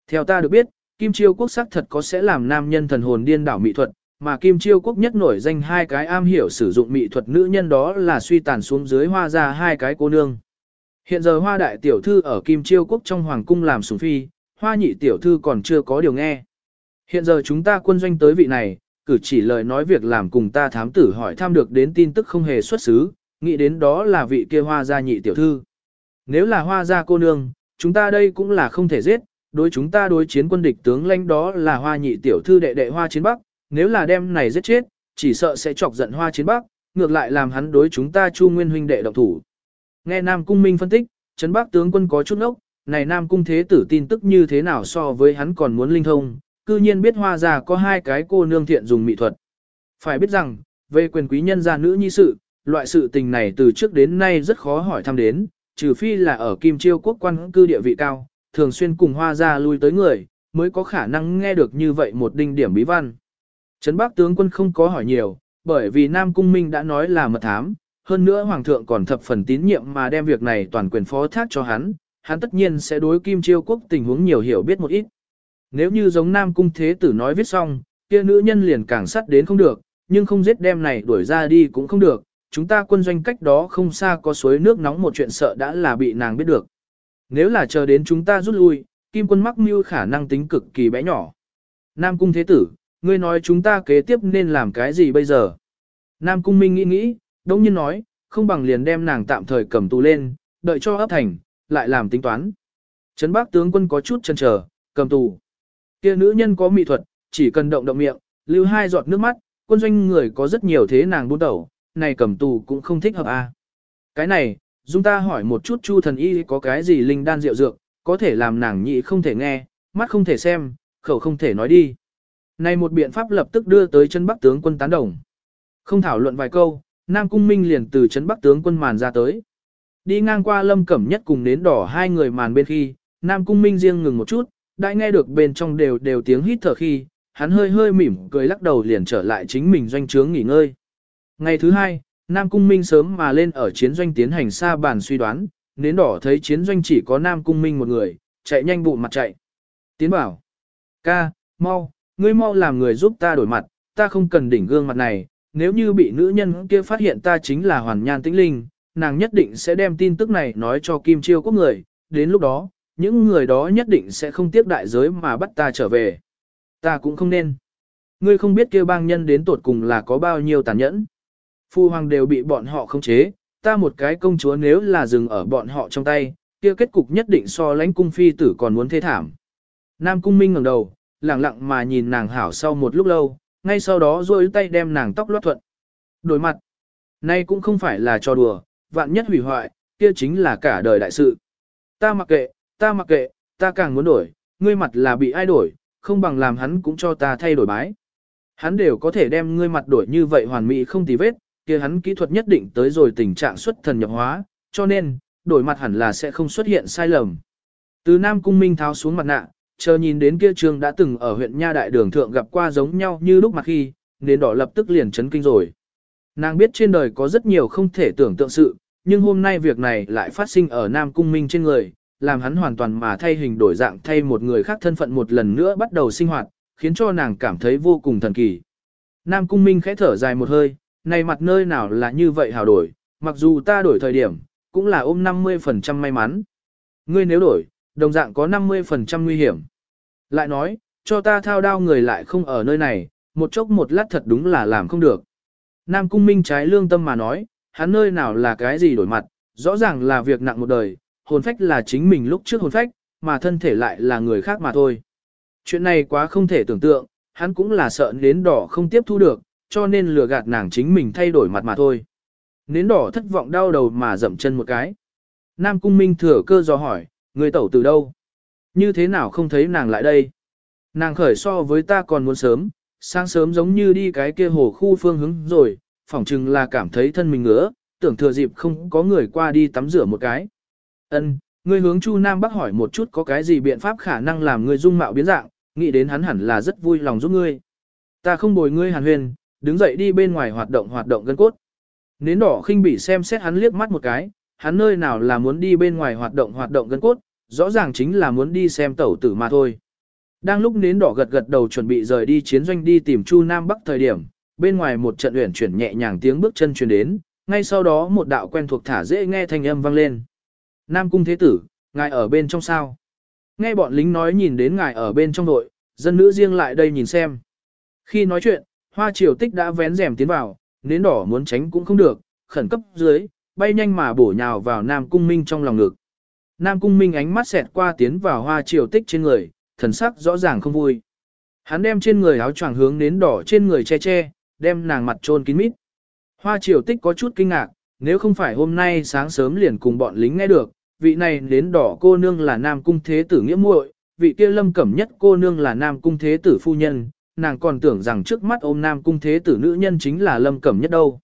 Theo ta được biết, Kim Chiêu quốc sắc thật có sẽ làm nam nhân thần hồn điên đảo mỹ thuật, mà Kim Chiêu quốc nhất nổi danh hai cái am hiểu sử dụng mỹ thuật nữ nhân đó là suy tàn xuống dưới hoa ra hai cái cô nương. Hiện giờ hoa đại tiểu thư ở Kim Chiêu quốc trong hoàng cung làm sủng phi, hoa nhị tiểu thư còn chưa có điều nghe. Hiện giờ chúng ta quân doanh tới vị này, cử chỉ lời nói việc làm cùng ta thám tử hỏi thăm được đến tin tức không hề xuất xứ, nghĩ đến đó là vị kia hoa gia nhị tiểu thư. Nếu là hoa gia cô nương, chúng ta đây cũng là không thể giết, đối chúng ta đối chiến quân địch tướng lãnh đó là hoa nhị tiểu thư đệ đệ hoa chiến bắc, nếu là đem này giết chết, chỉ sợ sẽ chọc giận hoa chiến bắc, ngược lại làm hắn đối chúng ta Chu Nguyên huynh đệ động thủ. Nghe Nam Cung Minh phân tích, Trấn Bắc tướng quân có chút ốc, này Nam Cung Thế tử tin tức như thế nào so với hắn còn muốn linh thông, cư nhiên biết hoa già có hai cái cô nương thiện dùng mỹ thuật. Phải biết rằng, về quyền quý nhân gia nữ nhi sự, loại sự tình này từ trước đến nay rất khó hỏi thăm đến, trừ phi là ở Kim Chiêu quốc quan cư địa vị cao, thường xuyên cùng hoa gia lui tới người, mới có khả năng nghe được như vậy một đinh điểm bí văn. Trấn Bắc tướng quân không có hỏi nhiều, bởi vì Nam Cung Minh đã nói là mật thám, hơn nữa Hoàng thượng còn thập phần tín nhiệm mà đem việc này toàn quyền phó thác cho hắn, hắn tất nhiên sẽ đối Kim Chiêu quốc tình huống nhiều hiểu biết một ít. Nếu như giống Nam Cung Thế Tử nói viết xong, kia nữ nhân liền càng sắt đến không được, nhưng không giết đem này đuổi ra đi cũng không được, chúng ta quân doanh cách đó không xa có suối nước nóng một chuyện sợ đã là bị nàng biết được. Nếu là chờ đến chúng ta rút lui, Kim quân mắc mưu khả năng tính cực kỳ bé nhỏ. Nam Cung Thế Tử, ngươi nói chúng ta kế tiếp nên làm cái gì bây giờ? Nam Cung Minh nghĩ nghĩ, đống nhiên nói, không bằng liền đem nàng tạm thời cầm tù lên, đợi cho ấp thành, lại làm tính toán. Trấn Bác tướng quân có chút chần chờ, cầm tù. Kia nữ nhân có mỹ thuật, chỉ cần động động miệng, lưu hai giọt nước mắt, quân doanh người có rất nhiều thế nàng buôn đầu, này cầm tù cũng không thích hợp à. Cái này, chúng ta hỏi một chút Chu thần y có cái gì linh đan rượu dược, có thể làm nàng nhị không thể nghe, mắt không thể xem, khẩu không thể nói đi. Này một biện pháp lập tức đưa tới chân bắc tướng quân tán đồng. Không thảo luận vài câu, Nam Cung Minh liền từ chân bắc tướng quân màn ra tới. Đi ngang qua lâm cẩm nhất cùng nến đỏ hai người màn bên khi, Nam Cung Minh riêng ngừng một chút, đã nghe được bên trong đều đều tiếng hít thở khi, hắn hơi hơi mỉm cười lắc đầu liền trở lại chính mình doanh trướng nghỉ ngơi. Ngày thứ hai, Nam Cung Minh sớm mà lên ở chiến doanh tiến hành xa bàn suy đoán, nến đỏ thấy chiến doanh chỉ có Nam Cung Minh một người, chạy nhanh bụng mặt chạy. Tiến bảo, ca, mau, ngươi mau làm người giúp ta đổi mặt, ta không cần đỉnh gương mặt này, nếu như bị nữ nhân kia phát hiện ta chính là hoàn nhan tĩnh linh, nàng nhất định sẽ đem tin tức này nói cho Kim Chiêu quốc người, đến lúc đó, những người đó nhất định sẽ không tiếc đại giới mà bắt ta trở về. Ta cũng không nên. Ngươi không biết kêu bang nhân đến tột cùng là có bao nhiêu tàn nhẫn. Phu hoàng đều bị bọn họ khống chế, ta một cái công chúa nếu là dừng ở bọn họ trong tay, kia kết cục nhất định so lãnh cung phi tử còn muốn thế thảm. Nam cung minh ngẩng đầu, lặng lặng mà nhìn nàng hảo sau một lúc lâu, ngay sau đó duỗi tay đem nàng tóc loát thuận. Đổi mặt. Nay cũng không phải là trò đùa, vạn nhất hủy hoại, kia chính là cả đời đại sự. Ta mặc kệ, ta mặc kệ, ta càng muốn đổi, ngươi mặt là bị ai đổi, không bằng làm hắn cũng cho ta thay đổi bái. Hắn đều có thể đem ngươi mặt đổi như vậy hoàn mỹ không tì vết, kia hắn kỹ thuật nhất định tới rồi tình trạng xuất thần nhập hóa, cho nên, đổi mặt hẳn là sẽ không xuất hiện sai lầm. Từ Nam Cung Minh tháo xuống mặt nạ, chờ nhìn đến kia trường đã từng ở huyện Nha Đại Đường Thượng gặp qua giống nhau như lúc mặt khi, nên đỏ lập tức liền chấn kinh rồi. Nàng biết trên đời có rất nhiều không thể tưởng tượng sự, nhưng hôm nay việc này lại phát sinh ở Nam Cung Minh trên người, làm hắn hoàn toàn mà thay hình đổi dạng thay một người khác thân phận một lần nữa bắt đầu sinh hoạt, khiến cho nàng cảm thấy vô cùng thần kỳ. Nam Cung Minh khẽ thở dài một hơi, này mặt nơi nào là như vậy hào đổi, mặc dù ta đổi thời điểm, cũng là ôm 50% may mắn. Ngươi nếu đổi, đồng dạng có 50% nguy hiểm. Lại nói, cho ta thao đao người lại không ở nơi này, một chốc một lát thật đúng là làm không được. Nam Cung Minh trái lương tâm mà nói, hắn nơi nào là cái gì đổi mặt, rõ ràng là việc nặng một đời, hồn phách là chính mình lúc trước hồn phách, mà thân thể lại là người khác mà thôi. Chuyện này quá không thể tưởng tượng, hắn cũng là sợ nến đỏ không tiếp thu được, cho nên lừa gạt nàng chính mình thay đổi mặt mà thôi. Nến đỏ thất vọng đau đầu mà dậm chân một cái. Nam Cung Minh thừa cơ do hỏi, người tẩu từ đâu? Như thế nào không thấy nàng lại đây? Nàng khởi so với ta còn muốn sớm, sáng sớm giống như đi cái kia hồ khu phương hướng rồi, phỏng chừng là cảm thấy thân mình ngứa, tưởng thừa dịp không có người qua đi tắm rửa một cái. Ân, ngươi hướng Chu Nam Bắc hỏi một chút có cái gì biện pháp khả năng làm ngươi dung mạo biến dạng, nghĩ đến hắn hẳn là rất vui lòng giúp ngươi. Ta không bồi ngươi hàn huyền, đứng dậy đi bên ngoài hoạt động hoạt động gân cốt. Nến đỏ khinh bỉ xem xét hắn liếc mắt một cái, hắn nơi nào là muốn đi bên ngoài hoạt động hoạt động gân cốt, rõ ràng chính là muốn đi xem tẩu tử mà thôi. Đang lúc nến đỏ gật gật đầu chuẩn bị rời đi chiến doanh đi tìm Chu Nam Bắc thời điểm, bên ngoài một trận uyển chuyển nhẹ nhàng tiếng bước chân truyền đến, ngay sau đó một đạo quen thuộc thả dễ nghe thanh âm vang lên. Nam cung thế tử, ngài ở bên trong sao? Nghe bọn lính nói nhìn đến ngài ở bên trong đội, dân nữ riêng lại đây nhìn xem. Khi nói chuyện, hoa triều tích đã vén rèm tiến vào, nến đỏ muốn tránh cũng không được, khẩn cấp dưới, bay nhanh mà bổ nhào vào Nam cung minh trong lòng ngực. Nam cung minh ánh mắt xẹt qua tiến vào hoa triều tích trên người, thần sắc rõ ràng không vui. Hắn đem trên người áo choàng hướng đến đỏ trên người che che, đem nàng mặt trôn kín mít. Hoa triều tích có chút kinh ngạc, nếu không phải hôm nay sáng sớm liền cùng bọn lính nghe được, vị này đến đỏ cô nương là nam cung thế tử nghĩa muội, vị kia lâm cẩm nhất cô nương là nam cung thế tử phu nhân, nàng còn tưởng rằng trước mắt ôm nam cung thế tử nữ nhân chính là lâm cẩm nhất đâu.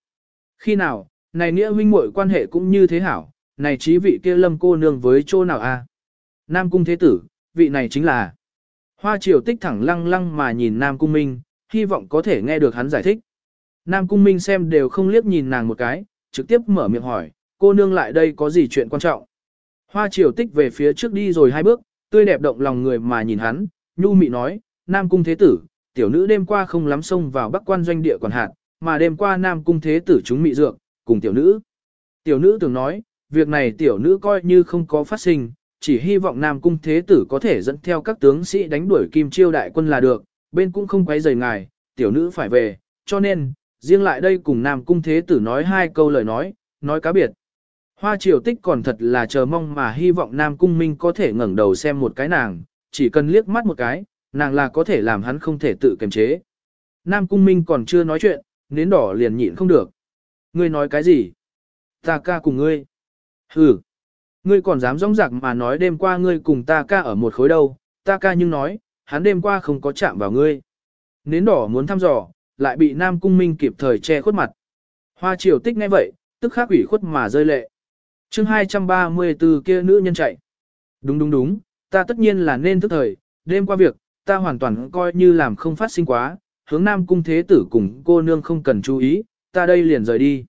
Khi nào, này nghĩa huynh muội quan hệ cũng như thế hảo, này trí vị kia lâm cô nương với chỗ nào a? Nam cung thế tử, vị này chính là. Hoa triều tích thẳng lăng lăng mà nhìn Nam cung minh, hy vọng có thể nghe được hắn giải thích. Nam cung minh xem đều không liếc nhìn nàng một cái, trực tiếp mở miệng hỏi, cô nương lại đây có gì chuyện quan trọng. Hoa triều tích về phía trước đi rồi hai bước, tươi đẹp động lòng người mà nhìn hắn, nhu mị nói, Nam cung thế tử, tiểu nữ đêm qua không lắm xông vào bắc quan doanh địa còn hạt, mà đêm qua Nam cung thế tử chúng mị dược, cùng tiểu nữ. Tiểu nữ tưởng nói, việc này tiểu nữ coi như không có phát sinh, chỉ hy vọng Nam cung thế tử có thể dẫn theo các tướng sĩ đánh đuổi kim chiêu đại quân là được, bên cũng không quấy rầy ngài, tiểu nữ phải về, cho nên, riêng lại đây cùng Nam cung thế tử nói hai câu lời nói, nói cá biệt. Hoa triều tích còn thật là chờ mong mà hy vọng Nam cung minh có thể ngẩng đầu xem một cái nàng, chỉ cần liếc mắt một cái, nàng là có thể làm hắn không thể tự kiềm chế. Nam cung minh còn chưa nói chuyện, nến đỏ liền nhịn không được. Ngươi nói cái gì? Ta ca cùng ngươi. Hừ. Ngươi còn dám rong rạc mà nói đêm qua ngươi cùng ta ca ở một khối đâu, ta ca nhưng nói, hắn đêm qua không có chạm vào ngươi. Nến đỏ muốn thăm dò, lại bị Nam Cung Minh kịp thời che khuất mặt. Hoa triều tích ngay vậy, tức khắc ủy khuất mà rơi lệ. chương 234 kia nữ nhân chạy. Đúng đúng đúng, ta tất nhiên là nên thức thời, đêm qua việc, ta hoàn toàn coi như làm không phát sinh quá, hướng Nam Cung Thế Tử cùng cô nương không cần chú ý, ta đây liền rời đi.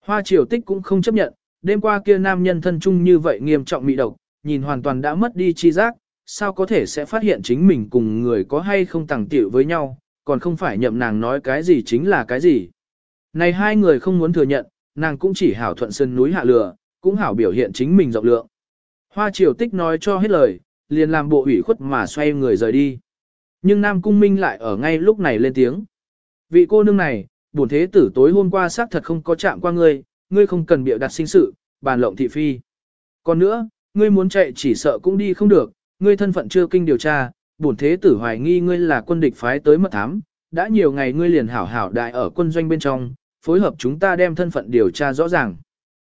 Hoa triều tích cũng không chấp nhận, đêm qua kia nam nhân thân trung như vậy nghiêm trọng mị độc, nhìn hoàn toàn đã mất đi chi giác, sao có thể sẽ phát hiện chính mình cùng người có hay không tàng tiểu với nhau, còn không phải nhậm nàng nói cái gì chính là cái gì. Này hai người không muốn thừa nhận, nàng cũng chỉ hảo thuận sơn núi hạ lửa, cũng hảo biểu hiện chính mình rộng lượng. Hoa triều tích nói cho hết lời, liền làm bộ ủy khuất mà xoay người rời đi. Nhưng Nam Cung Minh lại ở ngay lúc này lên tiếng. Vị cô nương này, bổn thế tử tối hôm qua xác thật không có chạm qua ngươi, ngươi không cần biểu đặt sinh sự, bàn lộng thị phi. Còn nữa, ngươi muốn chạy chỉ sợ cũng đi không được, ngươi thân phận chưa kinh điều tra, bổn thế tử hoài nghi ngươi là quân địch phái tới mật thám, đã nhiều ngày ngươi liền hảo hảo đại ở quân doanh bên trong, phối hợp chúng ta đem thân phận điều tra rõ ràng.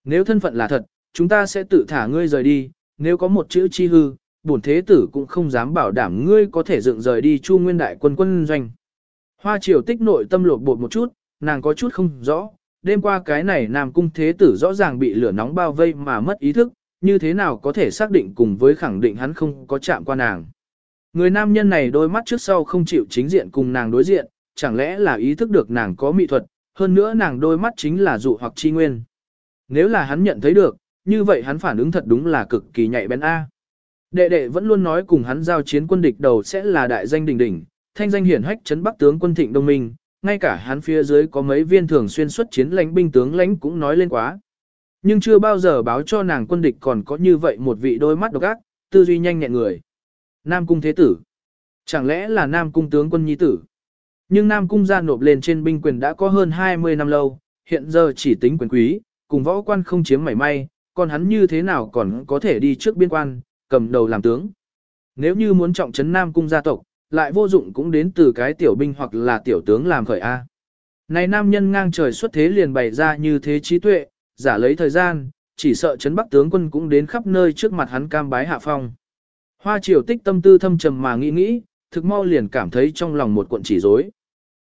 Nếu thân phận là thật, chúng ta sẽ tự thả ngươi rời đi, nếu có một chữ chi hư, bổn thế tử cũng không dám bảo đảm ngươi có thể dựng rời đi chu nguyên đại quân quân doanh. Hoa triều tích nội tâm lột bột một chút, nàng có chút không rõ, đêm qua cái này Nam Cung Thế Tử rõ ràng bị lửa nóng bao vây mà mất ý thức, như thế nào có thể xác định cùng với khẳng định hắn không có chạm qua nàng. Người nam nhân này đôi mắt trước sau không chịu chính diện cùng nàng đối diện, chẳng lẽ là ý thức được nàng có mỹ thuật, hơn nữa nàng đôi mắt chính là dụ hoặc chi nguyên. Nếu là hắn nhận thấy được, như vậy hắn phản ứng thật đúng là cực kỳ nhạy bén A. Đệ đệ vẫn luôn nói cùng hắn giao chiến quân địch đầu sẽ là đại danh đỉnh đỉnh, thanh danh hiển hách chấn bắc tướng quân thịnh đông minh, ngay cả hắn phía dưới có mấy viên thường xuyên xuất chiến lãnh binh tướng lãnh cũng nói lên quá. Nhưng chưa bao giờ báo cho nàng quân địch còn có như vậy một vị đôi mắt độc ác, tư duy nhanh nhẹn người. Nam cung thế tử. Chẳng lẽ là Nam cung tướng quân nhi tử? Nhưng Nam cung gia nộp lên trên binh quyền đã có hơn 20 năm lâu, hiện giờ chỉ tính quyền quý, cùng võ quan không chiếm mảy may, còn hắn như thế nào còn có thể đi trước biên quan, cầm đầu làm tướng. Nếu như muốn trọng trấn Nam cung gia tộc, lại vô dụng cũng đến từ cái tiểu binh hoặc là tiểu tướng làm khởi A. Này nam nhân ngang trời xuất thế liền bày ra như thế trí tuệ, giả lấy thời gian, chỉ sợ chấn bắc tướng quân cũng đến khắp nơi trước mặt hắn cam bái hạ phong. Hoa triều tích tâm tư thâm trầm mà nghĩ nghĩ, thực mau liền cảm thấy trong lòng một cuộn chỉ rối.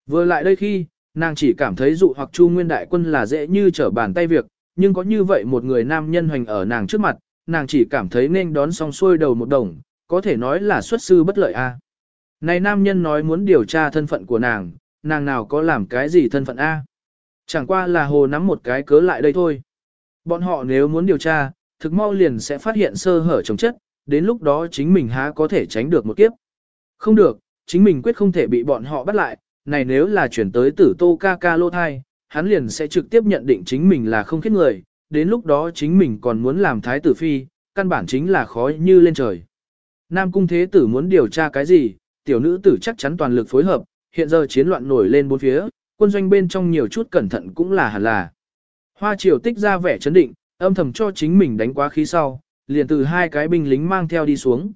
Vừa lại đây khi, nàng chỉ cảm thấy dụ hoặc chu nguyên đại quân là dễ như trở bàn tay việc, nhưng có như vậy một người nam nhân hoành ở nàng trước mặt, nàng chỉ cảm thấy nên đón xong xuôi đầu một đồng, có thể nói là xuất sư bất lợi a. Này nam nhân nói muốn điều tra thân phận của nàng, nàng nào có làm cái gì thân phận A. Chẳng qua là hồ nắm một cái cớ lại đây thôi. Bọn họ nếu muốn điều tra, thực mau liền sẽ phát hiện sơ hở chống chất, đến lúc đó chính mình há có thể tránh được một kiếp. Không được, chính mình quyết không thể bị bọn họ bắt lại, này nếu là chuyển tới tử tô ca ca lô thai, hắn liền sẽ trực tiếp nhận định chính mình là không khiết người, đến lúc đó chính mình còn muốn làm thái tử phi, căn bản chính là khó như lên trời. Nam cung thế tử muốn điều tra cái gì, tiểu nữ tử chắc chắn toàn lực phối hợp, hiện giờ chiến loạn nổi lên bốn phía, quân doanh bên trong nhiều chút cẩn thận cũng là hẳn là. Hoa triều tích ra vẻ chấn định, âm thầm cho chính mình đánh quá khí sau, liền từ hai cái binh lính mang theo đi xuống.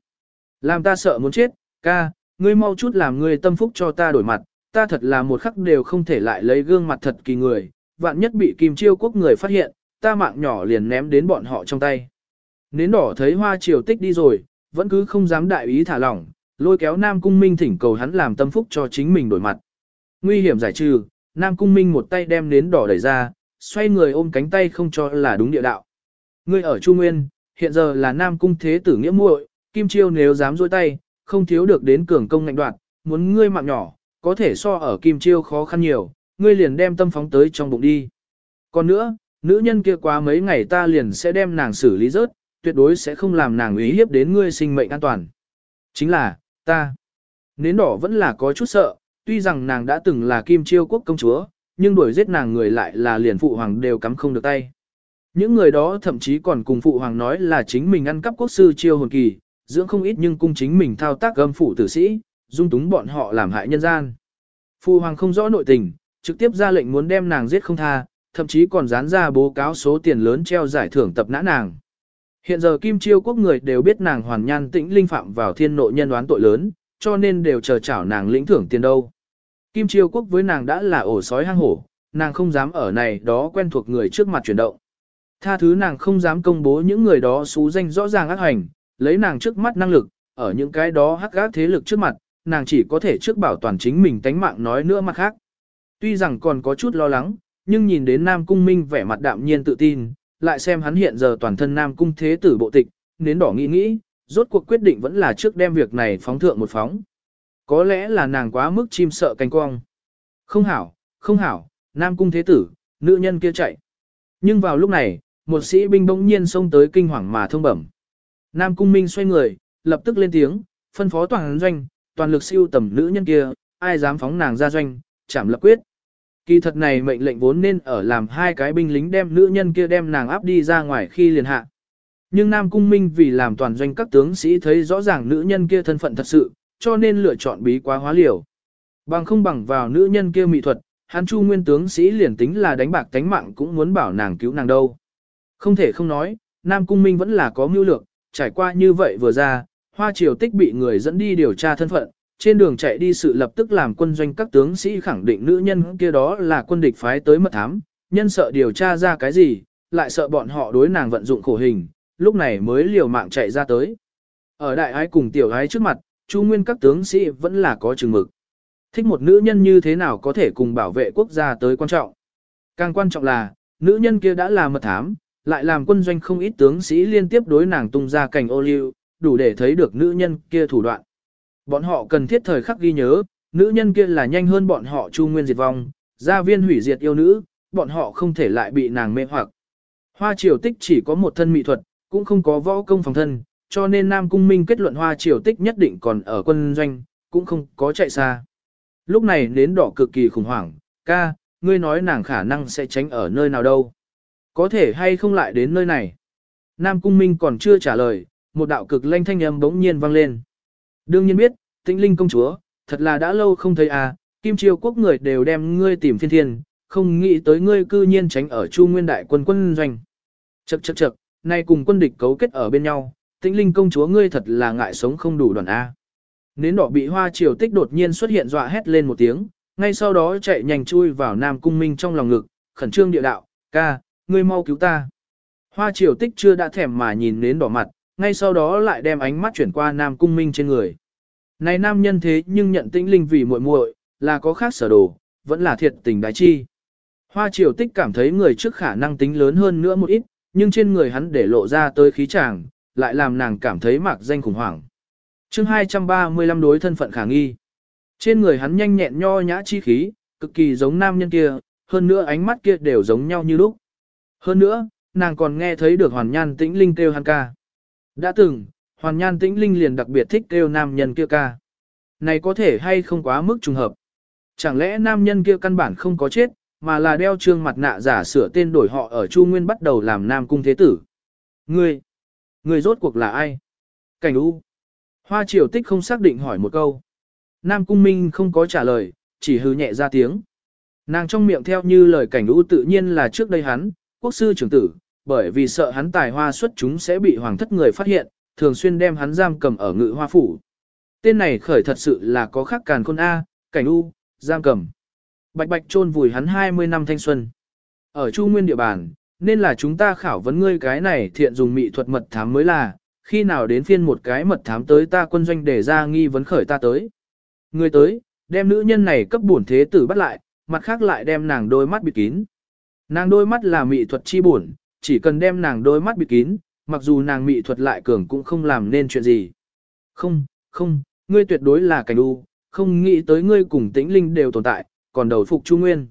Làm ta sợ muốn chết, ca, ngươi mau chút làm ngươi tâm phúc cho ta đổi mặt, ta thật là một khắc đều không thể lại lấy gương mặt thật kỳ người, vạn nhất bị kim chiêu quốc người phát hiện, ta mạng nhỏ liền ném đến bọn họ trong tay. Nến đỏ thấy hoa triều tích đi rồi, vẫn cứ không dám đại ý thả lỏng, lôi kéo Nam Cung Minh thỉnh cầu hắn làm tâm phúc cho chính mình đổi mặt. Nguy hiểm giải trừ, Nam Cung Minh một tay đem nến đỏ đẩy ra, xoay người ôm cánh tay không cho là đúng địa đạo. Ngươi ở Trung Nguyên, hiện giờ là Nam Cung Thế tử nghĩa muội, Kim Chiêu nếu dám dôi tay, không thiếu được đến cường công ngạnh đoạn, muốn ngươi mạng nhỏ, có thể so ở Kim Chiêu khó khăn nhiều, ngươi liền đem tâm phóng tới trong bụng đi. Còn nữa, nữ nhân kia quá mấy ngày ta liền sẽ đem nàng xử lý rớt, tuyệt đối sẽ không làm nàng ý hiếp đến ngươi sinh mệnh an toàn. Chính là, ta. Nến đỏ vẫn là có chút sợ, tuy rằng nàng đã từng là Kim Chiêu quốc công chúa, nhưng đuổi giết nàng người lại là liền phụ hoàng đều cắm không được tay. Những người đó thậm chí còn cùng phụ hoàng nói là chính mình ăn cắp quốc sư chiêu hồn kỳ, dưỡng không ít nhưng cung chính mình thao tác gâm phủ tử sĩ, dung túng bọn họ làm hại nhân gian. Phụ hoàng không rõ nội tình, trực tiếp ra lệnh muốn đem nàng giết không tha, thậm chí còn dán ra bố cáo số tiền lớn treo giải thưởng tập nã nàng. Hiện giờ Kim Chiêu quốc người đều biết nàng hoàn nhan tĩnh linh phạm vào thiên nội nhân đoán tội lớn, cho nên đều chờ chảo nàng lĩnh thưởng tiền đâu. Kim Chiêu quốc với nàng đã là ổ sói hang hổ, nàng không dám ở này đó quen thuộc người trước mặt chuyển động. Tha thứ nàng không dám công bố những người đó xú danh rõ ràng ác hành, lấy nàng trước mắt năng lực, ở những cái đó hắc gác thế lực trước mặt, nàng chỉ có thể trước bảo toàn chính mình tánh mạng nói nữa mặt khác. Tuy rằng còn có chút lo lắng, nhưng nhìn đến Nam Cung Minh vẻ mặt đạm nhiên tự tin, lại xem hắn hiện giờ toàn thân Nam Cung Thế tử bộ tịch, nến đỏ nghĩ nghĩ, rốt cuộc quyết định vẫn là trước đem việc này phóng thượng một phóng. Có lẽ là nàng quá mức chim sợ canh cong. Không hảo, không hảo, Nam Cung Thế tử, nữ nhân kia chạy. Nhưng vào lúc này, một sĩ binh bỗng nhiên xông tới kinh hoàng mà thông bẩm. Nam Cung Minh xoay người, lập tức lên tiếng, phân phó toàn doanh, toàn lực siêu tầm nữ nhân kia, ai dám phóng nàng ra doanh, chảm lập quyết. Kỳ thật này mệnh lệnh vốn nên ở làm hai cái binh lính đem nữ nhân kia đem nàng áp đi ra ngoài khi liền hạ. Nhưng Nam Cung Minh vì làm toàn doanh các tướng sĩ thấy rõ ràng nữ nhân kia thân phận thật sự, cho nên lựa chọn bí quá hóa liều. Bằng không bằng vào nữ nhân kia mỹ thuật, hắn chu nguyên tướng sĩ liền tính là đánh bạc tánh mạng cũng muốn bảo nàng cứu nàng đâu. Không thể không nói, Nam Cung Minh vẫn là có mưu lược, trải qua như vậy vừa ra, hoa triều tích bị người dẫn đi điều tra thân phận, trên đường chạy đi sự lập tức làm quân doanh các tướng sĩ khẳng định nữ nhân kia đó là quân địch phái tới mật thám, nhân sợ điều tra ra cái gì, lại sợ bọn họ đối nàng vận dụng khổ hình, lúc này mới liều mạng chạy ra tới. Ở đại ái cùng tiểu ái trước mặt, Chu Nguyên các tướng sĩ vẫn là có chừng mực. Thích một nữ nhân như thế nào có thể cùng bảo vệ quốc gia tới quan trọng. Càng quan trọng là, nữ nhân kia đã là mật thám, lại làm quân doanh không ít tướng sĩ liên tiếp đối nàng tung ra cảnh ô liu, đủ để thấy được nữ nhân kia thủ đoạn. Bọn họ cần thiết thời khắc ghi nhớ, nữ nhân kia là nhanh hơn bọn họ chu nguyên diệt vong, gia viên hủy diệt yêu nữ, bọn họ không thể lại bị nàng mê hoặc. Hoa triều tích chỉ có một thân mỹ thuật, cũng không có võ công phòng thân, cho nên Nam Cung Minh kết luận hoa triều tích nhất định còn ở quân doanh, cũng không có chạy xa. Lúc này nến đỏ cực kỳ khủng hoảng, ca, ngươi nói nàng khả năng sẽ tránh ở nơi nào đâu. Có thể hay không lại đến nơi này. Nam Cung Minh còn chưa trả lời, một đạo cực lanh thanh âm bỗng nhiên vang lên. Đương nhiên biết, tĩnh linh công chúa, thật là đã lâu không thấy à, kim triều quốc người đều đem ngươi tìm phiên thiên, không nghĩ tới ngươi cư nhiên tránh ở chu nguyên đại quân quân doanh. Chậc chậc chậc, nay cùng quân địch cấu kết ở bên nhau, tĩnh linh công chúa ngươi thật là ngại sống không đủ đoàn A. Nến đỏ bị hoa triều tích đột nhiên xuất hiện dọa hét lên một tiếng, ngay sau đó chạy nhanh chui vào nam cung minh trong lòng ngực, khẩn trương địa đạo, ca, ngươi mau cứu ta. Hoa triều tích chưa đã thèm mà nhìn nến đỏ mặt, ngay sau đó lại đem ánh mắt chuyển qua nam cung minh trên người. Này nam nhân thế nhưng nhận tĩnh linh vì muội muội là có khác sở đồ, vẫn là thiệt tình đại chi. Hoa triều tích cảm thấy người trước khả năng tính lớn hơn nữa một ít, nhưng trên người hắn để lộ ra tới khí chàng, lại làm nàng cảm thấy mạc danh khủng hoảng. chương 235 đối thân phận khả nghi. Trên người hắn nhanh nhẹn nho nhã chi khí, cực kỳ giống nam nhân kia, hơn nữa ánh mắt kia đều giống nhau như lúc. Hơn nữa, nàng còn nghe thấy được hoàn nhan tĩnh linh kêu hắn ca. Đã từng, hoàn nhan tĩnh linh liền đặc biệt thích kêu nam nhân kia ca. Này có thể hay không quá mức trùng hợp. Chẳng lẽ nam nhân kia căn bản không có chết, mà là đeo trương mặt nạ giả sửa tên đổi họ ở Chu Nguyên bắt đầu làm nam cung thế tử. Ngươi, ngươi rốt cuộc là ai? Cảnh U. Hoa triều tích không xác định hỏi một câu. Nam cung minh không có trả lời, chỉ hư nhẹ ra tiếng. Nàng trong miệng theo như lời cảnh U tự nhiên là trước đây hắn, quốc sư trưởng tử, bởi vì sợ hắn tài hoa xuất chúng sẽ bị hoàng thất người phát hiện, thường xuyên đem hắn giam cầm ở ngự hoa phủ. Tên này khởi thật sự là có khắc càn khôn A, cảnh u, giam cầm. Bạch bạch trôn vùi hắn 20 năm thanh xuân. Ở Chu Nguyên địa bàn, nên là chúng ta khảo vấn ngươi cái này thiện dùng mị thuật mật thám mới là, khi nào đến phiên một cái mật thám tới ta quân doanh để ra nghi vấn khởi ta tới. Ngươi tới, đem nữ nhân này cấp bổn thế tử bắt lại, mặt khác lại đem nàng đôi mắt bịt kín. Nàng đôi mắt là mị thuật chi bổn, chỉ cần đem nàng đôi mắt bịt kín, mặc dù nàng mị thuật lại cường cũng không làm nên chuyện gì. Không, không, ngươi tuyệt đối là cảnh u, không nghĩ tới ngươi cùng tĩnh linh đều tồn tại, còn đầu phục Chu Nguyên.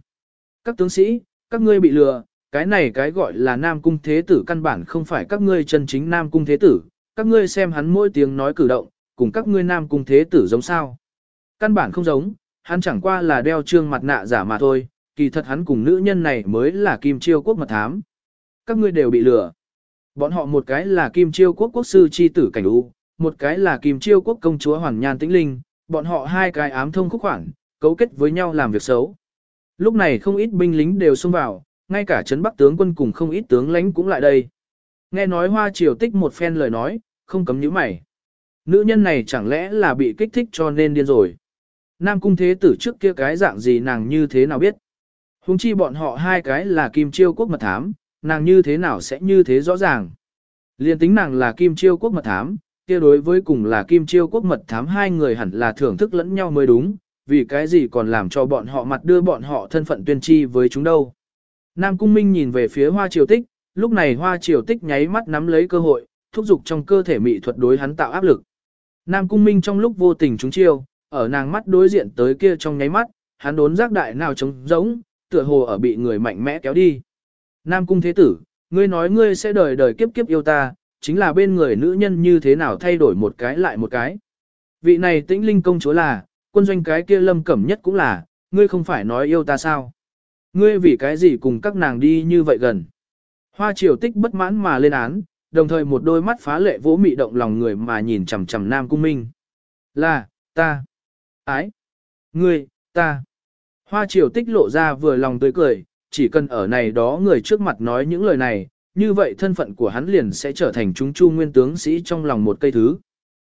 Các tướng sĩ, các ngươi bị lừa, cái này cái gọi là Nam Cung Thế Tử căn bản không phải các ngươi chân chính Nam Cung Thế Tử, các ngươi xem hắn mỗi tiếng nói cử động, cùng các ngươi Nam Cung Thế Tử giống sao. Căn bản không giống, hắn chẳng qua là đeo trương mặt nạ giả mà thôi, kỳ thật hắn cùng nữ nhân này mới là Kim Chiêu Quốc mật thám. Các ngươi đều bị lừa. Bọn họ một cái là Kim Chiêu Quốc quốc sư chi tử cảnh u, một cái là Kim Chiêu Quốc công chúa Hoàng Nhan Tĩnh Linh, bọn họ hai cái ám thông khúc khoản, cấu kết với nhau làm việc xấu. Lúc này không ít binh lính đều xông vào, ngay cả trấn Bắc tướng quân cùng không ít tướng lãnh cũng lại đây. Nghe nói Hoa Triều Tích một phen lời nói, không cấm nhíu mày. Nữ nhân này chẳng lẽ là bị kích thích cho nên điên rồi. Nam cung thế tử trước kia cái dạng gì nàng như thế nào biết. Hùng chi bọn họ hai cái là kim chiêu quốc mật thám, nàng như thế nào sẽ như thế rõ ràng. Liên tính nàng là kim chiêu quốc mật thám, kia đối với cùng là kim chiêu quốc mật thám hai người hẳn là thưởng thức lẫn nhau mới đúng, vì cái gì còn làm cho bọn họ mặt đưa bọn họ thân phận tuyên chi với chúng đâu. Nam Cung Minh nhìn về phía hoa triều tích, lúc này hoa triều tích nháy mắt nắm lấy cơ hội, thúc giục trong cơ thể mị thuật đối hắn tạo áp lực. Nam Cung Minh trong lúc vô tình trúng chiêu, ở nàng mắt đối diện tới kia trong nháy mắt, hắn đốn giác đại nào trống giống, tựa hồ ở bị người mạnh mẽ kéo đi. Nam Cung Thế Tử, ngươi nói ngươi sẽ đời đời kiếp kiếp yêu ta, chính là bên người nữ nhân như thế nào thay đổi một cái lại một cái. Vị này tĩnh linh công chúa là, quân doanh cái kia lâm cẩm nhất cũng là, ngươi không phải nói yêu ta sao. Ngươi vì cái gì cùng các nàng đi như vậy gần. Hoa triều tích bất mãn mà lên án, đồng thời một đôi mắt phá lệ vỗ mị động lòng người mà nhìn chằm chằm Nam Cung Minh. Là, ta, ái, ngươi, ta. Hoa triều tích lộ ra vừa lòng tươi cười, chỉ cần ở này đó người trước mặt nói những lời này, như vậy thân phận của hắn liền sẽ trở thành chúng chu nguyên tướng sĩ trong lòng một cây thứ.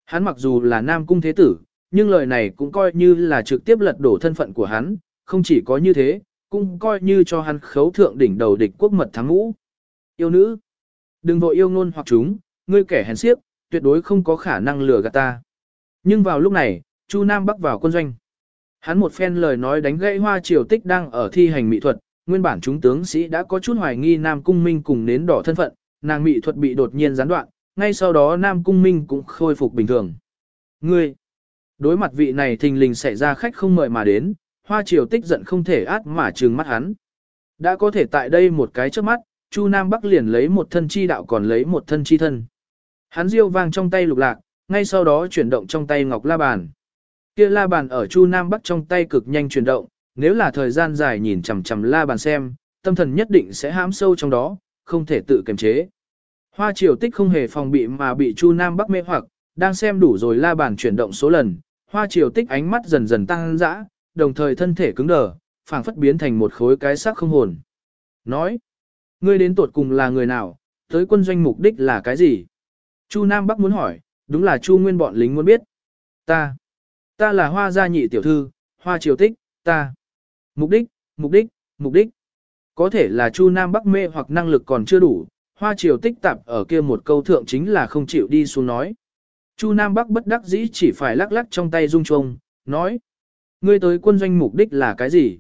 Hắn mặc dù là Nam Cung Thế Tử, nhưng lời này cũng coi như là trực tiếp lật đổ thân phận của hắn, không chỉ có như thế, cũng coi như cho hắn khấu thượng đỉnh đầu địch quốc mật thắng ngũ. Yêu nữ, đừng vội yêu ngôn hoặc chúng, ngươi kẻ hèn xiếc, tuyệt đối không có khả năng lừa gạt ta. Nhưng vào lúc này, Chu Nam bắc vào quân doanh. Hắn một phen lời nói đánh gãy hoa triều tích đang ở thi hành mỹ thuật, nguyên bản chúng tướng sĩ đã có chút hoài nghi Nam Cung Minh cùng nến đỏ thân phận, nàng mỹ thuật bị đột nhiên gián đoạn, ngay sau đó Nam Cung Minh cũng khôi phục bình thường. Ngươi, đối mặt vị này thình lình xảy ra khách không mời mà đến, hoa triều tích giận không thể át mà trừng mắt hắn. Đã có thể tại đây một cái trước mắt, Chu Nam Bắc liền lấy một thân chi đạo còn lấy một thân chi thân. Hắn diêu vang trong tay lục lạc, ngay sau đó chuyển động trong tay ngọc la bàn. Kia la bàn ở Chu Nam Bắc trong tay cực nhanh chuyển động, nếu là thời gian dài nhìn chằm chằm la bàn xem, tâm thần nhất định sẽ hãm sâu trong đó, không thể tự kiềm chế. Hoa triều tích không hề phòng bị mà bị Chu Nam Bắc mê hoặc, đang xem đủ rồi la bàn chuyển động số lần, hoa triều tích ánh mắt dần dần tăng dã, đồng thời thân thể cứng đờ, phảng phất biến thành một khối cái xác không hồn. Nói, ngươi đến tuột cùng là người nào, tới quân doanh mục đích là cái gì? Chu Nam Bắc muốn hỏi, đúng là Chu Nguyên bọn lính muốn biết. Ta, ta là hoa gia nhị tiểu thư, hoa triều tích, ta. Mục đích, mục đích, mục đích. Có thể là Chu Nam Bắc mê hoặc năng lực còn chưa đủ, hoa triều tích tạp ở kia một câu thượng chính là không chịu đi xuống nói. Chu Nam Bắc bất đắc dĩ chỉ phải lắc lắc trong tay dung Trung, nói. Ngươi tới quân doanh mục đích là cái gì?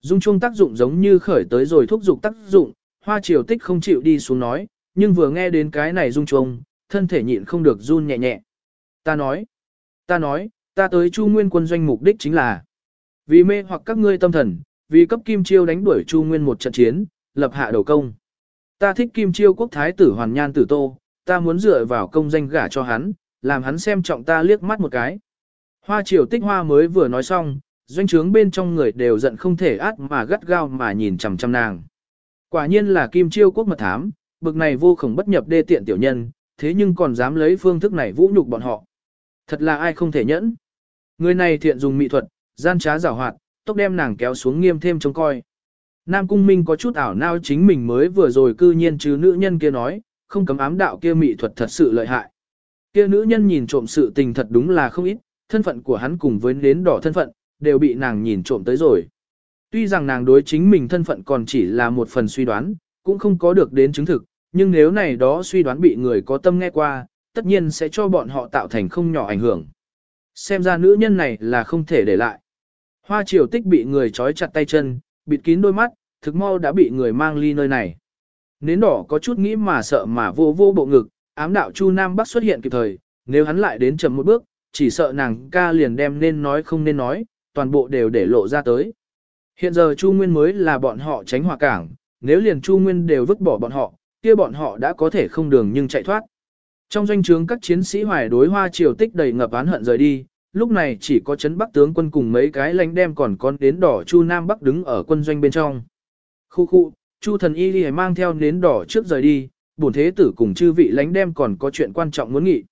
Dung Trung tác dụng giống như khởi tới rồi thúc dục tác dụng, hoa triều tích không chịu đi xuống nói, nhưng vừa nghe đến cái này dung Trung, thân thể nhịn không được run nhẹ nhẹ. Ta nói, ta nói, ta tới chu nguyên quân doanh mục đích chính là vì mê hoặc các ngươi tâm thần, vì cấp kim chiêu đánh đuổi chu nguyên một trận chiến, lập hạ đầu công. Ta thích kim chiêu quốc thái tử hoàn nhan tử tô, ta muốn dựa vào công danh gả cho hắn, làm hắn xem trọng ta liếc mắt một cái. Hoa triều tích hoa mới vừa nói xong, doanh trướng bên trong người đều giận không thể át mà gắt gao mà nhìn chằm chằm nàng. Quả nhiên là kim chiêu quốc mật thám, bực này vô khổng bất nhập đê tiện tiểu nhân, thế nhưng còn dám lấy phương thức này vũ nhục bọn họ. Thật là ai không thể nhẫn. Người này thiện dùng mỹ thuật, gian trá giảo hoạt, tốc đem nàng kéo xuống nghiêm thêm trông coi. Nam Cung Minh có chút ảo nao chính mình mới vừa rồi cư nhiên chứ nữ nhân kia nói, không cấm ám đạo kia mị thuật thật sự lợi hại. Kia nữ nhân nhìn trộm sự tình thật đúng là không ít, thân phận của hắn cùng với nến đỏ thân phận, đều bị nàng nhìn trộm tới rồi. Tuy rằng nàng đối chính mình thân phận còn chỉ là một phần suy đoán, cũng không có được đến chứng thực, nhưng nếu này đó suy đoán bị người có tâm nghe qua, tất nhiên sẽ cho bọn họ tạo thành không nhỏ ảnh hưởng. Xem ra nữ nhân này là không thể để lại. Hoa triều tích bị người trói chặt tay chân, bịt kín đôi mắt, thực mau đã bị người mang ly nơi này. Nến đỏ có chút nghĩ mà sợ mà vô vô bộ ngực, ám đạo Chu Nam Bắc xuất hiện kịp thời, nếu hắn lại đến chậm một bước, chỉ sợ nàng ca liền đem nên nói không nên nói, toàn bộ đều để lộ ra tới. Hiện giờ Chu Nguyên mới là bọn họ tránh hòa cảng, nếu liền Chu Nguyên đều vứt bỏ bọn họ, kia bọn họ đã có thể không đường nhưng chạy thoát. Trong doanh trướng các chiến sĩ hoài đối hoa triều tích đầy ngập án hận rời đi, lúc này chỉ có chấn bắc tướng quân cùng mấy cái lãnh đem còn con đến đỏ Chu Nam Bắc đứng ở quân doanh bên trong. Khu khu, Chu thần y đi mang theo nến đỏ trước rời đi, bổn thế tử cùng chư vị lãnh đem còn có chuyện quan trọng muốn nghị.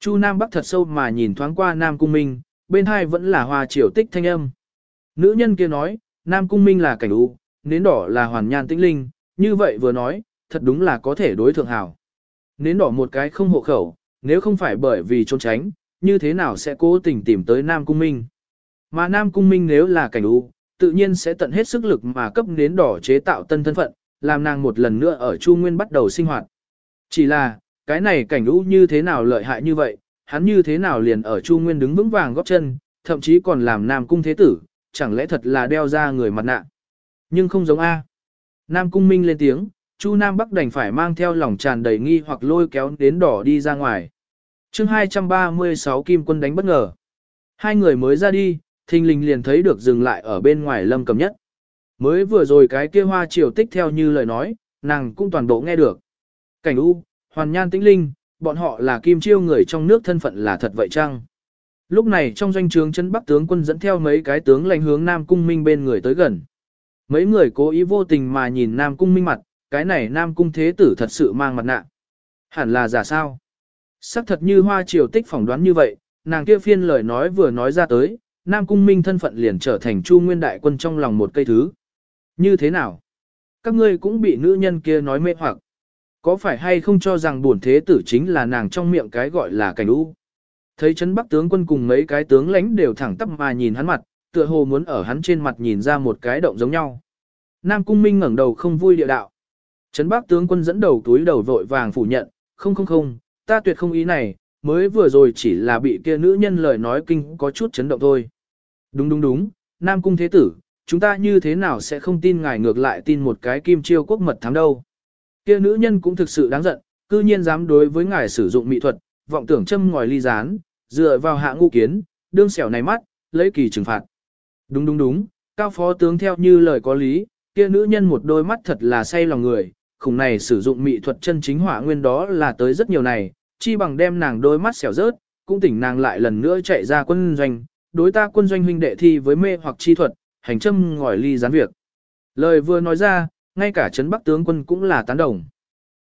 Chu Nam Bắc thật sâu mà nhìn thoáng qua Nam Cung Minh, bên hai vẫn là hoa triều tích thanh âm. Nữ nhân kia nói, Nam Cung Minh là cảnh u, nến đỏ là hoàn nhan tĩnh linh, như vậy vừa nói, thật đúng là có thể đối thượng hảo. Nến đỏ một cái không hộ khẩu, nếu không phải bởi vì trốn tránh, như thế nào sẽ cố tình tìm tới Nam Cung Minh. Mà Nam Cung Minh nếu là cảnh u, tự nhiên sẽ tận hết sức lực mà cấp nến đỏ chế tạo tân thân phận, làm nàng một lần nữa ở Chu Nguyên bắt đầu sinh hoạt. Chỉ là, cái này cảnh u như thế nào lợi hại như vậy, hắn như thế nào liền ở Chu Nguyên đứng vững vàng góp chân, thậm chí còn làm Nam Cung Thế Tử, chẳng lẽ thật là đeo ra người mặt nạ. Nhưng không giống A. Nam Cung Minh lên tiếng, Chu Nam Bắc đành phải mang theo lòng tràn đầy nghi hoặc lôi kéo đến đỏ đi ra ngoài chương 236 Kim quân đánh bất ngờ. Hai người mới ra đi, thình lình liền thấy được dừng lại ở bên ngoài lâm cầm nhất. Mới vừa rồi cái kia hoa triều tích theo như lời nói, nàng cũng toàn bộ nghe được. Cảnh U, Hoàn Nhan Tĩnh Linh, bọn họ là kim chiêu người trong nước thân phận là thật vậy chăng? Lúc này trong doanh trường chân Bắc tướng quân dẫn theo mấy cái tướng lãnh hướng Nam Cung Minh bên người tới gần. Mấy người cố ý vô tình mà nhìn Nam Cung Minh mặt, cái này Nam Cung Thế Tử thật sự mang mặt nạ. Hẳn là giả sao? Sắc thật như hoa triều tích phỏng đoán như vậy, nàng kia phiên lời nói vừa nói ra tới, Nam Cung Minh thân phận liền trở thành Chu Nguyên Đại Quân trong lòng một cây thứ. Như thế nào? Các ngươi cũng bị nữ nhân kia nói mê hoặc. Có phải hay không cho rằng bổn thế tử chính là nàng trong miệng cái gọi là cảnh u? Thấy chấn bắc tướng quân cùng mấy cái tướng lãnh đều thẳng tắp mà nhìn hắn mặt, tựa hồ muốn ở hắn trên mặt nhìn ra một cái động giống nhau. Nam Cung Minh ngẩng đầu không vui địa đạo. Trấn Bắc tướng quân dẫn đầu túi đầu vội vàng phủ nhận, không không không, ta tuyệt không ý này, mới vừa rồi chỉ là bị kia nữ nhân lời nói kinh có chút chấn động thôi. Đúng đúng đúng, Nam Cung Thế Tử, chúng ta như thế nào sẽ không tin ngài ngược lại tin một cái kim chiêu quốc mật thám đâu. Kia nữ nhân cũng thực sự đáng giận, cư nhiên dám đối với ngài sử dụng mỹ thuật, vọng tưởng châm ngòi ly gián, dựa vào hạ ngu kiến, đương xẻo này mắt, lấy kỳ trừng phạt. Đúng đúng đúng, cao phó tướng theo như lời có lý, kia nữ nhân một đôi mắt thật là say lòng người, khủng này sử dụng mỹ thuật chân chính hỏa nguyên đó là tới rất nhiều này, chi bằng đem nàng đôi mắt xẻo rớt, cũng tỉnh nàng lại lần nữa chạy ra quân doanh, đối ta quân doanh huynh đệ thi với mê hoặc chi thuật, hành châm ngòi ly gián việc. Lời vừa nói ra, ngay cả trấn bắc tướng quân cũng là tán đồng.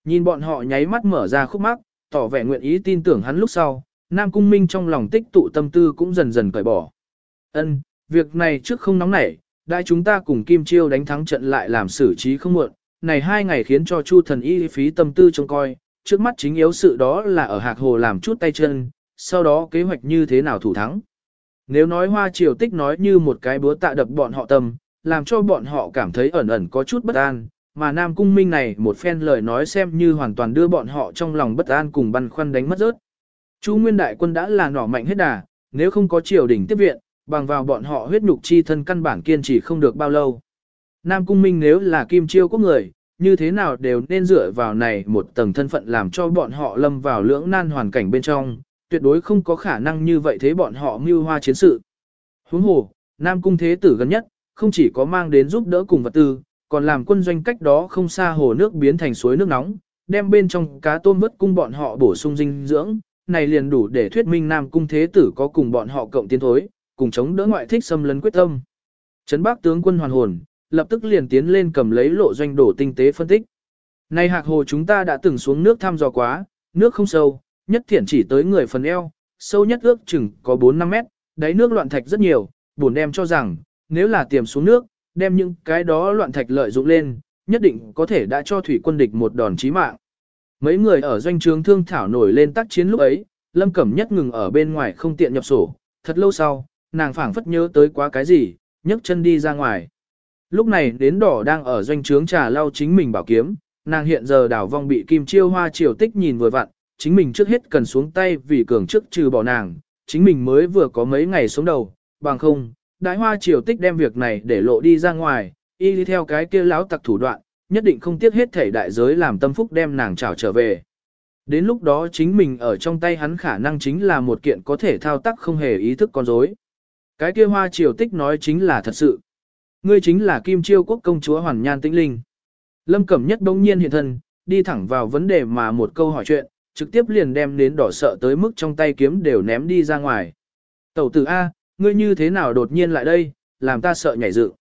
Nhìn bọn họ nháy mắt mở ra khúc mắc, tỏ vẻ nguyện ý tin tưởng hắn lúc sau, Nam Cung Minh trong lòng tích tụ tâm tư cũng dần dần cởi bỏ. Ân, việc này trước không nóng nảy, đại chúng ta cùng Kim Chiêu đánh thắng trận lại làm xử trí không muộn, này hai ngày khiến cho Chu thần y phí tâm tư trông coi, trước mắt chính yếu sự đó là ở Hạc Hồ làm chút tay chân, sau đó kế hoạch như thế nào thủ thắng. Nếu nói hoa triều tích nói như một cái búa tạ đập bọn họ tâm, làm cho bọn họ cảm thấy ẩn ẩn có chút bất an, mà Nam Cung Minh này một phen lời nói xem như hoàn toàn đưa bọn họ trong lòng bất an cùng băn khoăn đánh mất rớt. Chu Nguyên Đại quân đã là nỏ mạnh hết đà, nếu không có triều đình tiếp viện, bằng vào bọn họ huyết nhục chi thân căn bản kiên trì không được bao lâu. Nam Cung Minh nếu là kim chiêu quốc người, như thế nào đều nên dựa vào này một tầng thân phận làm cho bọn họ lâm vào lưỡng nan hoàn cảnh bên trong, tuyệt đối không có khả năng như vậy thế bọn họ mưu hoa chiến sự. Huống hồ, Nam Cung Thế Tử gần nhất, không chỉ có mang đến giúp đỡ cùng vật tư, còn làm quân doanh cách đó không xa hồ nước biến thành suối nước nóng, đem bên trong cá tôm vớt cung bọn họ bổ sung dinh dưỡng, này liền đủ để thuyết minh Nam Cung Thế Tử có cùng bọn họ cộng tiến thối, cùng chống đỡ ngoại thích xâm lấn quyết tâm. Trấn Bắc tướng quân hoàn hồn, lập tức liền tiến lên cầm lấy lộ doanh đổ tinh tế phân tích. Này hạc hồ chúng ta đã từng xuống nước thăm dò quá, nước không sâu, nhất thiện chỉ tới người phần eo, sâu nhất ước chừng có 4-5 mét, đáy nước loạn thạch rất nhiều, buồn đem cho rằng, nếu là tiềm xuống nước, đem những cái đó loạn thạch lợi dụng lên, nhất định có thể đã cho thủy quân địch một đòn chí mạng. Mấy người ở doanh trường thương thảo nổi lên tác chiến lúc ấy, Lâm Cẩm nhất ngừng ở bên ngoài không tiện nhập sổ, thật lâu sau, nàng phảng phất nhớ tới quá cái gì, nhấc chân đi ra ngoài. Lúc này đến đỏ đang ở doanh trướng trà lau chính mình bảo kiếm, nàng hiện giờ đảo vong bị kim chiêu hoa triều tích nhìn vừa vặn, chính mình trước hết cần xuống tay vì cường trước trừ bỏ nàng, chính mình mới vừa có mấy ngày sống đầu, bằng không, đại hoa triều tích đem việc này để lộ đi ra ngoài, y đi theo cái kia láo tặc thủ đoạn, nhất định không tiếc hết thể đại giới làm tâm phúc đem nàng trảo trở về. Đến lúc đó chính mình ở trong tay hắn khả năng chính là một kiện có thể thao tác không hề ý thức con rối. Cái kia hoa triều tích nói chính là thật sự. Ngươi chính là Kim Chiêu quốc công chúa Hoàn Nhan Tĩnh Linh. Lâm Cẩm Nhất bỗng nhiên hiện thân, đi thẳng vào vấn đề mà một câu hỏi chuyện, trực tiếp liền đem đến đỏ sợ tới mức trong tay kiếm đều ném đi ra ngoài. Tẩu tử A, ngươi như thế nào đột nhiên lại đây, làm ta sợ nhảy dựng.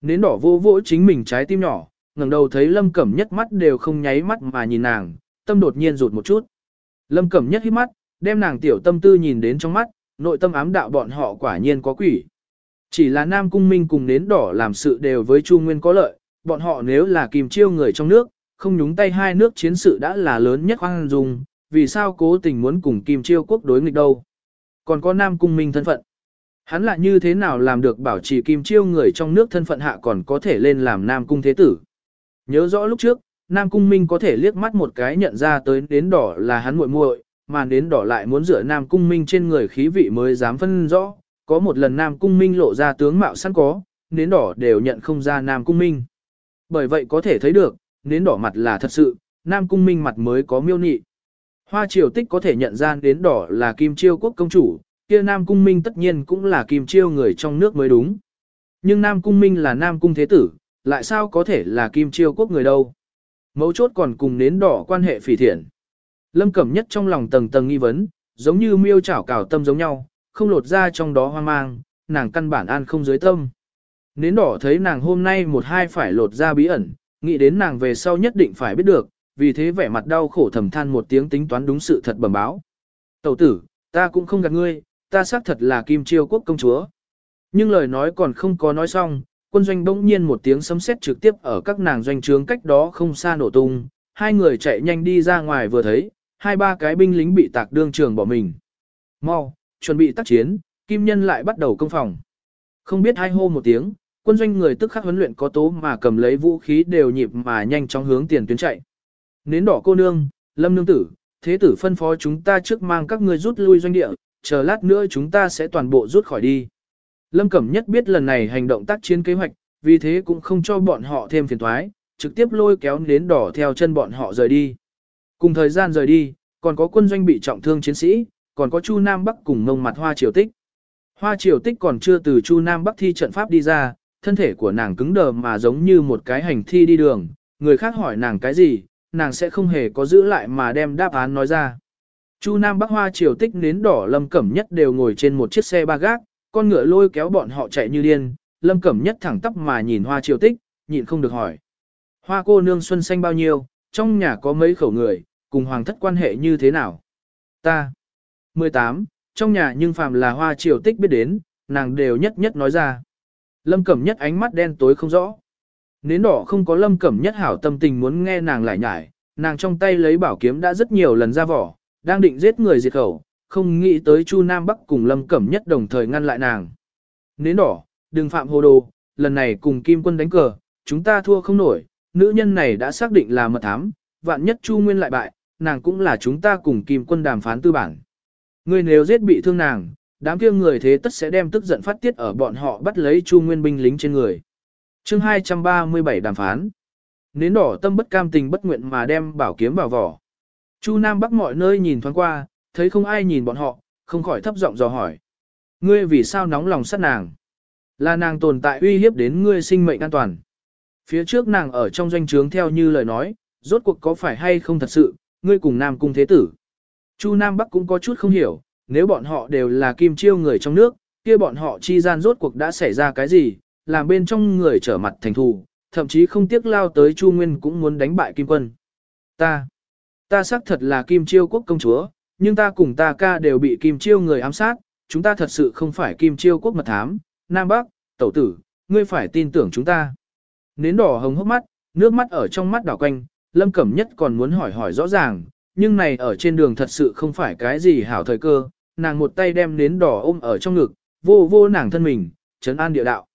Nến đỏ vô vỗ chính mình trái tim nhỏ, ngẩng đầu thấy Lâm Cẩm Nhất mắt đều không nháy mắt mà nhìn nàng, tâm đột nhiên rụt một chút. Lâm Cẩm Nhất hít mắt, đem nàng tiểu tâm tư nhìn đến trong mắt, nội tâm ám đạo bọn họ quả nhiên có quỷ. Chỉ là Nam Cung Minh cùng nến đỏ làm sự đều với Chu Nguyên có lợi, bọn họ nếu là kìm chiêu người trong nước, không nhúng tay hai nước chiến sự đã là lớn nhất hoang dung, vì sao cố tình muốn cùng Kim Chiêu quốc đối nghịch đâu. Còn có Nam Cung Minh thân phận. Hắn lại như thế nào làm được bảo trì Kim Chiêu người trong nước thân phận hạ còn có thể lên làm Nam Cung Thế Tử. Nhớ rõ lúc trước, Nam Cung Minh có thể liếc mắt một cái nhận ra tới đến đỏ là hắn muội muội, mà đến đỏ lại muốn rửa Nam Cung Minh trên người khí vị mới dám phân rõ. Có một lần Nam Cung Minh lộ ra tướng mạo sẵn có, nến đỏ đều nhận không ra Nam Cung Minh. Bởi vậy có thể thấy được, nến đỏ mặt là thật sự, Nam Cung Minh mặt mới có miêu nị. Hoa triều tích có thể nhận ra nến đỏ là Kim Chiêu quốc công chủ, kia Nam Cung Minh tất nhiên cũng là Kim Chiêu người trong nước mới đúng. Nhưng Nam Cung Minh là Nam Cung Thế Tử, lại sao có thể là Kim Chiêu quốc người đâu. Mấu chốt còn cùng nến đỏ quan hệ phỉ thiện. Lâm Cẩm Nhất trong lòng tầng tầng nghi vấn, giống như miêu chảo cào tâm giống nhau, không lột ra trong đó hoang mang, nàng căn bản an không dưới tâm. Nến đỏ thấy nàng hôm nay một hai phải lột ra bí ẩn, nghĩ đến nàng về sau nhất định phải biết được, vì thế vẻ mặt đau khổ thầm than một tiếng tính toán đúng sự thật bẩm báo. Tẩu tử, ta cũng không gạt ngươi, ta xác thật là kim chiêu quốc công chúa. Nhưng lời nói còn không có nói xong, quân doanh bỗng nhiên một tiếng sấm sét trực tiếp ở các nàng doanh trướng cách đó không xa nổ tung, hai người chạy nhanh đi ra ngoài vừa thấy, hai ba cái binh lính bị tạc đương trường bỏ mình. Mau, chuẩn bị tác chiến, kim nhân lại bắt đầu công phòng. Không biết hai hô một tiếng, quân doanh người tức khắc huấn luyện có tố mà cầm lấy vũ khí đều nhịp mà nhanh chóng hướng tiền tuyến chạy. Nến đỏ cô nương, lâm nương tử, thế tử phân phó chúng ta trước mang các ngươi rút lui doanh địa, chờ lát nữa chúng ta sẽ toàn bộ rút khỏi đi. Lâm Cẩm Nhất biết lần này hành động tác chiến kế hoạch, vì thế cũng không cho bọn họ thêm phiền thoái, trực tiếp lôi kéo nến đỏ theo chân bọn họ rời đi. Cùng thời gian rời đi, còn có quân doanh bị trọng thương chiến sĩ, còn có Chu Nam Bắc cùng ngông mặt Hoa Triều Tích. Hoa Triều Tích còn chưa từ Chu Nam Bắc thi trận pháp đi ra, thân thể của nàng cứng đờ mà giống như một cái hành thi đi đường, người khác hỏi nàng cái gì, nàng sẽ không hề có giữ lại mà đem đáp án nói ra. Chu Nam Bắc Hoa Triều Tích nến đỏ Lâm Cẩm Nhất đều ngồi trên một chiếc xe ba gác, con ngựa lôi kéo bọn họ chạy như điên, Lâm Cẩm Nhất thẳng tắp mà nhìn Hoa Triều Tích, nhịn không được hỏi. Hoa cô nương xuân xanh bao nhiêu, trong nhà có mấy khẩu người, cùng hoàng thất quan hệ như thế nào? Ta. 18. Trong nhà nhưng phàm là Hoa Triều Tích biết đến, nàng đều nhất nhất nói ra. Lâm Cẩm Nhất ánh mắt đen tối không rõ. Nến đỏ không có Lâm Cẩm Nhất hảo tâm tình muốn nghe nàng lại nhải, nàng trong tay lấy bảo kiếm đã rất nhiều lần ra vỏ, đang định giết người diệt khẩu, không nghĩ tới Chu Nam Bắc cùng Lâm Cẩm Nhất đồng thời ngăn lại nàng. Nến đỏ, đừng phạm hồ đồ, lần này cùng Kim quân đánh cờ, chúng ta thua không nổi, nữ nhân này đã xác định là mật thám, vạn nhất Chu Nguyên lại bại, nàng cũng là chúng ta cùng Kim quân đàm phán tư bản. Ngươi nếu giết bị thương nàng, đám kia người thế tất sẽ đem tức giận phát tiết ở bọn họ bắt lấy Chu Nguyên binh lính trên người. Chương 237 đàm phán. Nến đỏ tâm bất cam tình bất nguyện mà đem bảo kiếm vào vỏ. Chu Nam Bắc mọi nơi nhìn thoáng qua, thấy không ai nhìn bọn họ, không khỏi thấp giọng dò hỏi. Ngươi vì sao nóng lòng sát nàng? Là nàng tồn tại uy hiếp đến ngươi sinh mệnh an toàn. Phía trước nàng ở trong doanh trướng theo như lời nói, rốt cuộc có phải hay không thật sự, ngươi cùng Nam Cung Thế Tử. Chu Nam Bắc cũng có chút không hiểu, nếu bọn họ đều là kim chiêu người trong nước, kia bọn họ chi gian rốt cuộc đã xảy ra cái gì, làm bên trong người trở mặt thành thù, thậm chí không tiếc lao tới Chu Nguyên cũng muốn đánh bại Kim Quân. Ta, ta xác thật là Kim Chiêu quốc công chúa, nhưng ta cùng ta ca đều bị Kim Chiêu người ám sát, chúng ta thật sự không phải Kim Chiêu quốc mật thám, Nam Bắc, tẩu tử, ngươi phải tin tưởng chúng ta. Nến đỏ hồng hốc mắt, nước mắt ở trong mắt đỏ quanh, Lâm Cẩm Nhất còn muốn hỏi hỏi rõ ràng, nhưng này ở trên đường thật sự không phải cái gì hảo thời cơ, nàng một tay đem nến đỏ ôm ở trong ngực, vô vô nàng thân mình, trấn an địa đạo.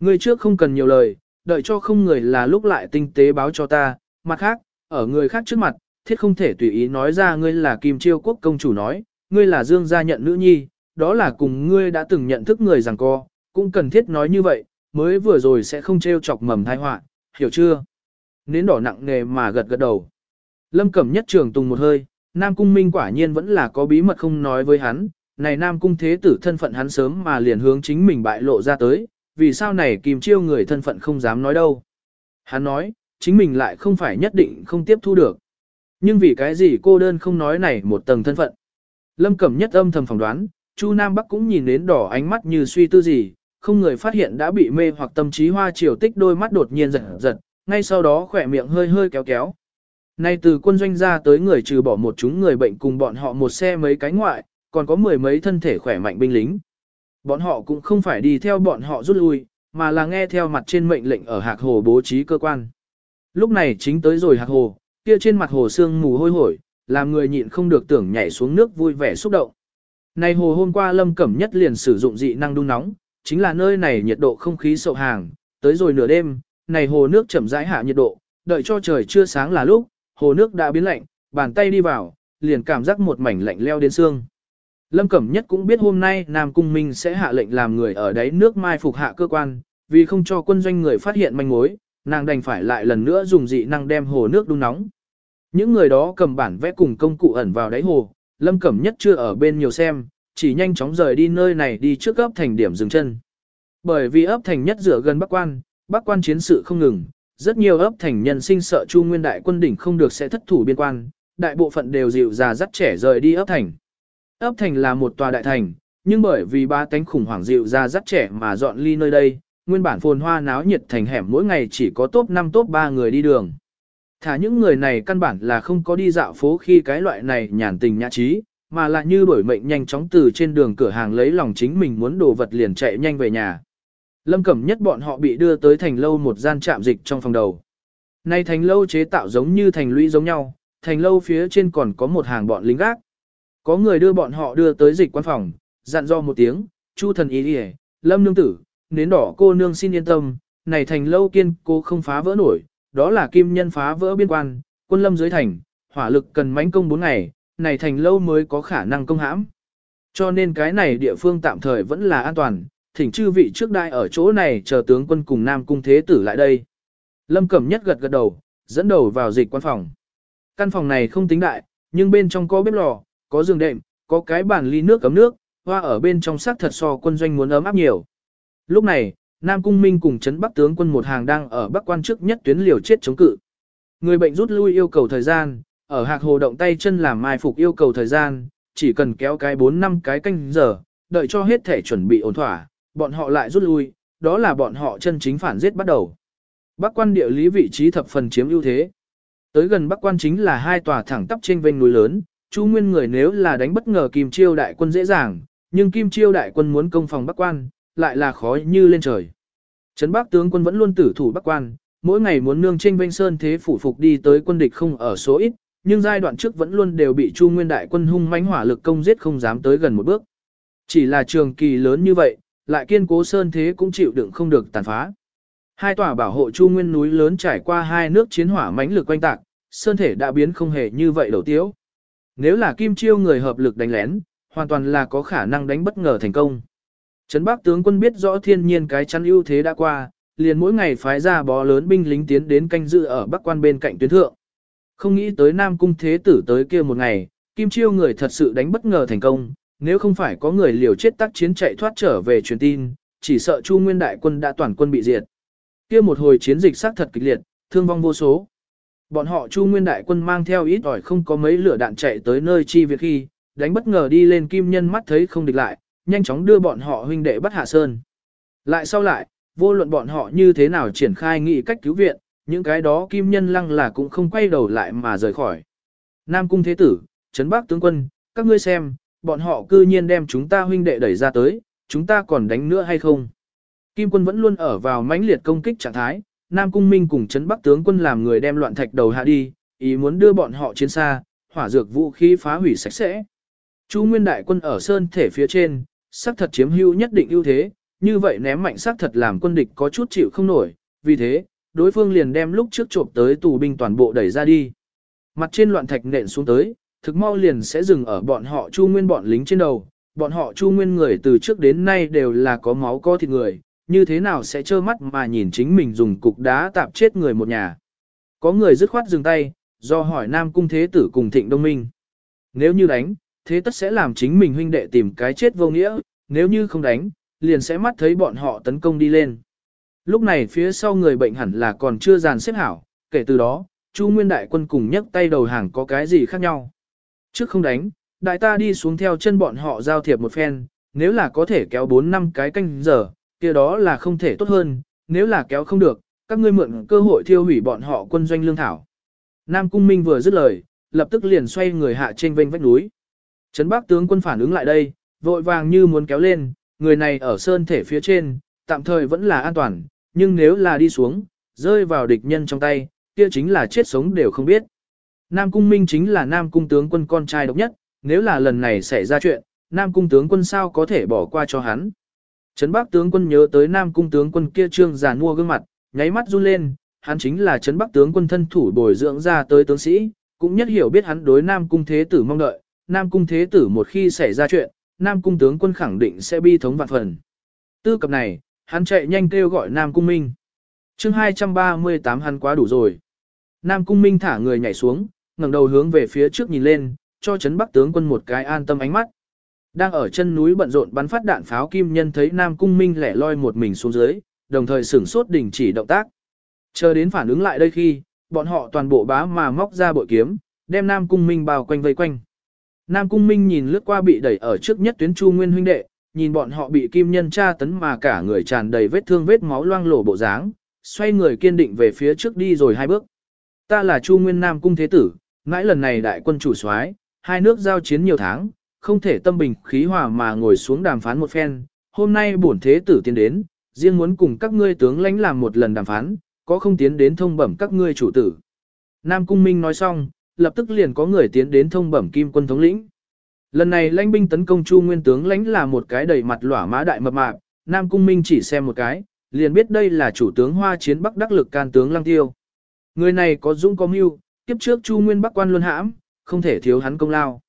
Ngươi trước không cần nhiều lời, đợi cho không người là lúc lại tinh tế báo cho ta, mặt khác, ở người khác trước mặt, thiết không thể tùy ý nói ra ngươi là Kim Chiêu Quốc công chủ nói, ngươi là Dương gia nhận nữ nhi, đó là cùng ngươi đã từng nhận thức người rằng co, cũng cần thiết nói như vậy, mới vừa rồi sẽ không trêu chọc mầm tai họa, hiểu chưa? Nến đỏ nặng nề mà gật gật đầu. Lâm Cẩm nhất trường tùng một hơi, Nam Cung Minh quả nhiên vẫn là có bí mật không nói với hắn, này Nam Cung Thế Tử thân phận hắn sớm mà liền hướng chính mình bại lộ ra tới, vì sao này kìm chiêu người thân phận không dám nói đâu. Hắn nói, chính mình lại không phải nhất định không tiếp thu được. Nhưng vì cái gì cô đơn không nói này một tầng thân phận. Lâm Cẩm nhất âm thầm phỏng đoán, Chu Nam Bắc cũng nhìn đến đỏ ánh mắt như suy tư gì, không người phát hiện đã bị mê hoặc tâm trí hoa triều tích đôi mắt đột nhiên giật giật, ngay sau đó khỏe miệng hơi hơi kéo kéo. Nay từ quân doanh ra tới người trừ bỏ một chúng người bệnh cùng bọn họ một xe mấy cái ngoại, còn có mười mấy thân thể khỏe mạnh binh lính. Bọn họ cũng không phải đi theo bọn họ rút lui, mà là nghe theo mặt trên mệnh lệnh ở hạc hồ bố trí cơ quan. Lúc này chính tới rồi hạc hồ, kia trên mặt hồ sương mù hôi hổi, làm người nhịn không được tưởng nhảy xuống nước vui vẻ xúc động. Này hồ hôm qua Lâm Cẩm Nhất liền sử dụng dị năng đun nóng, chính là nơi này nhiệt độ không khí sậu hàng, tới rồi nửa đêm, này hồ nước chậm rãi hạ nhiệt độ, đợi cho trời chưa sáng là lúc, hồ nước đã biến lạnh, bàn tay đi vào, liền cảm giác một mảnh lạnh leo đến xương. Lâm Cẩm Nhất cũng biết hôm nay Nam Cung Minh sẽ hạ lệnh làm người ở đấy nước mai phục hạ cơ quan, vì không cho quân doanh người phát hiện manh mối, nàng đành phải lại lần nữa dùng dị năng đem hồ nước đun nóng. Những người đó cầm bản vẽ cùng công cụ ẩn vào đáy hồ, Lâm Cẩm Nhất chưa ở bên nhiều xem, chỉ nhanh chóng rời đi nơi này đi trước ấp thành điểm dừng chân. Bởi vì ấp thành nhất dựa gần Bắc Quan, Bắc Quan chiến sự không ngừng, rất nhiều ấp thành nhân sinh sợ Chu Nguyên đại quân đỉnh không được sẽ thất thủ biên quan, đại bộ phận đều dịu già dắt trẻ rời đi ấp thành. Ấp thành là một tòa đại thành, nhưng bởi vì ba tánh khủng hoảng dịu già dắt trẻ mà dọn ly nơi đây, nguyên bản phồn hoa náo nhiệt thành hẻm mỗi ngày chỉ có top 5 top 3 người đi đường. Thả những người này căn bản là không có đi dạo phố khi cái loại này nhàn tình nhã trí, mà lại như đổi mệnh nhanh chóng từ trên đường cửa hàng lấy lòng chính mình muốn đồ vật liền chạy nhanh về nhà. Lâm Cẩm nhất bọn họ bị đưa tới thành lâu một gian trạm dịch trong phòng đầu. Nay thành lâu chế tạo giống như thành lũy giống nhau, thành lâu phía trên còn có một hàng bọn lính gác. Có người đưa bọn họ đưa tới dịch quan phòng, dặn do một tiếng, Chu thần ý đi Lâm nương tử, nến đỏ cô nương xin yên tâm, này thành lâu kiên cô không phá vỡ nổi, đó là kim nhân phá vỡ biên quan, quân lâm dưới thành, hỏa lực cần mãnh công 4 ngày, này thành lâu mới có khả năng công hãm. Cho nên cái này địa phương tạm thời vẫn là an toàn, thỉnh chư vị trước đại ở chỗ này chờ tướng quân cùng Nam Cung Thế Tử lại đây. Lâm Cẩm Nhất gật gật đầu, dẫn đầu vào dịch quan phòng. Căn phòng này không tính đại, nhưng bên trong có bếp lò, có giường đệm, có cái bàn ly nước cấm nước, hoa ở bên trong sắc thật so quân doanh muốn ấm áp nhiều. Lúc này, Nam Cung Minh cùng chấn Bắc tướng quân một hàng đang ở Bắc quan trước nhất tuyến liều chết chống cự. Người bệnh rút lui yêu cầu thời gian, ở hạc hồ động tay chân làm mai phục yêu cầu thời gian, chỉ cần kéo cái 4 năm cái canh giờ, đợi cho hết thể chuẩn bị ổn thỏa, bọn họ lại rút lui, đó là bọn họ chân chính phản giết bắt đầu. Bắc quan địa lý vị trí thập phần chiếm ưu thế. Tới gần Bắc quan chính là hai tòa thẳng tắp trên vênh núi lớn, Chu Nguyên người nếu là đánh bất ngờ Kim Chiêu đại quân dễ dàng, nhưng Kim Chiêu đại quân muốn công phòng Bắc quan, lại là khó như lên trời. Trấn Bắc tướng quân vẫn luôn tử thủ Bắc quan, mỗi ngày muốn nương trên vênh sơn thế phủ phục đi tới quân địch không ở số ít, nhưng giai đoạn trước vẫn luôn đều bị Chu Nguyên đại quân hung mãnh hỏa lực công giết không dám tới gần một bước. Chỉ là trường kỳ lớn như vậy, lại kiên cố sơn thế cũng chịu đựng không được tàn phá. Hai tòa bảo hộ Chu Nguyên núi lớn trải qua hai nước chiến hỏa mãnh lực quanh tạc, sơn thể đã biến không hề như vậy đầu tiếu. Nếu là Kim Chiêu người hợp lực đánh lén, hoàn toàn là có khả năng đánh bất ngờ thành công. Trấn Bắc tướng quân biết rõ thiên nhiên cái chắn ưu thế đã qua, liền mỗi ngày phái ra bó lớn binh lính tiến đến canh dự ở Bắc quan bên cạnh tuyến thượng. Không nghĩ tới Nam Cung Thế Tử tới kia một ngày, Kim Chiêu người thật sự đánh bất ngờ thành công, nếu không phải có người liều chết tác chiến chạy thoát trở về truyền tin, chỉ sợ Chu Nguyên đại quân đã toàn quân bị diệt. Kia một hồi chiến dịch xác thật kịch liệt, thương vong vô số. Bọn họ Chu Nguyên đại quân mang theo ít ỏi không có mấy lửa đạn chạy tới nơi chi việc khi, đánh bất ngờ đi lên kim nhân mắt thấy không địch lại, nhanh chóng đưa bọn họ huynh đệ bắt hạ sơn. Lại sau lại, vô luận bọn họ như thế nào triển khai nghị cách cứu viện, những cái đó kim nhân lăng là cũng không quay đầu lại mà rời khỏi. Nam cung thế tử, Trấn Bắc tướng quân, các ngươi xem, bọn họ cư nhiên đem chúng ta huynh đệ đẩy ra tới, chúng ta còn đánh nữa hay không? Kim quân vẫn luôn ở vào mãnh liệt công kích trạng thái, Nam cung minh cùng Trấn Bắc tướng quân làm người đem loạn thạch đầu hạ đi, ý muốn đưa bọn họ chiến xa, hỏa dược vũ khí phá hủy sạch sẽ. Chu Nguyên đại quân ở sơn thể phía trên, sắc thật chiếm hữu nhất định ưu thế, như vậy ném mạnh sắc thật làm quân địch có chút chịu không nổi, vì thế, đối phương liền đem lúc trước trộm tới tù binh toàn bộ đẩy ra đi. Mặt trên loạn thạch nện xuống tới, thực mau liền sẽ dừng ở bọn họ Chu Nguyên bọn lính trên đầu, bọn họ Chu Nguyên người từ trước đến nay đều là có máu có thịt người, như thế nào sẽ trơ mắt mà nhìn chính mình dùng cục đá tạp chết người một nhà. Có người dứt khoát dừng tay, do hỏi Nam Cung Thế Tử cùng Thịnh Đông Minh. Nếu như đánh, thế tất sẽ làm chính mình huynh đệ tìm cái chết vô nghĩa, nếu như không đánh, liền sẽ mắt thấy bọn họ tấn công đi lên. Lúc này phía sau người bệnh hẳn là còn chưa dàn xếp hảo, kể từ đó, Chu Nguyên Đại quân cùng nhấc tay đầu hàng có cái gì khác nhau. Trước không đánh, đại ta đi xuống theo chân bọn họ giao thiệp một phen, nếu là có thể kéo 4 năm cái canh giờ, kia đó là không thể tốt hơn, nếu là kéo không được, các ngươi mượn cơ hội thiêu hủy bọn họ quân doanh lương thảo. Nam Cung Minh vừa dứt lời, lập tức liền xoay người hạ trên vênh vách núi. Trấn Bắc tướng quân phản ứng lại đây, vội vàng như muốn kéo lên, người này ở sơn thể phía trên, tạm thời vẫn là an toàn, nhưng nếu là đi xuống, rơi vào địch nhân trong tay, kia chính là chết sống đều không biết. Nam Cung Minh chính là Nam Cung tướng quân con trai độc nhất, nếu là lần này xảy ra chuyện, Nam Cung tướng quân sao có thể bỏ qua cho hắn. Trấn Bắc tướng quân nhớ tới Nam Cung tướng quân kia trương giàn mua gương mặt, nháy mắt run lên, hắn chính là Trấn Bắc tướng quân thân thủ bồi dưỡng ra tới tướng sĩ, cũng nhất hiểu biết hắn đối Nam Cung Thế Tử mong đợi, Nam Cung Thế Tử một khi xảy ra chuyện, Nam Cung tướng quân khẳng định sẽ bi thống vạn phần. Tư cập này, hắn chạy nhanh kêu gọi Nam Cung Minh. chương 238 hắn quá đủ rồi. Nam Cung Minh thả người nhảy xuống, ngẩng đầu hướng về phía trước nhìn lên, cho chấn bắc tướng quân một cái an tâm ánh mắt. Đang ở chân núi bận rộn bắn phát đạn pháo kim nhân thấy Nam Cung Minh lẻ loi một mình xuống dưới, đồng thời sửng sốt đình chỉ động tác. Chờ đến phản ứng lại đây khi, bọn họ toàn bộ bá mà móc ra bội kiếm, đem Nam Cung Minh bao quanh vây quanh. Nam Cung Minh nhìn lướt qua bị đẩy ở trước nhất tuyến Chu Nguyên huynh đệ, nhìn bọn họ bị kim nhân tra tấn mà cả người tràn đầy vết thương vết máu loang lổ bộ dáng, xoay người kiên định về phía trước đi rồi hai bước. Ta là Chu Nguyên Nam Cung Thế Tử, mãi lần này đại quân chủ soái, hai nước giao chiến nhiều tháng, không thể tâm bình khí hòa mà ngồi xuống đàm phán một phen. Hôm nay bổn Thế Tử tiến đến, riêng muốn cùng các ngươi tướng lãnh làm một lần đàm phán, có không tiến đến thông bẩm các ngươi chủ tử. Nam Cung Minh nói xong, lập tức liền có người tiến đến thông bẩm kim quân thống lĩnh. Lần này lãnh binh tấn công Chu Nguyên tướng lãnh là một cái đầy mặt lỏa mã đại mập mạp, Nam Cung Minh chỉ xem một cái, liền biết đây là chủ tướng Hoa Chiến Bắc đắc lực can tướng Lăng Tiêu. Người này có dũng có mưu, kiếp trước Chu Nguyên Bắc quan luân hãm, không thể thiếu hắn công lao.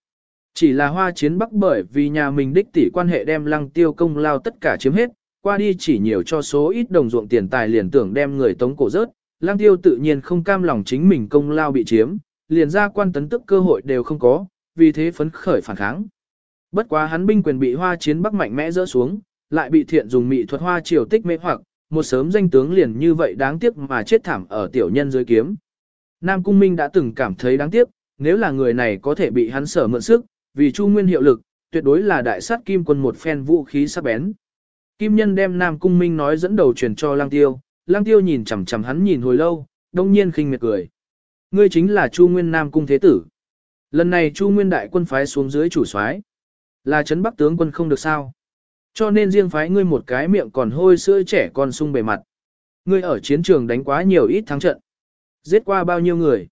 Chỉ là Hoa Chiến Bắc bởi vì nhà mình đích tỷ quan hệ đem Lăng Tiêu công lao tất cả chiếm hết, qua đi chỉ nhiều cho số ít đồng ruộng tiền tài liền tưởng đem người tống cổ rớt, Lăng Tiêu tự nhiên không cam lòng chính mình công lao bị chiếm, liền ra quan tấn tức cơ hội đều không có, vì thế phấn khởi phản kháng. Bất quá hắn binh quyền bị hoa chiến bắc mạnh mẽ rỡ xuống, lại bị thiện dùng mị thuật hoa triều tích mê hoặc, một sớm danh tướng liền như vậy đáng tiếc mà chết thảm ở tiểu nhân dưới kiếm. Nam Cung Minh đã từng cảm thấy đáng tiếc, nếu là người này có thể bị hắn sở mượn sức, vì Chu Nguyên hiệu lực, tuyệt đối là đại sát kim quân một phen vũ khí sắc bén. Kim nhân đem Nam Cung Minh nói dẫn đầu truyền cho Lang Tiêu, Lang Tiêu nhìn chằm chằm hắn nhìn hồi lâu, đông nhiên khinh miệt cười. Ngươi chính là Chu Nguyên Nam Cung Thế Tử. Lần này Chu Nguyên đại quân phái xuống dưới chủ soái, là trấn Bắc tướng quân không được sao? Cho nên riêng phái ngươi một cái miệng còn hôi sữa trẻ con sung bề mặt. Ngươi ở chiến trường đánh quá nhiều ít thắng trận, giết qua bao nhiêu người?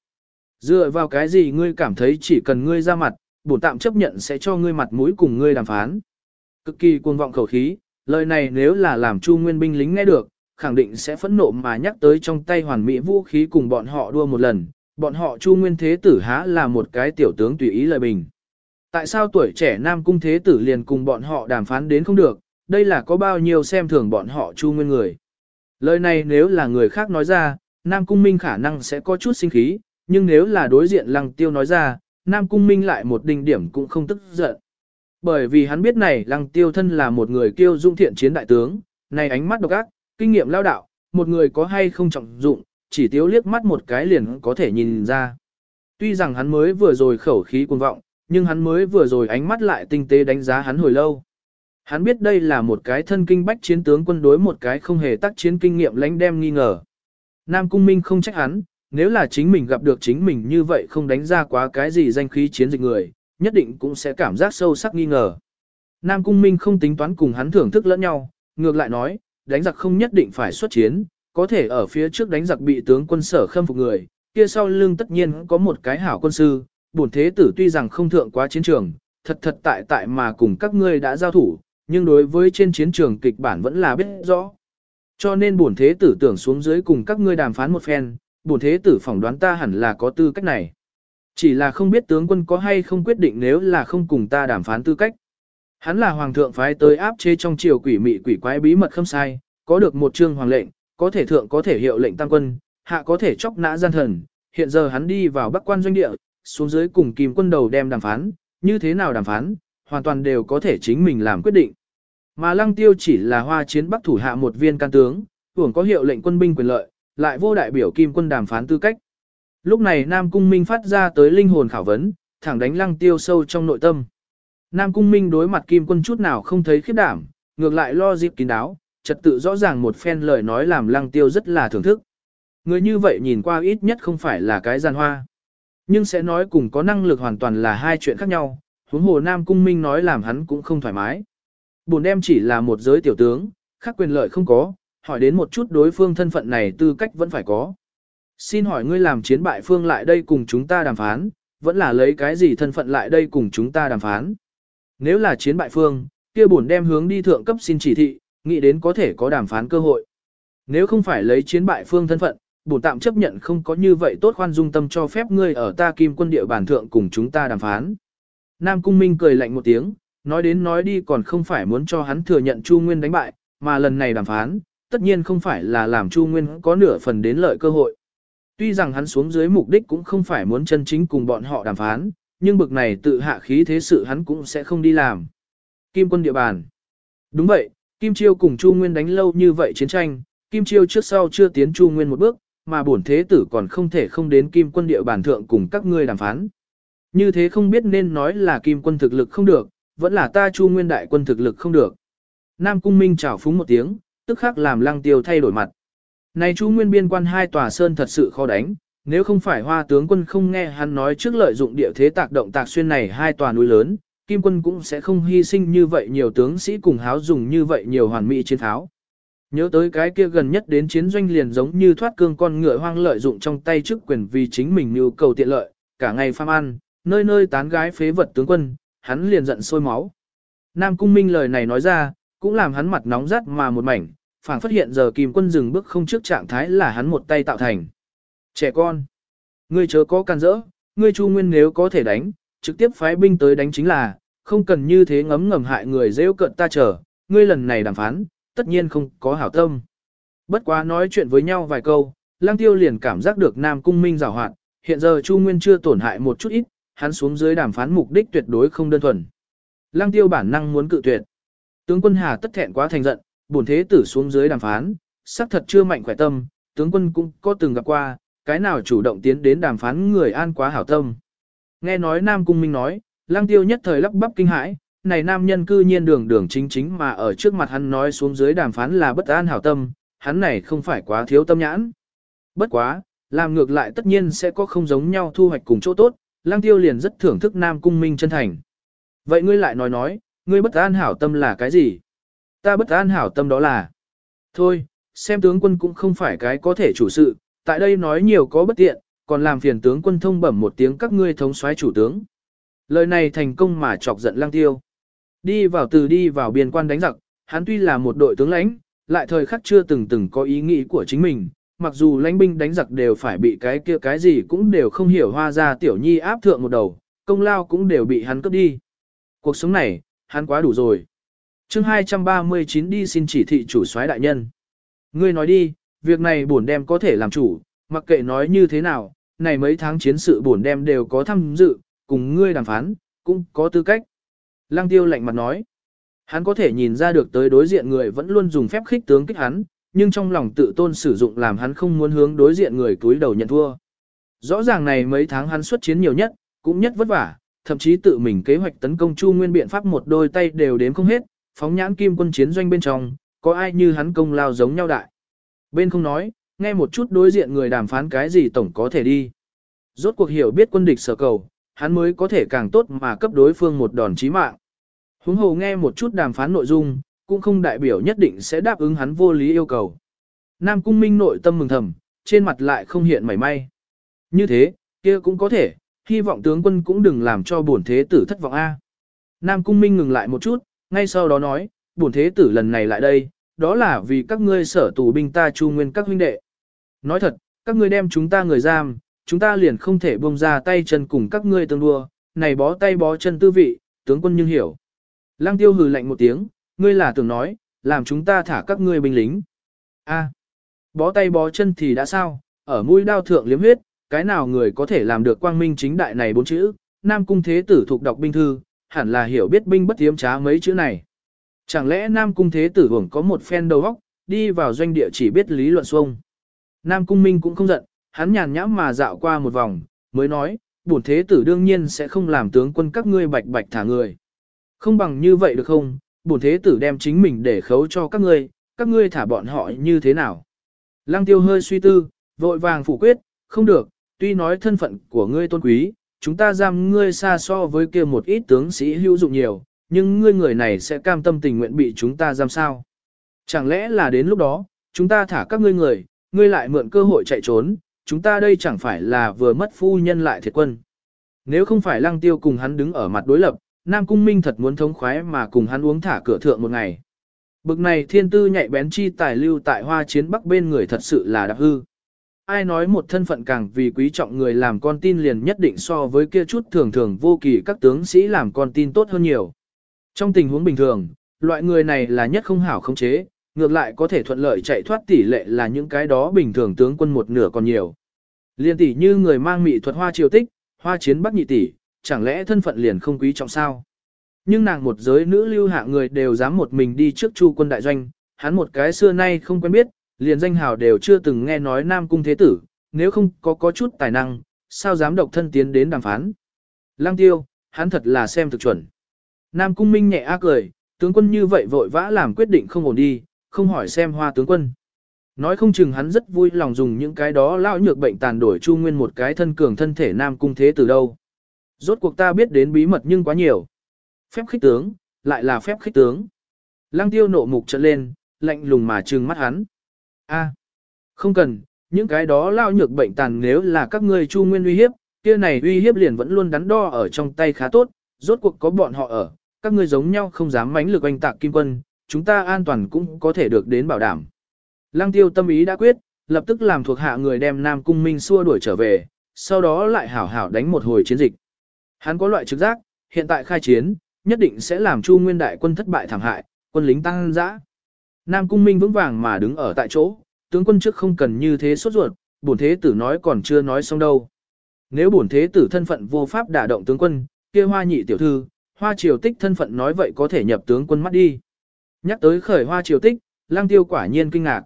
Dựa vào cái gì ngươi cảm thấy chỉ cần ngươi ra mặt, bổn tạm chấp nhận sẽ cho ngươi mặt mũi cùng ngươi đàm phán? Cực kỳ cuồng vọng khẩu khí, lời này nếu là làm Chu Nguyên binh lính nghe được, khẳng định sẽ phẫn nộ mà nhắc tới trong tay hoàn mỹ vũ khí cùng bọn họ đua một lần, bọn họ Chu Nguyên Thế Tử há là một cái tiểu tướng tùy ý lời bình. Tại sao tuổi trẻ Nam Cung Thế Tử liền cùng bọn họ đàm phán đến không được, đây là có bao nhiêu xem thường bọn họ Chu Nguyên người. Lời này nếu là người khác nói ra, Nam Cung Minh khả năng sẽ có chút sinh khí, nhưng nếu là đối diện Lăng Tiêu nói ra, Nam Cung Minh lại một đỉnh điểm cũng không tức giận. Bởi vì hắn biết này Lăng Tiêu thân là một người kiêu dung thiện chiến đại tướng, này ánh mắt độc ác, kinh nghiệm lao đạo, một người có hay không trọng dụng, chỉ tiếu liếc mắt một cái liền có thể nhìn ra. Tuy rằng hắn mới vừa rồi khẩu khí cuồng vọng, nhưng hắn mới vừa rồi ánh mắt lại tinh tế đánh giá hắn hồi lâu. Hắn biết đây là một cái thân kinh bách chiến tướng quân đối một cái không hề tác chiến kinh nghiệm lãnh đem nghi ngờ. Nam Cung Minh không trách hắn, nếu là chính mình gặp được chính mình như vậy không đánh ra quá cái gì danh khí chiến dịch người, nhất định cũng sẽ cảm giác sâu sắc nghi ngờ. Nam Cung Minh không tính toán cùng hắn thưởng thức lẫn nhau, ngược lại nói, đánh giặc không nhất định phải xuất chiến, có thể ở phía trước đánh giặc bị tướng quân sở khâm phục người, kia sau lưng tất nhiên có một cái hảo quân sư, bổn thế tử tuy rằng không thượng quá chiến trường, thật thật tại tại mà cùng các ngươi đã giao thủ, nhưng đối với trên chiến trường kịch bản vẫn là biết rõ. Cho nên bổn thế tử tưởng xuống dưới cùng các ngươi đàm phán một phen, bổn thế tử phỏng đoán ta hẳn là có tư cách này. Chỉ là không biết tướng quân có hay không quyết định nếu là không cùng ta đàm phán tư cách. Hắn là hoàng thượng phái tới áp chế trong triều quỷ mị quỷ quái bí mật không sai, có được một chương hoàng lệnh, có thể thượng có thể hiệu lệnh tăng quân, hạ có thể chóc nã gian thần. Hiện giờ hắn đi vào bắc quan doanh địa, xuống dưới cùng kìm quân đầu đem đàm phán, như thế nào đàm phán, hoàn toàn đều có thể chính mình làm quyết định. Mà lăng tiêu chỉ là hoa chiến bắc thủ hạ một viên can tướng, hưởng có hiệu lệnh quân binh quyền lợi, lại vô đại biểu kim quân đàm phán tư cách. Lúc này Nam Cung Minh phát ra tới linh hồn khảo vấn, thẳng đánh lăng tiêu sâu trong nội tâm. Nam Cung Minh đối mặt kim quân chút nào không thấy khiếp đảm, ngược lại lo dịp kín đáo, trật tự rõ ràng một phen lời nói làm lăng tiêu rất là thưởng thức. Người như vậy nhìn qua ít nhất không phải là cái gian hoa. Nhưng sẽ nói cùng có năng lực hoàn toàn là hai chuyện khác nhau, huống hồ Nam Cung Minh nói làm hắn cũng không thoải mái. Bồn đem chỉ là một giới tiểu tướng, khác quyền lợi không có, hỏi đến một chút đối phương thân phận này tư cách vẫn phải có. Xin hỏi ngươi làm chiến bại phương lại đây cùng chúng ta đàm phán, vẫn là lấy cái gì thân phận lại đây cùng chúng ta đàm phán. Nếu là chiến bại phương, kia bổn đem hướng đi thượng cấp xin chỉ thị, nghĩ đến có thể có đàm phán cơ hội. Nếu không phải lấy chiến bại phương thân phận, bổn tạm chấp nhận không có như vậy tốt khoan dung tâm cho phép ngươi ở ta kim quân địa bàn thượng cùng chúng ta đàm phán. Nam Cung Minh cười lạnh một tiếng, nói đến nói đi còn không phải muốn cho hắn thừa nhận Chu Nguyên đánh bại, mà lần này đàm phán, tất nhiên không phải là làm Chu Nguyên có nửa phần đến lợi cơ hội. Tuy rằng hắn xuống dưới mục đích cũng không phải muốn chân chính cùng bọn họ đàm phán, nhưng bực này tự hạ khí thế sự hắn cũng sẽ không đi làm. Kim quân địa bàn. Đúng vậy, Kim Chiêu cùng Chu Nguyên đánh lâu như vậy chiến tranh, Kim Chiêu trước sau chưa tiến Chu Nguyên một bước, mà bổn thế tử còn không thể không đến Kim quân địa bàn thượng cùng các ngươi đàm phán. Như thế không biết nên nói là Kim quân thực lực không được, vẫn là ta Chu Nguyên đại quân thực lực không được. Nam Cung Minh chào phúng một tiếng, tức khắc làm lăng tiêu thay đổi mặt. Này Chu Nguyên biên quan hai tòa sơn thật sự khó đánh, nếu không phải hoa tướng quân không nghe hắn nói trước lợi dụng địa thế tạc động tạc xuyên này hai tòa núi lớn, Kim quân cũng sẽ không hy sinh như vậy nhiều tướng sĩ cùng háo dùng như vậy nhiều hoàn mỹ chiến tháo. Nhớ tới cái kia gần nhất đến chiến doanh liền giống như thoát cương con ngựa hoang lợi dụng trong tay chức quyền vì chính mình nhu cầu tiện lợi, cả ngày pham ăn, nơi nơi tán gái phế vật tướng quân, hắn liền giận sôi máu. Nam Cung Minh lời này nói ra, cũng làm hắn mặt nóng rát mà một mảnh, phảng phát hiện giờ Kim Quân dừng bước không trước trạng thái là hắn một tay tạo thành. Trẻ con, ngươi chớ có can dỡ, ngươi Chu Nguyên nếu có thể đánh, trực tiếp phái binh tới đánh chính là, không cần như thế ngấm ngầm hại người rêu cận ta chờ, ngươi lần này đàm phán, tất nhiên không có hảo tâm. Bất quá nói chuyện với nhau vài câu, Lăng Tiêu liền cảm giác được Nam Cung Minh giảo hoạt, hiện giờ Chu Nguyên chưa tổn hại một chút ít, hắn xuống dưới đàm phán mục đích tuyệt đối không đơn thuần. Lăng Tiêu bản năng muốn cự tuyệt. Tướng quân Hà tất thẹn quá thành giận, bổn thế tử xuống dưới đàm phán, xác thật chưa mạnh khỏe tâm, tướng quân cũng có từng gặp qua, cái nào chủ động tiến đến đàm phán người an quá hảo tâm. Nghe nói Nam Cung Minh nói, Lăng Tiêu nhất thời lắp bắp kinh hãi, này nam nhân cư nhiên đường đường chính chính mà ở trước mặt hắn nói xuống dưới đàm phán là bất an hảo tâm, hắn này không phải quá thiếu tâm nhãn. Bất quá, làm ngược lại tất nhiên sẽ có không giống nhau thu hoạch cùng chỗ tốt, Lang Tiêu liền rất thưởng thức Nam Cung Minh chân thành. Vậy ngươi lại nói nói, ngươi bất an hảo tâm là cái gì? Ta bất an hảo tâm đó là... Thôi, xem tướng quân cũng không phải cái có thể chủ sự, tại đây nói nhiều có bất tiện, còn làm phiền tướng quân thông bẩm một tiếng các ngươi thống soái chủ tướng. Lời này thành công mà chọc giận Lang Tiêu. Đi vào từ đi vào biên quan đánh giặc, hắn tuy là một đội tướng lãnh, lại thời khắc chưa từng từng có ý nghĩ của chính mình, mặc dù lãnh binh đánh giặc đều phải bị cái kia cái gì cũng đều không hiểu hoa ra tiểu nhi áp thượng một đầu, công lao cũng đều bị hắn cướp đi. Cuộc sống này, hắn quá đủ rồi. chương 239 đi xin chỉ thị chủ soái đại nhân. Ngươi nói đi, việc này bổn đem có thể làm chủ, mặc kệ nói như thế nào, này mấy tháng chiến sự bổn đem đều có tham dự, cùng ngươi đàm phán, cũng có tư cách. Lăng tiêu lạnh mặt nói. Hắn có thể nhìn ra được tới đối diện người vẫn luôn dùng phép khích tướng kích hắn, nhưng trong lòng tự tôn sử dụng làm hắn không muốn hướng đối diện người túi đầu nhận thua. Rõ ràng này mấy tháng hắn xuất chiến nhiều nhất, cũng nhất vất vả, thậm chí tự mình kế hoạch tấn công Chu Nguyên biện pháp một đôi tay đều đếm không hết, phóng nhãn kim quân chiến doanh bên trong, có ai như hắn công lao giống nhau đại. Bên không nói, nghe một chút đối diện người đàm phán cái gì tổng có thể đi. Rốt cuộc hiểu biết quân địch sở cầu, hắn mới có thể càng tốt mà cấp đối phương một đòn chí mạng. Huống hồ nghe một chút đàm phán nội dung, cũng không đại biểu nhất định sẽ đáp ứng hắn vô lý yêu cầu. Nam Cung Minh nội tâm mừng thầm, trên mặt lại không hiện mảy may. Như thế, kia cũng có thể, hy vọng tướng quân cũng đừng làm cho bổn thế tử thất vọng A. Nam Cung Minh ngừng lại một chút, ngay sau đó nói, bổn thế tử lần này lại đây, đó là vì các ngươi sở tù binh ta chu nguyên các huynh đệ. Nói thật, các ngươi đem chúng ta người giam, chúng ta liền không thể buông ra tay chân cùng các ngươi tương đua, này bó tay bó chân tư vị, tướng quân nhưng hiểu. Lăng tiêu hừ lạnh một tiếng, ngươi là tưởng nói, làm chúng ta thả các ngươi binh lính. A, bó tay bó chân thì đã sao, ở mũi đao thượng liếm huyết, cái nào người có thể làm được quang minh chính đại này bốn chữ, Nam Cung Thế Tử thuộc đọc binh thư, hẳn là hiểu biết binh bất tiếm trá mấy chữ này. Chẳng lẽ Nam Cung Thế Tử hưởng có một phen đầu óc, đi vào doanh địa chỉ biết lý luận xuông. Nam Cung Minh cũng không giận, hắn nhàn nhãm mà dạo qua một vòng, mới nói, bổn Thế Tử đương nhiên sẽ không làm tướng quân các ngươi bạch bạch thả người. Không bằng như vậy được không, bổn Thế Tử đem chính mình để khấu cho các ngươi, các ngươi thả bọn họ như thế nào. Lăng tiêu hơi suy tư, vội vàng phủ quyết, không được, tuy nói thân phận của ngươi tôn quý, chúng ta giam ngươi xa so với kia một ít tướng sĩ hữu dụng nhiều, nhưng ngươi người này sẽ cam tâm tình nguyện bị chúng ta giam sao. Chẳng lẽ là đến lúc đó, chúng ta thả các ngươi người, ngươi lại mượn cơ hội chạy trốn, chúng ta đây chẳng phải là vừa mất phu nhân lại thiệt quân. Nếu không phải lăng tiêu cùng hắn đứng ở mặt đối lập, Nam Cung Minh thật muốn thống khoái mà cùng hắn uống thả cửa thượng một ngày. Bực này thiên tư nhạy bén chi tài lưu tại hoa chiến bắc bên người thật sự là đặc hư ai nói một thân phận càng vì quý trọng người làm con tin liền nhất định so với kia chút thường thường vô kỳ các tướng sĩ làm con tin tốt hơn nhiều. Trong tình huống bình thường, loại người này là nhất không hảo khống chế, ngược lại có thể thuận lợi chạy thoát tỷ lệ là những cái đó bình thường tướng quân một nửa còn nhiều. Liên tỷ như người mang mỹ thuật hoa triều tích, hoa chiến bắc nhị tỷ, chẳng lẽ thân phận liền không quý trọng sao? Nhưng nàng một giới nữ lưu hạ người đều dám một mình đi trước chu quân đại doanh, hắn một cái xưa nay không quen biết, liền danh hào đều chưa từng nghe nói Nam Cung Thế Tử, nếu không có có chút tài năng, sao dám độc thân tiến đến đàm phán. Lăng tiêu, hắn thật là xem thực chuẩn. Nam Cung Minh nhẹ ác cười, tướng quân như vậy vội vã làm quyết định không ổn đi, không hỏi xem hoa tướng quân. Nói không chừng hắn rất vui lòng dùng những cái đó lão nhược bệnh tàn đổi chu nguyên một cái thân cường thân thể Nam Cung Thế Tử đâu. Rốt cuộc ta biết đến bí mật nhưng quá nhiều. Phép khích tướng, lại là phép khích tướng. Lăng tiêu nộ mục trận lên, lạnh lùng mà trừng mắt hắn. A, không cần, những cái đó lao nhược bệnh tàn nếu là các ngươi chu nguyên uy hiếp, kia này uy hiếp liền vẫn luôn đắn đo ở trong tay khá tốt, rốt cuộc có bọn họ ở, các ngươi giống nhau không dám mánh lực oanh tạc kim quân, chúng ta an toàn cũng có thể được đến bảo đảm. Lăng tiêu tâm ý đã quyết, lập tức làm thuộc hạ người đem Nam Cung Minh xua đuổi trở về, sau đó lại hảo hảo đánh một hồi chiến dịch. Hắn có loại trực giác, hiện tại khai chiến, nhất định sẽ làm Chu Nguyên đại quân thất bại thảm hại, quân lính tăng dã. Nam Cung Minh vững vàng mà đứng ở tại chỗ, tướng quân trước không cần như thế sốt ruột, bổn thế tử nói còn chưa nói xong đâu. Nếu bổn thế tử thân phận vô pháp đả động tướng quân, kia hoa nhị tiểu thư, hoa triều tích thân phận nói vậy có thể nhập tướng quân mắt đi. Nhắc tới khởi hoa triều tích, lang tiêu quả nhiên kinh ngạc.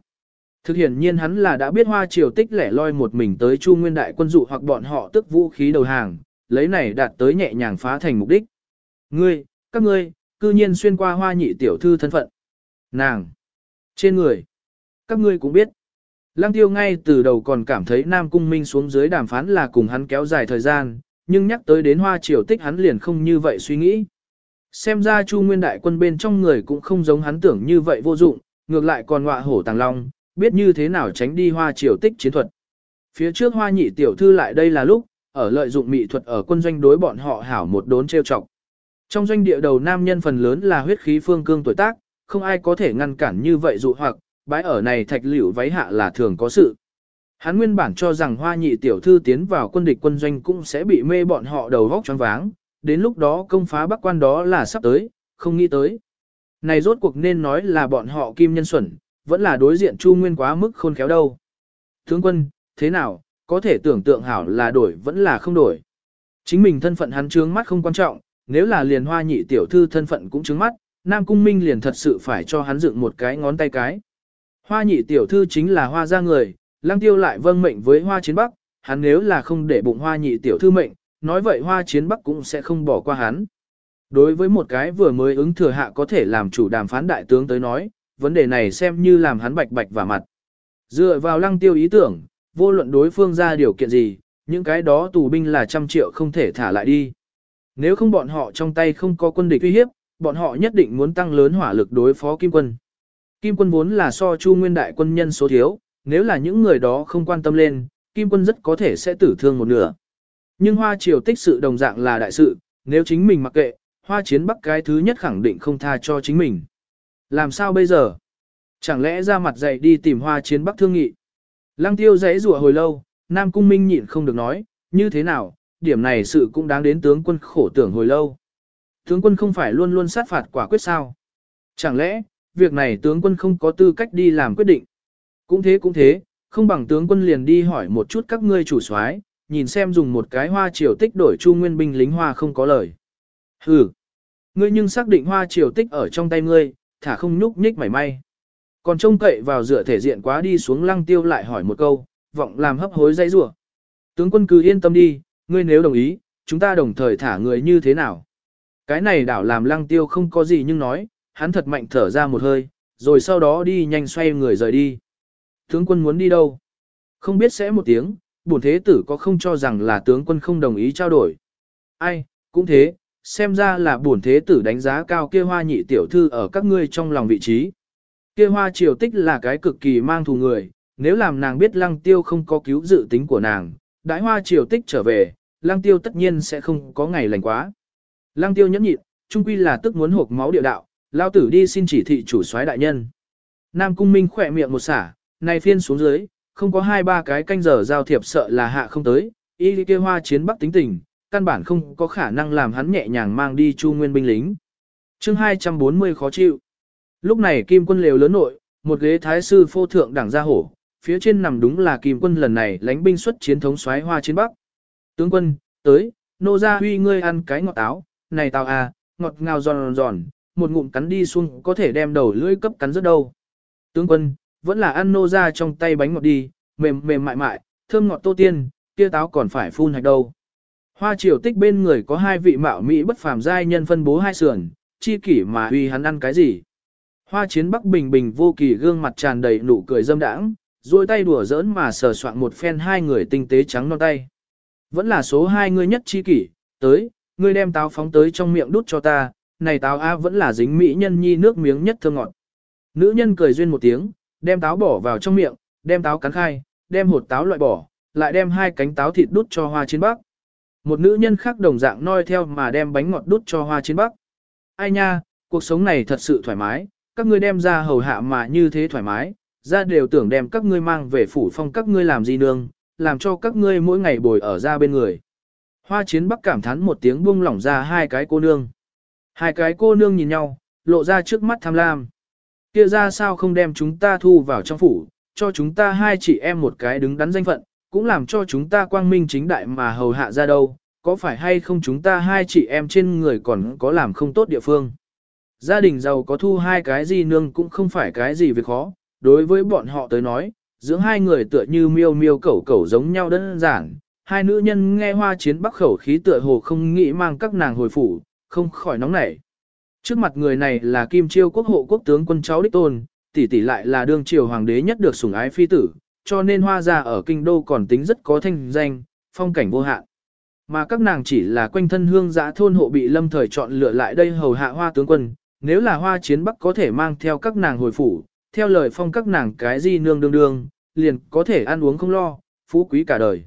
Thực hiện nhiên hắn là đã biết hoa triều tích lẻ loi một mình tới chu nguyên đại quân dụ hoặc bọn họ tức vũ khí đầu hàng, lấy này đạt tới nhẹ nhàng phá thành mục đích. Ngươi, các ngươi, cư nhiên xuyên qua hoa nhị tiểu thư thân phận. Nàng, trên người, các ngươi cũng biết. Lăng tiêu ngay từ đầu còn cảm thấy Nam Cung Minh xuống dưới đàm phán là cùng hắn kéo dài thời gian, nhưng nhắc tới đến hoa triều tích hắn liền không như vậy suy nghĩ. Xem ra Chu Nguyên Đại quân bên trong người cũng không giống hắn tưởng như vậy vô dụng, ngược lại còn ngọa hổ tàng long, biết như thế nào tránh đi hoa triều tích chiến thuật. Phía trước hoa nhị tiểu thư lại đây là lúc, ở lợi dụng mỹ thuật ở quân doanh đối bọn họ hảo một đốn trêu chọc. Trong doanh địa đầu nam nhân phần lớn là huyết khí phương cương tuổi tác, không ai có thể ngăn cản như vậy dụ hoặc, bãi ở này thạch liễu váy hạ là thường có sự. Hắn nguyên bản cho rằng hoa nhị tiểu thư tiến vào quân địch quân doanh cũng sẽ bị mê bọn họ đầu vóc choáng váng, đến lúc đó công phá bắc quan đó là sắp tới, không nghĩ tới. Này rốt cuộc nên nói là bọn họ kim nhân xuẩn, vẫn là đối diện chu nguyên quá mức khôn khéo đâu. Tướng quân, thế nào, có thể tưởng tượng hảo là đổi vẫn là không đổi. Chính mình thân phận hắn trướng mắt không quan trọng, nếu là liền hoa nhị tiểu thư thân phận cũng trướng mắt, Nam Cung Minh liền thật sự phải cho hắn dựng một cái ngón tay cái. Hoa nhị tiểu thư chính là hoa gia người, lăng tiêu lại vâng mệnh với hoa chiến bắc, hắn nếu là không để bụng hoa nhị tiểu thư mệnh, nói vậy hoa chiến bắc cũng sẽ không bỏ qua hắn. Đối với một cái vừa mới ứng thừa hạ có thể làm chủ đàm phán đại tướng tới nói, vấn đề này xem như làm hắn bạch bạch và mặt. Dựa vào lăng tiêu ý tưởng, vô luận đối phương ra điều kiện gì, những cái đó tù binh là trăm triệu không thể thả lại đi. Nếu không bọn họ trong tay không có quân địch uy hiếp, bọn họ nhất định muốn tăng lớn hỏa lực đối phó Kim quân. Kim quân vốn là so Chu Nguyên đại quân nhân số thiếu, nếu là những người đó không quan tâm lên, Kim quân rất có thể sẽ tử thương một nửa. Nhưng Hoa Triều tích sự đồng dạng là đại sự, nếu chính mình mặc kệ, hoa chiến bắc cái thứ nhất khẳng định không tha cho chính mình. Làm sao bây giờ? Chẳng lẽ ra mặt dậy đi tìm hoa chiến bắc thương nghị? Lăng tiêu giấy rủa hồi lâu, Nam Cung Minh nhịn không được nói, như thế nào, điểm này sự cũng đáng đến tướng quân khổ tưởng hồi lâu. Tướng quân không phải luôn luôn sát phạt quả quyết sao? Chẳng lẽ, việc này tướng quân không có tư cách đi làm quyết định? Cũng thế cũng thế, không bằng tướng quân liền đi hỏi một chút các ngươi chủ soái, nhìn xem dùng một cái hoa triều tích đổi chu nguyên binh lính hoa không có lời. Hừ, ngươi nhưng xác định hoa triều tích ở trong tay ngươi, thả không nhúc nhích mảy may. Còn trông cậy vào dựa thể diện quá đi xuống lăng tiêu lại hỏi một câu, vọng làm hấp hối dây rủa. Tướng quân cứ yên tâm đi, ngươi nếu đồng ý, chúng ta đồng thời thả người như thế nào. Cái này đảo làm lăng tiêu không có gì nhưng nói, hắn thật mạnh thở ra một hơi, rồi sau đó đi nhanh xoay người rời đi. Tướng quân muốn đi đâu? Không biết sẽ một tiếng, bổn thế tử có không cho rằng là tướng quân không đồng ý trao đổi. Ai, cũng thế, xem ra là bổn thế tử đánh giá cao kia hoa nhị tiểu thư ở các ngươi trong lòng vị trí. Kia hoa triều tích là cái cực kỳ mang thù người, nếu làm nàng biết lăng tiêu không có cứu dự tính của nàng, đãi hoa triều tích trở về, lăng tiêu tất nhiên sẽ không có ngày lành quá. Lăng tiêu nhẫn nhịn, trung quy là tức muốn hộp máu địa đạo, lao tử đi xin chỉ thị chủ soái đại nhân. Nam cung minh khỏe miệng một xả, này phiên xuống dưới, không có hai ba cái canh giờ giao thiệp sợ là hạ không tới, y kia hoa chiến bắc tính tình, căn bản không có khả năng làm hắn nhẹ nhàng mang đi chu nguyên binh lính. chương 240 khó chịu. Lúc này kim quân lều lớn nội, một ghế thái sư phô thượng đảng ra hổ, phía trên nằm đúng là kim quân lần này lánh binh xuất chiến thống xoáy hoa chiến bắc. Tướng quân, tới, nô ra huy ngươi ăn cái ngọt táo, này tao à, ngọt ngào giòn giòn, một ngụm cắn đi xuống có thể đem đầu lưỡi cấp cắn rất đâu. Tướng quân, vẫn là ăn nô ra trong tay bánh ngọt đi, mềm mềm mại mại, thơm ngọt tô tiên, kia táo còn phải phun hạch đâu. Hoa triều tích bên người có hai vị mạo mỹ bất phàm giai nhân phân bố hai sườn, chi kỷ mà huy hắn ăn cái gì. Hoa chiến bắc bình bình vô kỳ gương mặt tràn đầy nụ cười dâm đãng, duỗi tay đùa giỡn mà sờ soạn một phen hai người tinh tế trắng non tay. Vẫn là số hai người nhất chi kỷ, tới, ngươi đem táo phóng tới trong miệng đút cho ta, này táo a vẫn là dính mỹ nhân nhi nước miếng nhất thơm ngọt. Nữ nhân cười duyên một tiếng, đem táo bỏ vào trong miệng, đem táo cắn khai, đem hột táo loại bỏ, lại đem hai cánh táo thịt đút cho hoa chiến bắc. Một nữ nhân khác đồng dạng noi theo mà đem bánh ngọt đút cho hoa chiến bắc. Ai nha, cuộc sống này thật sự thoải mái, các ngươi đem ra hầu hạ mà như thế thoải mái, ra đều tưởng đem các ngươi mang về phủ phong các ngươi làm gì nương, làm cho các ngươi mỗi ngày bồi ở ra bên người. Hoa chiến bắc cảm thán một tiếng buông lỏng ra hai cái cô nương. Hai cái cô nương nhìn nhau, lộ ra trước mắt tham lam. Kia ra sao không đem chúng ta thu vào trong phủ, cho chúng ta hai chị em một cái đứng đắn danh phận, cũng làm cho chúng ta quang minh chính đại mà hầu hạ ra đâu, có phải hay không chúng ta hai chị em trên người còn có làm không tốt địa phương. Gia đình giàu có thu hai cái gì nương cũng không phải cái gì việc khó, đối với bọn họ tới nói, dưỡng hai người tựa như miêu miêu cẩu cẩu giống nhau đơn giản. Hai nữ nhân nghe hoa chiến bắc khẩu khí tựa hồ không nghĩ mang các nàng hồi phủ, không khỏi nóng nảy. Trước mặt người này là Kim Chiêu quốc hộ quốc tướng quân cháu đích tôn, tỷ tỷ lại là đương triều hoàng đế nhất được sủng ái phi tử, cho nên hoa gia ở kinh đô còn tính rất có thanh danh, phong cảnh vô hạn. Mà các nàng chỉ là quanh thân hương giã thôn hộ bị lâm thời chọn lựa lại đây hầu hạ hoa tướng quân, nếu là hoa chiến bắc có thể mang theo các nàng hồi phủ, theo lời phong các nàng cái gì nương đương đương, liền có thể ăn uống không lo, phú quý cả đời.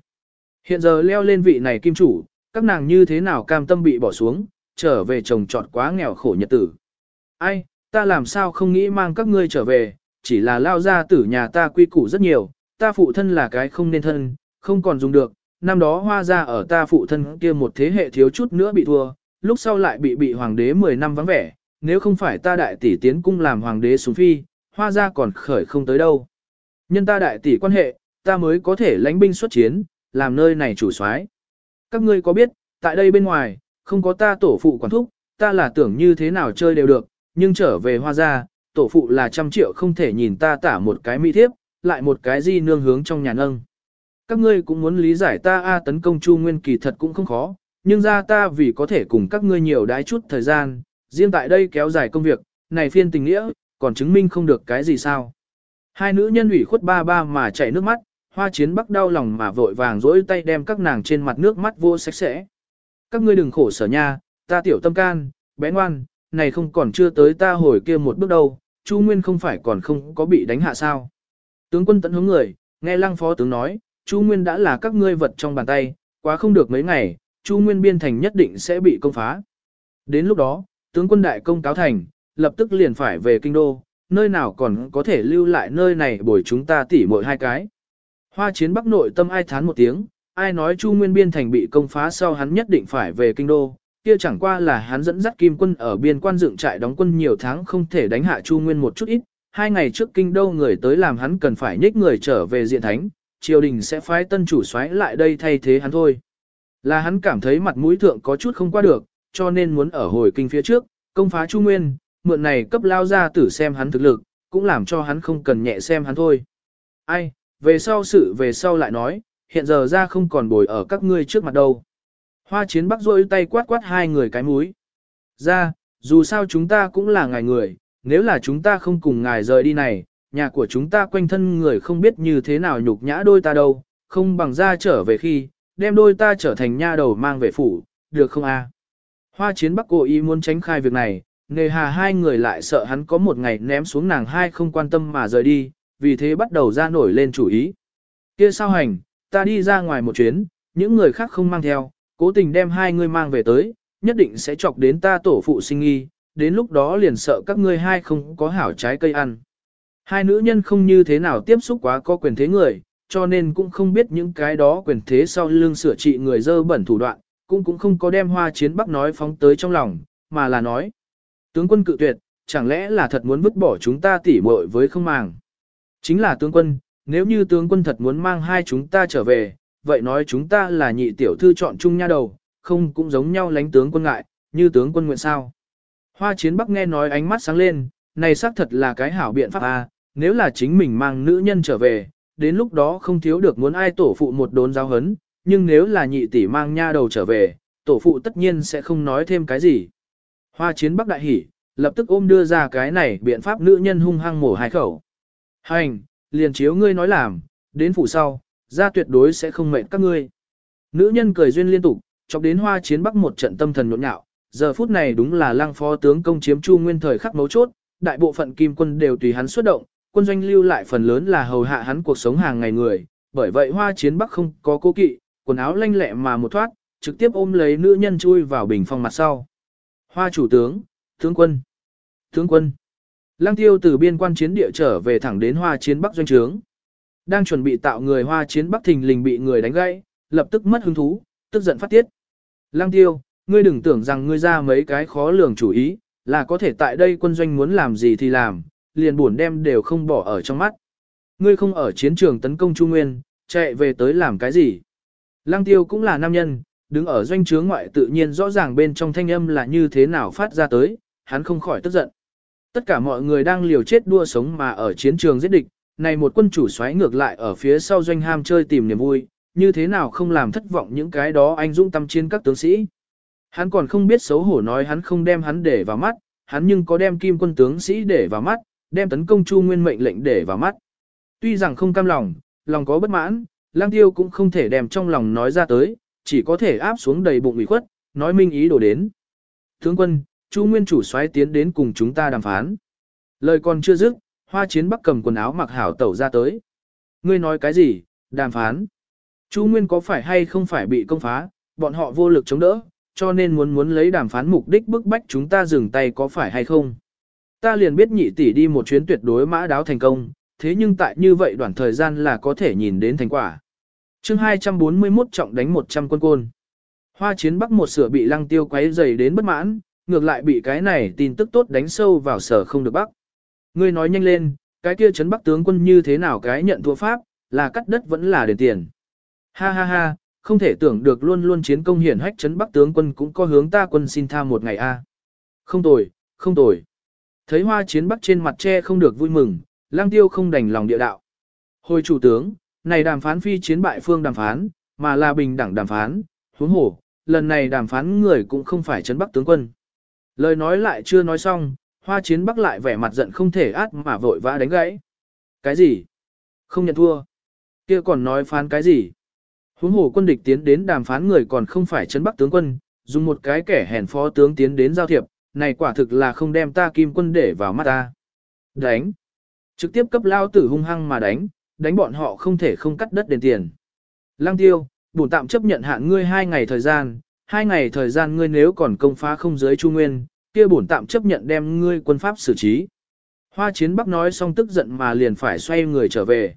Hiện giờ leo lên vị này kim chủ, các nàng như thế nào cam tâm bị bỏ xuống, trở về chồng trọt quá nghèo khổ nhật tử. Ai, ta làm sao không nghĩ mang các ngươi trở về, chỉ là lao ra tử nhà ta quy củ rất nhiều, ta phụ thân là cái không nên thân, không còn dùng được, năm đó hoa ra ở ta phụ thân kia một thế hệ thiếu chút nữa bị thua, lúc sau lại bị bị hoàng đế 10 năm vắng vẻ, nếu không phải ta đại tỷ tiến cung làm hoàng đế xuống phi, hoa ra còn khởi không tới đâu. Nhân ta đại tỷ quan hệ, ta mới có thể lãnh binh xuất chiến, làm nơi này chủ soái. Các ngươi có biết, tại đây bên ngoài, không có ta tổ phụ quản thúc, ta là tưởng như thế nào chơi đều được, nhưng trở về hoa gia, tổ phụ là trăm triệu không thể nhìn ta tả một cái mỹ thiếp, lại một cái di nương hướng trong nhà nâng. Các ngươi cũng muốn lý giải ta A tấn công Chu Nguyên kỳ thật cũng không khó, nhưng ra ta vì có thể cùng các ngươi nhiều đái chút thời gian, riêng tại đây kéo dài công việc, này phiên tình nghĩa, còn chứng minh không được cái gì sao. Hai nữ nhân ủy khuất ba ba mà chảy nước mắt, hoa chiến bắc đau lòng mà vội vàng dỗi tay đem các nàng trên mặt nước mắt vô sạch sẽ. Các ngươi đừng khổ sở nha, ta tiểu tâm can, bé ngoan, này không còn chưa tới ta hồi kia một bước đâu, Chu Nguyên không phải còn không có bị đánh hạ sao. Tướng quân tận hướng người, nghe lăng phó tướng nói, Chu Nguyên đã là các ngươi vật trong bàn tay, quá không được mấy ngày, Chu Nguyên biên thành nhất định sẽ bị công phá. Đến lúc đó, tướng quân đại công cáo thành, lập tức liền phải về kinh đô, nơi nào còn có thể lưu lại nơi này bồi chúng ta tỉ mỗi hai cái. Hoa chiến bắc nội tâm ai thán một tiếng, ai nói Chu Nguyên Biên thành bị công phá sau hắn nhất định phải về kinh đô, kia chẳng qua là hắn dẫn dắt kim quân ở biên quan dựng trại đóng quân nhiều tháng không thể đánh hạ Chu Nguyên một chút ít, hai ngày trước kinh đô người tới làm hắn cần phải nhích người trở về diện thánh, triều đình sẽ phái tân chủ soái lại đây thay thế hắn thôi. Là hắn cảm thấy mặt mũi thượng có chút không qua được, cho nên muốn ở hồi kinh phía trước, công phá Chu Nguyên, mượn này cấp lao ra tử xem hắn thực lực, cũng làm cho hắn không cần nhẹ xem hắn thôi. Ai, về sau sự về sau lại nói, hiện giờ ra không còn bồi ở các ngươi trước mặt đâu. Hoa chiến bắc rôi tay quát quát hai người cái múi. Ra, dù sao chúng ta cũng là ngài người, nếu là chúng ta không cùng ngài rời đi này, nhà của chúng ta quanh thân người không biết như thế nào nhục nhã đôi ta đâu, không bằng ra trở về khi, đem đôi ta trở thành nha đầu mang về phủ, được không a? Hoa chiến bắc cố ý muốn tránh khai việc này, nề hà hai người lại sợ hắn có một ngày ném xuống nàng hai không quan tâm mà rời đi, vì thế bắt đầu ra nổi lên chủ ý. Kia sao hành, ta đi ra ngoài một chuyến, những người khác không mang theo, cố tình đem hai người mang về tới, nhất định sẽ chọc đến ta tổ phụ sinh nghi, đến lúc đó liền sợ các ngươi hai không có hảo trái cây ăn. Hai nữ nhân không như thế nào tiếp xúc quá có quyền thế người, cho nên cũng không biết những cái đó quyền thế sau lưng sửa trị người dơ bẩn thủ đoạn, cũng cũng không có đem hoa chiến bắc nói phóng tới trong lòng, mà là nói. Tướng quân cự tuyệt, chẳng lẽ là thật muốn vứt bỏ chúng ta tỉ muội với không màng. Chính là tướng quân, nếu như tướng quân thật muốn mang hai chúng ta trở về, vậy nói chúng ta là nhị tiểu thư chọn chung nha đầu, không cũng giống nhau lánh tướng quân ngại, như tướng quân nguyện sao. Hoa chiến bắc nghe nói ánh mắt sáng lên, này xác thật là cái hảo biện pháp a nếu là chính mình mang nữ nhân trở về, đến lúc đó không thiếu được muốn ai tổ phụ một đốn giáo hấn, nhưng nếu là nhị tỷ mang nha đầu trở về, tổ phụ tất nhiên sẽ không nói thêm cái gì. Hoa chiến bắc đại hỉ, lập tức ôm đưa ra cái này biện pháp nữ nhân hung hăng mổ hai khẩu. Hành, liền chiếu ngươi nói làm, đến phủ sau, ra tuyệt đối sẽ không mệt các ngươi. Nữ nhân cười duyên liên tục, chọc đến hoa chiến bắc một trận tâm thần nhộn nhạo, giờ phút này đúng là lang phó tướng công chiếm chu nguyên thời khắc mấu chốt, đại bộ phận kim quân đều tùy hắn xuất động, quân doanh lưu lại phần lớn là hầu hạ hắn cuộc sống hàng ngày người, bởi vậy hoa chiến bắc không có cố kỵ, quần áo lanh lẹ mà một thoát, trực tiếp ôm lấy nữ nhân chui vào bình phong mặt sau. Hoa chủ tướng, tướng quân, tướng quân. Lăng tiêu từ biên quan chiến địa trở về thẳng đến hoa chiến bắc doanh trướng. Đang chuẩn bị tạo người hoa chiến bắc thình lình bị người đánh gãy, lập tức mất hứng thú, tức giận phát tiết. Lăng tiêu, ngươi đừng tưởng rằng ngươi ra mấy cái khó lường chủ ý, là có thể tại đây quân doanh muốn làm gì thì làm, liền buồn đem đều không bỏ ở trong mắt. Ngươi không ở chiến trường tấn công Trung Nguyên, chạy về tới làm cái gì? Lăng tiêu cũng là nam nhân, đứng ở doanh chướng ngoại tự nhiên rõ ràng bên trong thanh âm là như thế nào phát ra tới, hắn không khỏi tức giận. Tất cả mọi người đang liều chết đua sống mà ở chiến trường giết địch, này một quân chủ xoáy ngược lại ở phía sau doanh ham chơi tìm niềm vui, như thế nào không làm thất vọng những cái đó anh dũng tâm chiến các tướng sĩ. Hắn còn không biết xấu hổ nói hắn không đem hắn để vào mắt, hắn nhưng có đem kim quân tướng sĩ để vào mắt, đem tấn công Chu Nguyên mệnh lệnh để vào mắt. Tuy rằng không cam lòng, lòng có bất mãn, Lang Tiêu cũng không thể đem trong lòng nói ra tới, chỉ có thể áp xuống đầy bụng ủy khuất, nói minh ý đồ đến. Thướng quân, Chu Nguyên chủ xoáy tiến đến cùng chúng ta đàm phán. Lời còn chưa dứt, Hoa Chiến Bắc cầm quần áo mặc hảo tẩu ra tới. Ngươi nói cái gì? Đàm phán. Chu Nguyên có phải hay không phải bị công phá, bọn họ vô lực chống đỡ, cho nên muốn muốn lấy đàm phán mục đích bức bách chúng ta dừng tay có phải hay không. Ta liền biết nhị tỷ đi một chuyến tuyệt đối mã đáo thành công, thế nhưng tại như vậy đoạn thời gian là có thể nhìn đến thành quả. chương 241 trọng đánh 100 quân côn. Hoa chiến bắc một sửa bị lăng tiêu quấy dày đến bất mãn, ngược lại bị cái này tin tức tốt đánh sâu vào sở không được bắc. Ngươi nói nhanh lên, cái kia chấn bắc tướng quân như thế nào cái nhận thua pháp, là cắt đất vẫn là đền tiền. Ha ha ha, không thể tưởng được luôn luôn chiến công hiển hách chấn bắc tướng quân cũng có hướng ta quân xin tha một ngày a. Không tồi, không tồi. Thấy hoa chiến bắc trên mặt che không được vui mừng, lang tiêu không đành lòng địa đạo. Hồi chủ tướng, này đàm phán phi chiến bại phương đàm phán, mà là bình đẳng đàm phán, huống hổ, lần này đàm phán người cũng không phải Trấn bắc tướng quân. Lời nói lại chưa nói xong, hoa chiến bắc lại vẻ mặt giận không thể át mà vội vã đánh gãy. Cái gì? Không nhận thua. kia còn nói phán cái gì? Huống hồ quân địch tiến đến đàm phán người còn không phải Trấn bắc tướng quân, dùng một cái kẻ hèn phó tướng tiến đến giao thiệp, này quả thực là không đem ta kim quân để vào mắt ta. Đánh. Trực tiếp cấp lao tử hung hăng mà đánh, đánh bọn họ không thể không cắt đất đền tiền. Lăng tiêu, bổn tạm chấp nhận hạn ngươi hai ngày thời gian, hai ngày thời gian ngươi nếu còn công phá không giới Chu Nguyên, kia bổn tạm chấp nhận đem ngươi quân pháp xử trí. Hoa chiến bắc nói xong tức giận mà liền phải xoay người trở về.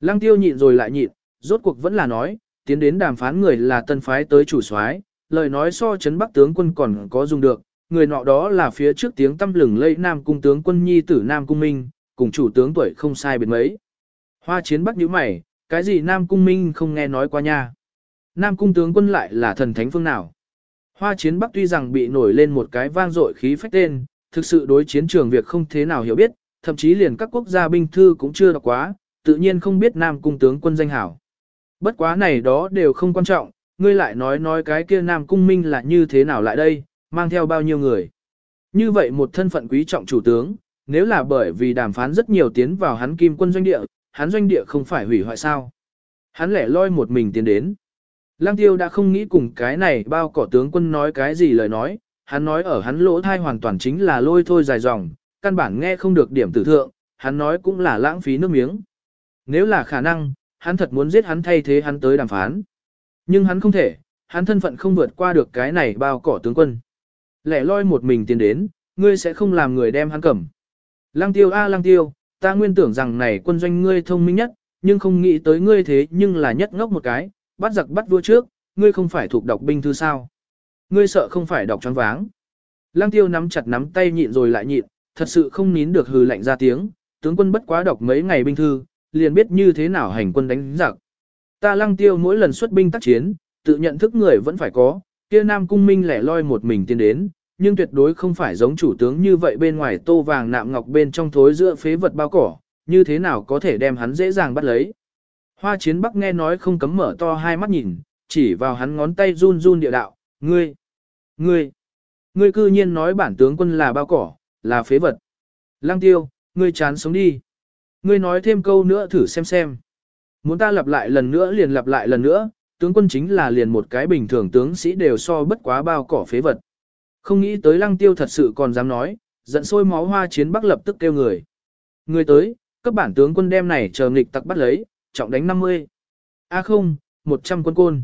Lăng tiêu nhịn rồi lại nhịn, rốt cuộc vẫn là nói, tiến đến đàm phán người là tân phái tới chủ soái, lời nói so chấn bắc tướng quân còn có dùng được, người nọ đó là phía trước tiếng tâm lừng lẫy Nam cung tướng quân nhi tử Nam cung Minh, cùng chủ tướng tuổi không sai biệt mấy. Hoa chiến bắc nhíu mày, cái gì Nam cung Minh không nghe nói qua nha. Nam cung tướng quân lại là thần thánh phương nào. Hoa chiến bắc tuy rằng bị nổi lên một cái vang dội khí phách tên, thực sự đối chiến trường việc không thế nào hiểu biết, thậm chí liền các quốc gia binh thư cũng chưa đọc quá, tự nhiên không biết Nam cung tướng quân danh hảo. Bất quá này đó đều không quan trọng, ngươi lại nói nói cái kia Nam cung minh là như thế nào lại đây, mang theo bao nhiêu người. Như vậy một thân phận quý trọng chủ tướng, nếu là bởi vì đàm phán rất nhiều tiến vào hắn kim quân doanh địa, hắn doanh địa không phải hủy hoại sao. Hắn lẻ loi một mình tiến đến. Lăng tiêu đã không nghĩ cùng cái này bao cỏ tướng quân nói cái gì lời nói, hắn nói ở hắn lỗ thai hoàn toàn chính là lôi thôi dài dòng, căn bản nghe không được điểm tử thượng, hắn nói cũng là lãng phí nước miếng. Nếu là khả năng, hắn thật muốn giết hắn thay thế hắn tới đàm phán. Nhưng hắn không thể, hắn thân phận không vượt qua được cái này bao cỏ tướng quân. Lẻ loi một mình tiến đến, ngươi sẽ không làm người đem hắn cầm. Lăng tiêu a lăng tiêu, ta nguyên tưởng rằng này quân doanh ngươi thông minh nhất, nhưng không nghĩ tới ngươi thế nhưng là nhất ngốc một cái, bắt giặc bắt vua trước, ngươi không phải thuộc đọc binh thư sao. Ngươi sợ không phải đọc choáng váng. Lăng tiêu nắm chặt nắm tay nhịn rồi lại nhịn, thật sự không nín được hừ lạnh ra tiếng, tướng quân bất quá đọc mấy ngày binh thư, liền biết như thế nào hành quân đánh giặc. Ta lăng tiêu mỗi lần xuất binh tác chiến, tự nhận thức người vẫn phải có, kia nam cung minh lẻ loi một mình tiến đến, nhưng tuyệt đối không phải giống chủ tướng như vậy bên ngoài tô vàng nạm ngọc bên trong thối giữa phế vật bao cỏ, như thế nào có thể đem hắn dễ dàng bắt lấy. Hoa chiến bắc nghe nói không cấm mở to hai mắt nhìn, chỉ vào hắn ngón tay run run địa đạo, ngươi, ngươi, ngươi cư nhiên nói bản tướng quân là bao cỏ, là phế vật. Lăng tiêu, ngươi chán sống đi. Ngươi nói thêm câu nữa thử xem xem. Muốn ta lặp lại lần nữa liền lặp lại lần nữa, tướng quân chính là liền một cái bình thường tướng sĩ đều so bất quá bao cỏ phế vật. Không nghĩ tới lăng tiêu thật sự còn dám nói, giận sôi máu hoa chiến bắc lập tức kêu người. Người tới, cấp bản tướng quân đem này chờ nghịch tặc bắt lấy, trọng đánh 50. A à không, 100 quân côn.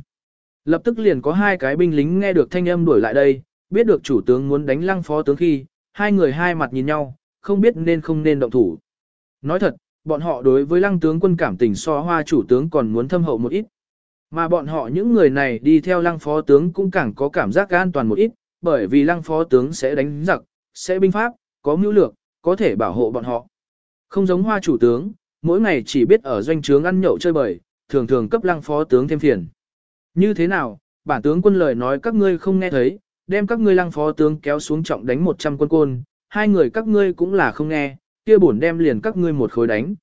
Lập tức liền có hai cái binh lính nghe được thanh âm đuổi lại đây, biết được chủ tướng muốn đánh lăng phó tướng khi, hai người hai mặt nhìn nhau, không biết nên không nên động thủ. Nói thật, bọn họ đối với lăng tướng quân cảm tình so hoa chủ tướng còn muốn thâm hậu một ít. Mà bọn họ những người này đi theo lăng phó tướng cũng càng có cảm giác an toàn một ít, bởi vì lăng phó tướng sẽ đánh giặc, sẽ binh pháp, có mưu lược, có thể bảo hộ bọn họ. Không giống hoa chủ tướng, mỗi ngày chỉ biết ở doanh trướng ăn nhậu chơi bời, thường thường cấp lăng phó tướng thêm phiền. Như thế nào, bản tướng quân lời nói các ngươi không nghe thấy, đem các ngươi lăng phó tướng kéo xuống trọng đánh 100 quân côn, hai người các ngươi cũng là không nghe, kia bổn đem liền các ngươi một khối đánh.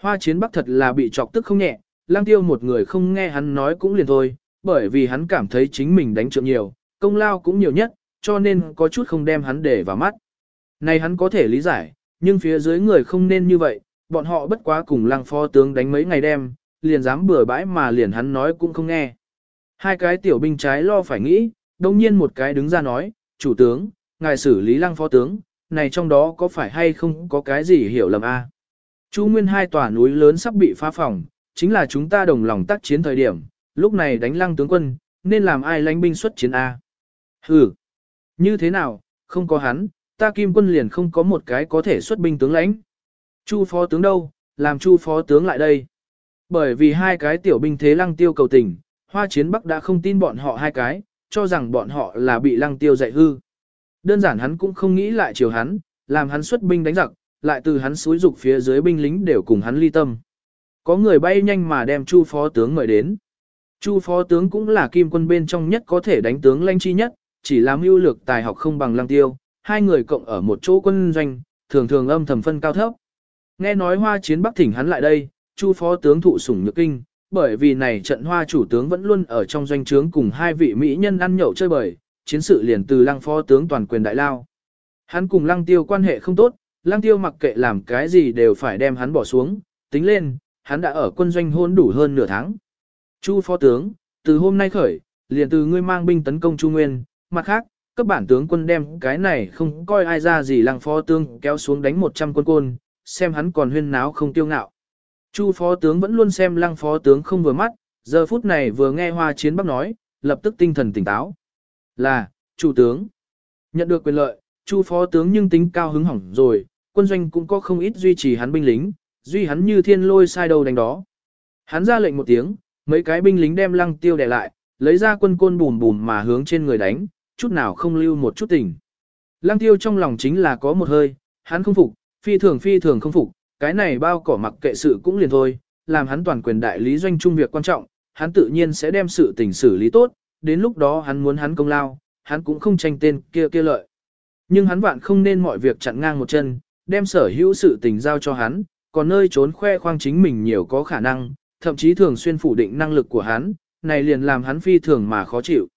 Hoa chiến bắc thật là bị chọc tức không nhẹ, lang tiêu một người không nghe hắn nói cũng liền thôi, bởi vì hắn cảm thấy chính mình đánh trượng nhiều, công lao cũng nhiều nhất, cho nên có chút không đem hắn để vào mắt. Này hắn có thể lý giải, nhưng phía dưới người không nên như vậy, bọn họ bất quá cùng lăng phó tướng đánh mấy ngày đêm, liền dám bừa bãi mà liền hắn nói cũng không nghe. Hai cái tiểu binh trái lo phải nghĩ, đồng nhiên một cái đứng ra nói, chủ tướng, ngài xử lý lăng phó tướng, này trong đó có phải hay không có cái gì hiểu lầm a? À? Chu Nguyên hai tòa núi lớn sắp bị phá phòng, chính là chúng ta đồng lòng tác chiến thời điểm, lúc này đánh lăng tướng quân, nên làm ai lãnh binh xuất chiến a? Hừ, như thế nào, không có hắn, ta kim quân liền không có một cái có thể xuất binh tướng lãnh. Chu phó tướng đâu, làm chu phó tướng lại đây. Bởi vì hai cái tiểu binh thế lăng tiêu cầu tình, hoa chiến bắc đã không tin bọn họ hai cái, cho rằng bọn họ là bị lăng tiêu dạy hư. Đơn giản hắn cũng không nghĩ lại chiều hắn, làm hắn xuất binh đánh giặc, lại từ hắn xúi dục phía dưới binh lính đều cùng hắn ly tâm. Có người bay nhanh mà đem Chu phó tướng mời đến. Chu phó tướng cũng là kim quân bên trong nhất có thể đánh tướng lanh chi nhất, chỉ làm mưu lược tài học không bằng lăng tiêu, hai người cộng ở một chỗ quân doanh, thường thường âm thầm phân cao thấp. Nghe nói hoa chiến bắc thỉnh hắn lại đây, Chu phó tướng thụ sủng nhược kinh, bởi vì này trận hoa chủ tướng vẫn luôn ở trong doanh trướng cùng hai vị mỹ nhân ăn nhậu chơi bời, chiến sự liền từ lăng phó tướng toàn quyền đại lao. Hắn cùng lăng tiêu quan hệ không tốt, lăng tiêu mặc kệ làm cái gì đều phải đem hắn bỏ xuống, tính lên, hắn đã ở quân doanh hôn đủ hơn nửa tháng. Chu phó tướng, từ hôm nay khởi, liền từ ngươi mang binh tấn công Chu Nguyên, mặt khác, cấp bản tướng quân đem cái này không coi ai ra gì lăng phó tướng kéo xuống đánh 100 quân côn, xem hắn còn huyên náo không tiêu ngạo. Chu phó tướng vẫn luôn xem lăng phó tướng không vừa mắt, giờ phút này vừa nghe hoa chiến bắc nói, lập tức tinh thần tỉnh táo. Là, chủ tướng. Nhận được quyền lợi, chu phó tướng nhưng tính cao hứng hỏng rồi, quân doanh cũng có không ít duy trì hắn binh lính, duy hắn như thiên lôi sai đầu đánh đó. Hắn ra lệnh một tiếng, mấy cái binh lính đem lăng tiêu đè lại, lấy ra quân côn bùm bùm mà hướng trên người đánh, chút nào không lưu một chút tình. Lăng tiêu trong lòng chính là có một hơi, hắn không phục, phi thường phi thường không phục, cái này bao cỏ mặc kệ sự cũng liền thôi, làm hắn toàn quyền đại lý doanh trung việc quan trọng, hắn tự nhiên sẽ đem sự tình xử lý tốt, đến lúc đó hắn muốn hắn công lao, hắn cũng không tranh tên kia kia lợi. Nhưng hắn vạn không nên mọi việc chặn ngang một chân, đem sở hữu sự tình giao cho hắn, còn nơi trốn khoe khoang chính mình nhiều có khả năng, thậm chí thường xuyên phủ định năng lực của hắn, này liền làm hắn phi thường mà khó chịu.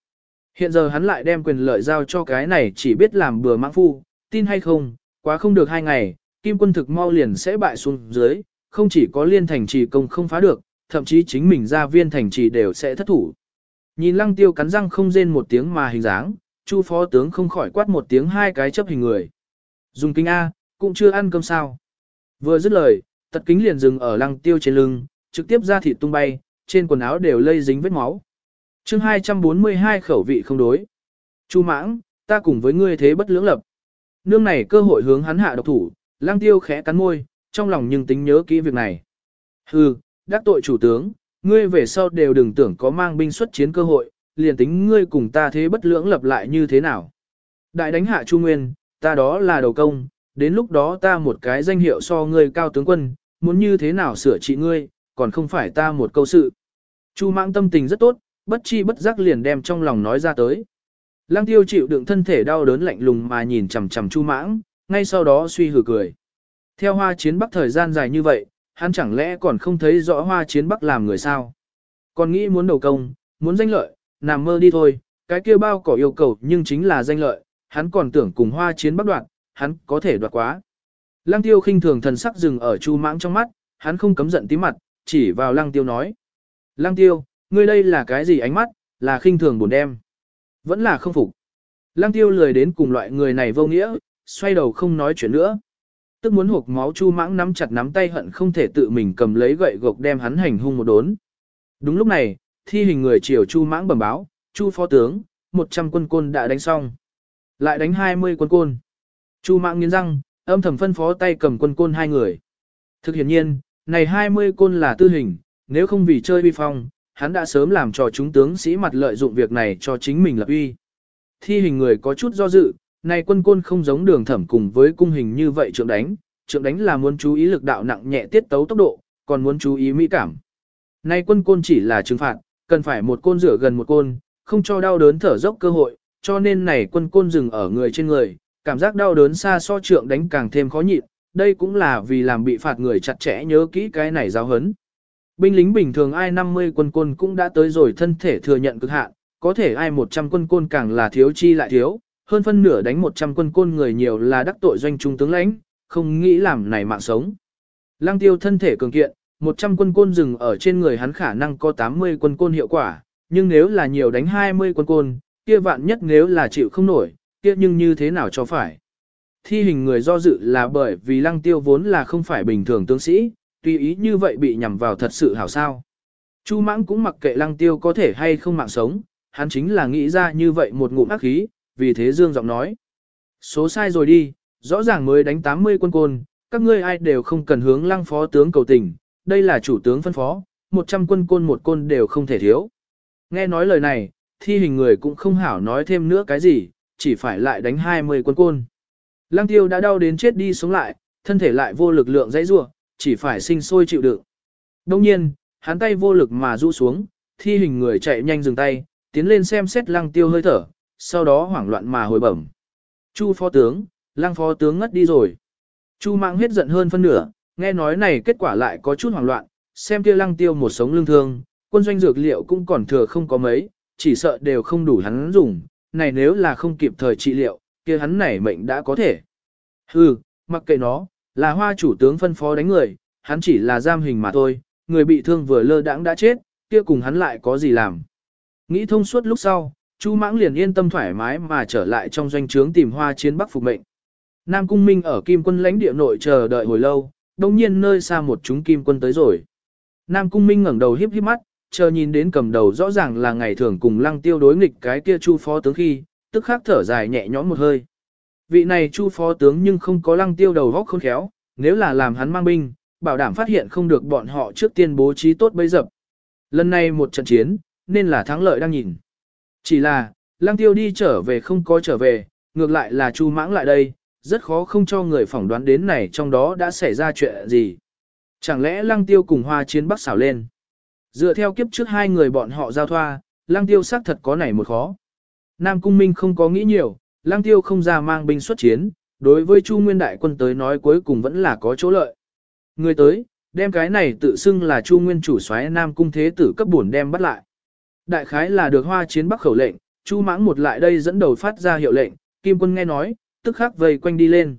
Hiện giờ hắn lại đem quyền lợi giao cho cái này chỉ biết làm bừa mãng phu, tin hay không, quá không được hai ngày, kim quân thực mau liền sẽ bại xuống dưới, không chỉ có liên thành trì công không phá được, thậm chí chính mình ra viên thành trì đều sẽ thất thủ. Nhìn lăng tiêu cắn răng không rên một tiếng mà hình dáng, chu phó tướng không khỏi quát một tiếng hai cái chấp hình người. Dùng kinh A, cũng chưa ăn cơm sao. Vừa dứt lời, tật kính liền dừng ở lăng tiêu trên lưng, trực tiếp ra thịt tung bay, trên quần áo đều lây dính vết máu chương 242 khẩu vị không đối. Chu mãng, ta cùng với ngươi thế bất lưỡng lập. Nương này cơ hội hướng hắn hạ độc thủ, lang tiêu khẽ cắn môi, trong lòng nhưng tính nhớ kỹ việc này. Hừ, đắc tội chủ tướng, ngươi về sau đều đừng tưởng có mang binh xuất chiến cơ hội, liền tính ngươi cùng ta thế bất lưỡng lập lại như thế nào. Đại đánh hạ Chu Nguyên, ta đó là đầu công, đến lúc đó ta một cái danh hiệu so ngươi cao tướng quân, muốn như thế nào sửa trị ngươi, còn không phải ta một câu sự. Chu mãng tâm tình rất tốt, bất chi bất giác liền đem trong lòng nói ra tới. Lăng tiêu chịu đựng thân thể đau đớn lạnh lùng mà nhìn chằm chằm chu mãng, ngay sau đó suy hử cười. Theo hoa chiến bắc thời gian dài như vậy, hắn chẳng lẽ còn không thấy rõ hoa chiến bắc làm người sao? Còn nghĩ muốn đầu công, muốn danh lợi, nằm mơ đi thôi, cái kia bao cỏ yêu cầu nhưng chính là danh lợi, hắn còn tưởng cùng hoa chiến bắc đoạt, hắn có thể đoạt quá. Lăng tiêu khinh thường thần sắc dừng ở chu mãng trong mắt, hắn không cấm giận tí mặt, chỉ vào lăng tiêu nói. Lăng tiêu, ngươi đây là cái gì ánh mắt, là khinh thường buồn đem. Vẫn là không phục. Lăng tiêu lười đến cùng loại người này vô nghĩa, xoay đầu không nói chuyện nữa. Tức muốn hộp máu chu mãng nắm chặt nắm tay hận không thể tự mình cầm lấy gậy gộc đem hắn hành hung một đốn. Đúng lúc này, thi hình người chiều chu mãng bẩm báo, chu phó tướng, 100 quân côn đã đánh xong. Lại đánh 20 quân côn. Chu mãng nghiến răng, âm thầm phân phó tay cầm quân côn hai người. Thực hiện nhiên, này 20 côn là tư hình, nếu không vì chơi vi phong, hắn đã sớm làm cho chúng tướng sĩ mặt lợi dụng việc này cho chính mình lập uy. Thi hình người có chút do dự, này quân côn không giống đường thẩm cùng với cung hình như vậy trượng đánh, trượng đánh là muốn chú ý lực đạo nặng nhẹ tiết tấu tốc độ, còn muốn chú ý mỹ cảm. Này quân côn chỉ là trừng phạt, cần phải một côn rửa gần một côn, không cho đau đớn thở dốc cơ hội, cho nên này quân côn dừng ở người trên người, cảm giác đau đớn xa so trượng đánh càng thêm khó nhịn, đây cũng là vì làm bị phạt người chặt chẽ nhớ kỹ cái này giáo hấn. Binh lính bình thường ai 50 quân côn cũng đã tới rồi thân thể thừa nhận cực hạn, có thể ai 100 quân côn càng là thiếu chi lại thiếu, hơn phân nửa đánh 100 quân côn người nhiều là đắc tội doanh trung tướng lãnh, không nghĩ làm này mạng sống. Lăng tiêu thân thể cường kiện, 100 quân côn dừng ở trên người hắn khả năng có 80 quân côn hiệu quả, nhưng nếu là nhiều đánh 20 quân côn, kia vạn nhất nếu là chịu không nổi, kia nhưng như thế nào cho phải. Thi hình người do dự là bởi vì lăng tiêu vốn là không phải bình thường tướng sĩ, tùy ý như vậy bị nhằm vào thật sự hảo sao. Chu mãng cũng mặc kệ lăng tiêu có thể hay không mạng sống, hắn chính là nghĩ ra như vậy một ngụm ác khí, vì thế dương giọng nói. Số sai rồi đi, rõ ràng mới đánh 80 quân côn, các ngươi ai đều không cần hướng lăng phó tướng cầu tình, đây là chủ tướng phân phó, 100 quân côn một côn đều không thể thiếu. Nghe nói lời này, thi hình người cũng không hảo nói thêm nữa cái gì, chỉ phải lại đánh 20 quân côn. Lăng tiêu đã đau đến chết đi sống lại, thân thể lại vô lực lượng dãy rua, chỉ phải sinh sôi chịu đựng. Đông nhiên, hắn tay vô lực mà rũ xuống, thi hình người chạy nhanh dừng tay, tiến lên xem xét lăng tiêu hơi thở, sau đó hoảng loạn mà hồi bẩm. Chu phó tướng, lăng phó tướng ngất đi rồi. Chu mạng huyết giận hơn phân nửa, nghe nói này kết quả lại có chút hoảng loạn, xem kia lăng tiêu một sống lương thương, quân doanh dược liệu cũng còn thừa không có mấy, chỉ sợ đều không đủ hắn dùng, này nếu là không kịp thời trị liệu, kia hắn này mệnh đã có thể. Hừ, mặc kệ nó, là hoa chủ tướng phân phó đánh người, hắn chỉ là giam hình mà thôi, người bị thương vừa lơ đãng đã chết, kia cùng hắn lại có gì làm. Nghĩ thông suốt lúc sau, Chu Mãng liền yên tâm thoải mái mà trở lại trong doanh trướng tìm hoa chiến bắc phục mệnh. Nam Cung Minh ở Kim quân lãnh địa nội chờ đợi hồi lâu, đồng nhiên nơi xa một chúng Kim quân tới rồi. Nam Cung Minh ngẩng đầu híp híp mắt, chờ nhìn đến cầm đầu rõ ràng là ngày thường cùng lăng tiêu đối nghịch cái kia chu phó tướng khi, tức khắc thở dài nhẹ nhõm một hơi. Vị này chu phó tướng nhưng không có lăng tiêu đầu góc khôn khéo, nếu là làm hắn mang binh, bảo đảm phát hiện không được bọn họ trước tiên bố trí tốt bấy dập. Lần này một trận chiến, nên là thắng lợi đang nhìn. Chỉ là, lăng tiêu đi trở về không có trở về, ngược lại là chu mãng lại đây, rất khó không cho người phỏng đoán đến này trong đó đã xảy ra chuyện gì. Chẳng lẽ lăng tiêu cùng hoa chiến bắc xảo lên. Dựa theo kiếp trước hai người bọn họ giao thoa, lăng tiêu xác thật có này một khó. Nam Cung Minh không có nghĩ nhiều, Lang tiêu không ra mang binh xuất chiến, đối với Chu Nguyên Đại quân tới nói cuối cùng vẫn là có chỗ lợi. Người tới, đem cái này tự xưng là Chu Nguyên chủ soái Nam Cung Thế Tử cấp bổn đem bắt lại. Đại khái là được hoa chiến bắc khẩu lệnh, Chu Mãng một lại đây dẫn đầu phát ra hiệu lệnh, Kim quân nghe nói, tức khắc vây quanh đi lên.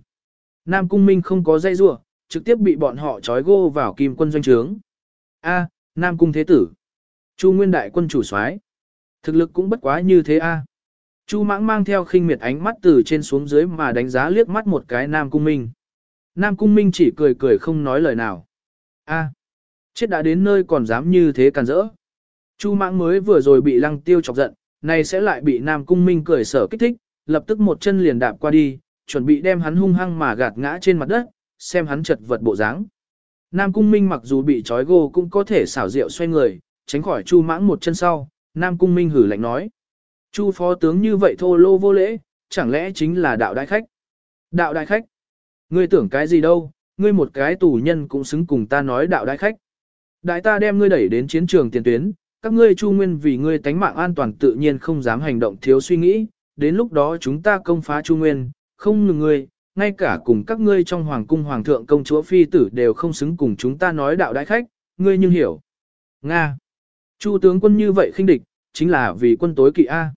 Nam Cung Minh không có dây rua, trực tiếp bị bọn họ trói gô vào Kim quân doanh trướng. A, Nam Cung Thế Tử. Chu Nguyên Đại quân chủ soái Thực lực cũng bất quá như thế a. Chu Mãng mang theo khinh miệt ánh mắt từ trên xuống dưới mà đánh giá liếc mắt một cái Nam Cung Minh. Nam Cung Minh chỉ cười cười không nói lời nào. A, chết đã đến nơi còn dám như thế càn rỡ. Chu Mãng mới vừa rồi bị Lăng Tiêu chọc giận, này sẽ lại bị Nam Cung Minh cười sở kích thích, lập tức một chân liền đạp qua đi, chuẩn bị đem hắn hung hăng mà gạt ngã trên mặt đất, xem hắn chật vật bộ dáng. Nam Cung Minh mặc dù bị trói gô cũng có thể xảo diệu xoay người, tránh khỏi Chu Mãng một chân sau, Nam Cung Minh hử lạnh nói. Chu phó tướng như vậy thô lô vô lễ, chẳng lẽ chính là đạo đại khách? Đạo đại khách? Ngươi tưởng cái gì đâu, ngươi một cái tù nhân cũng xứng cùng ta nói đạo đại khách. Đại ta đem ngươi đẩy đến chiến trường tiền tuyến, các ngươi chu nguyên vì ngươi tánh mạng an toàn tự nhiên không dám hành động thiếu suy nghĩ, đến lúc đó chúng ta công phá chu nguyên, không ngừng ngươi, ngay cả cùng các ngươi trong hoàng cung hoàng thượng công chúa phi tử đều không xứng cùng chúng ta nói đạo đại khách, ngươi nhưng hiểu. Nga. Chu tướng quân như vậy khinh địch, chính là vì quân tối kỵ A.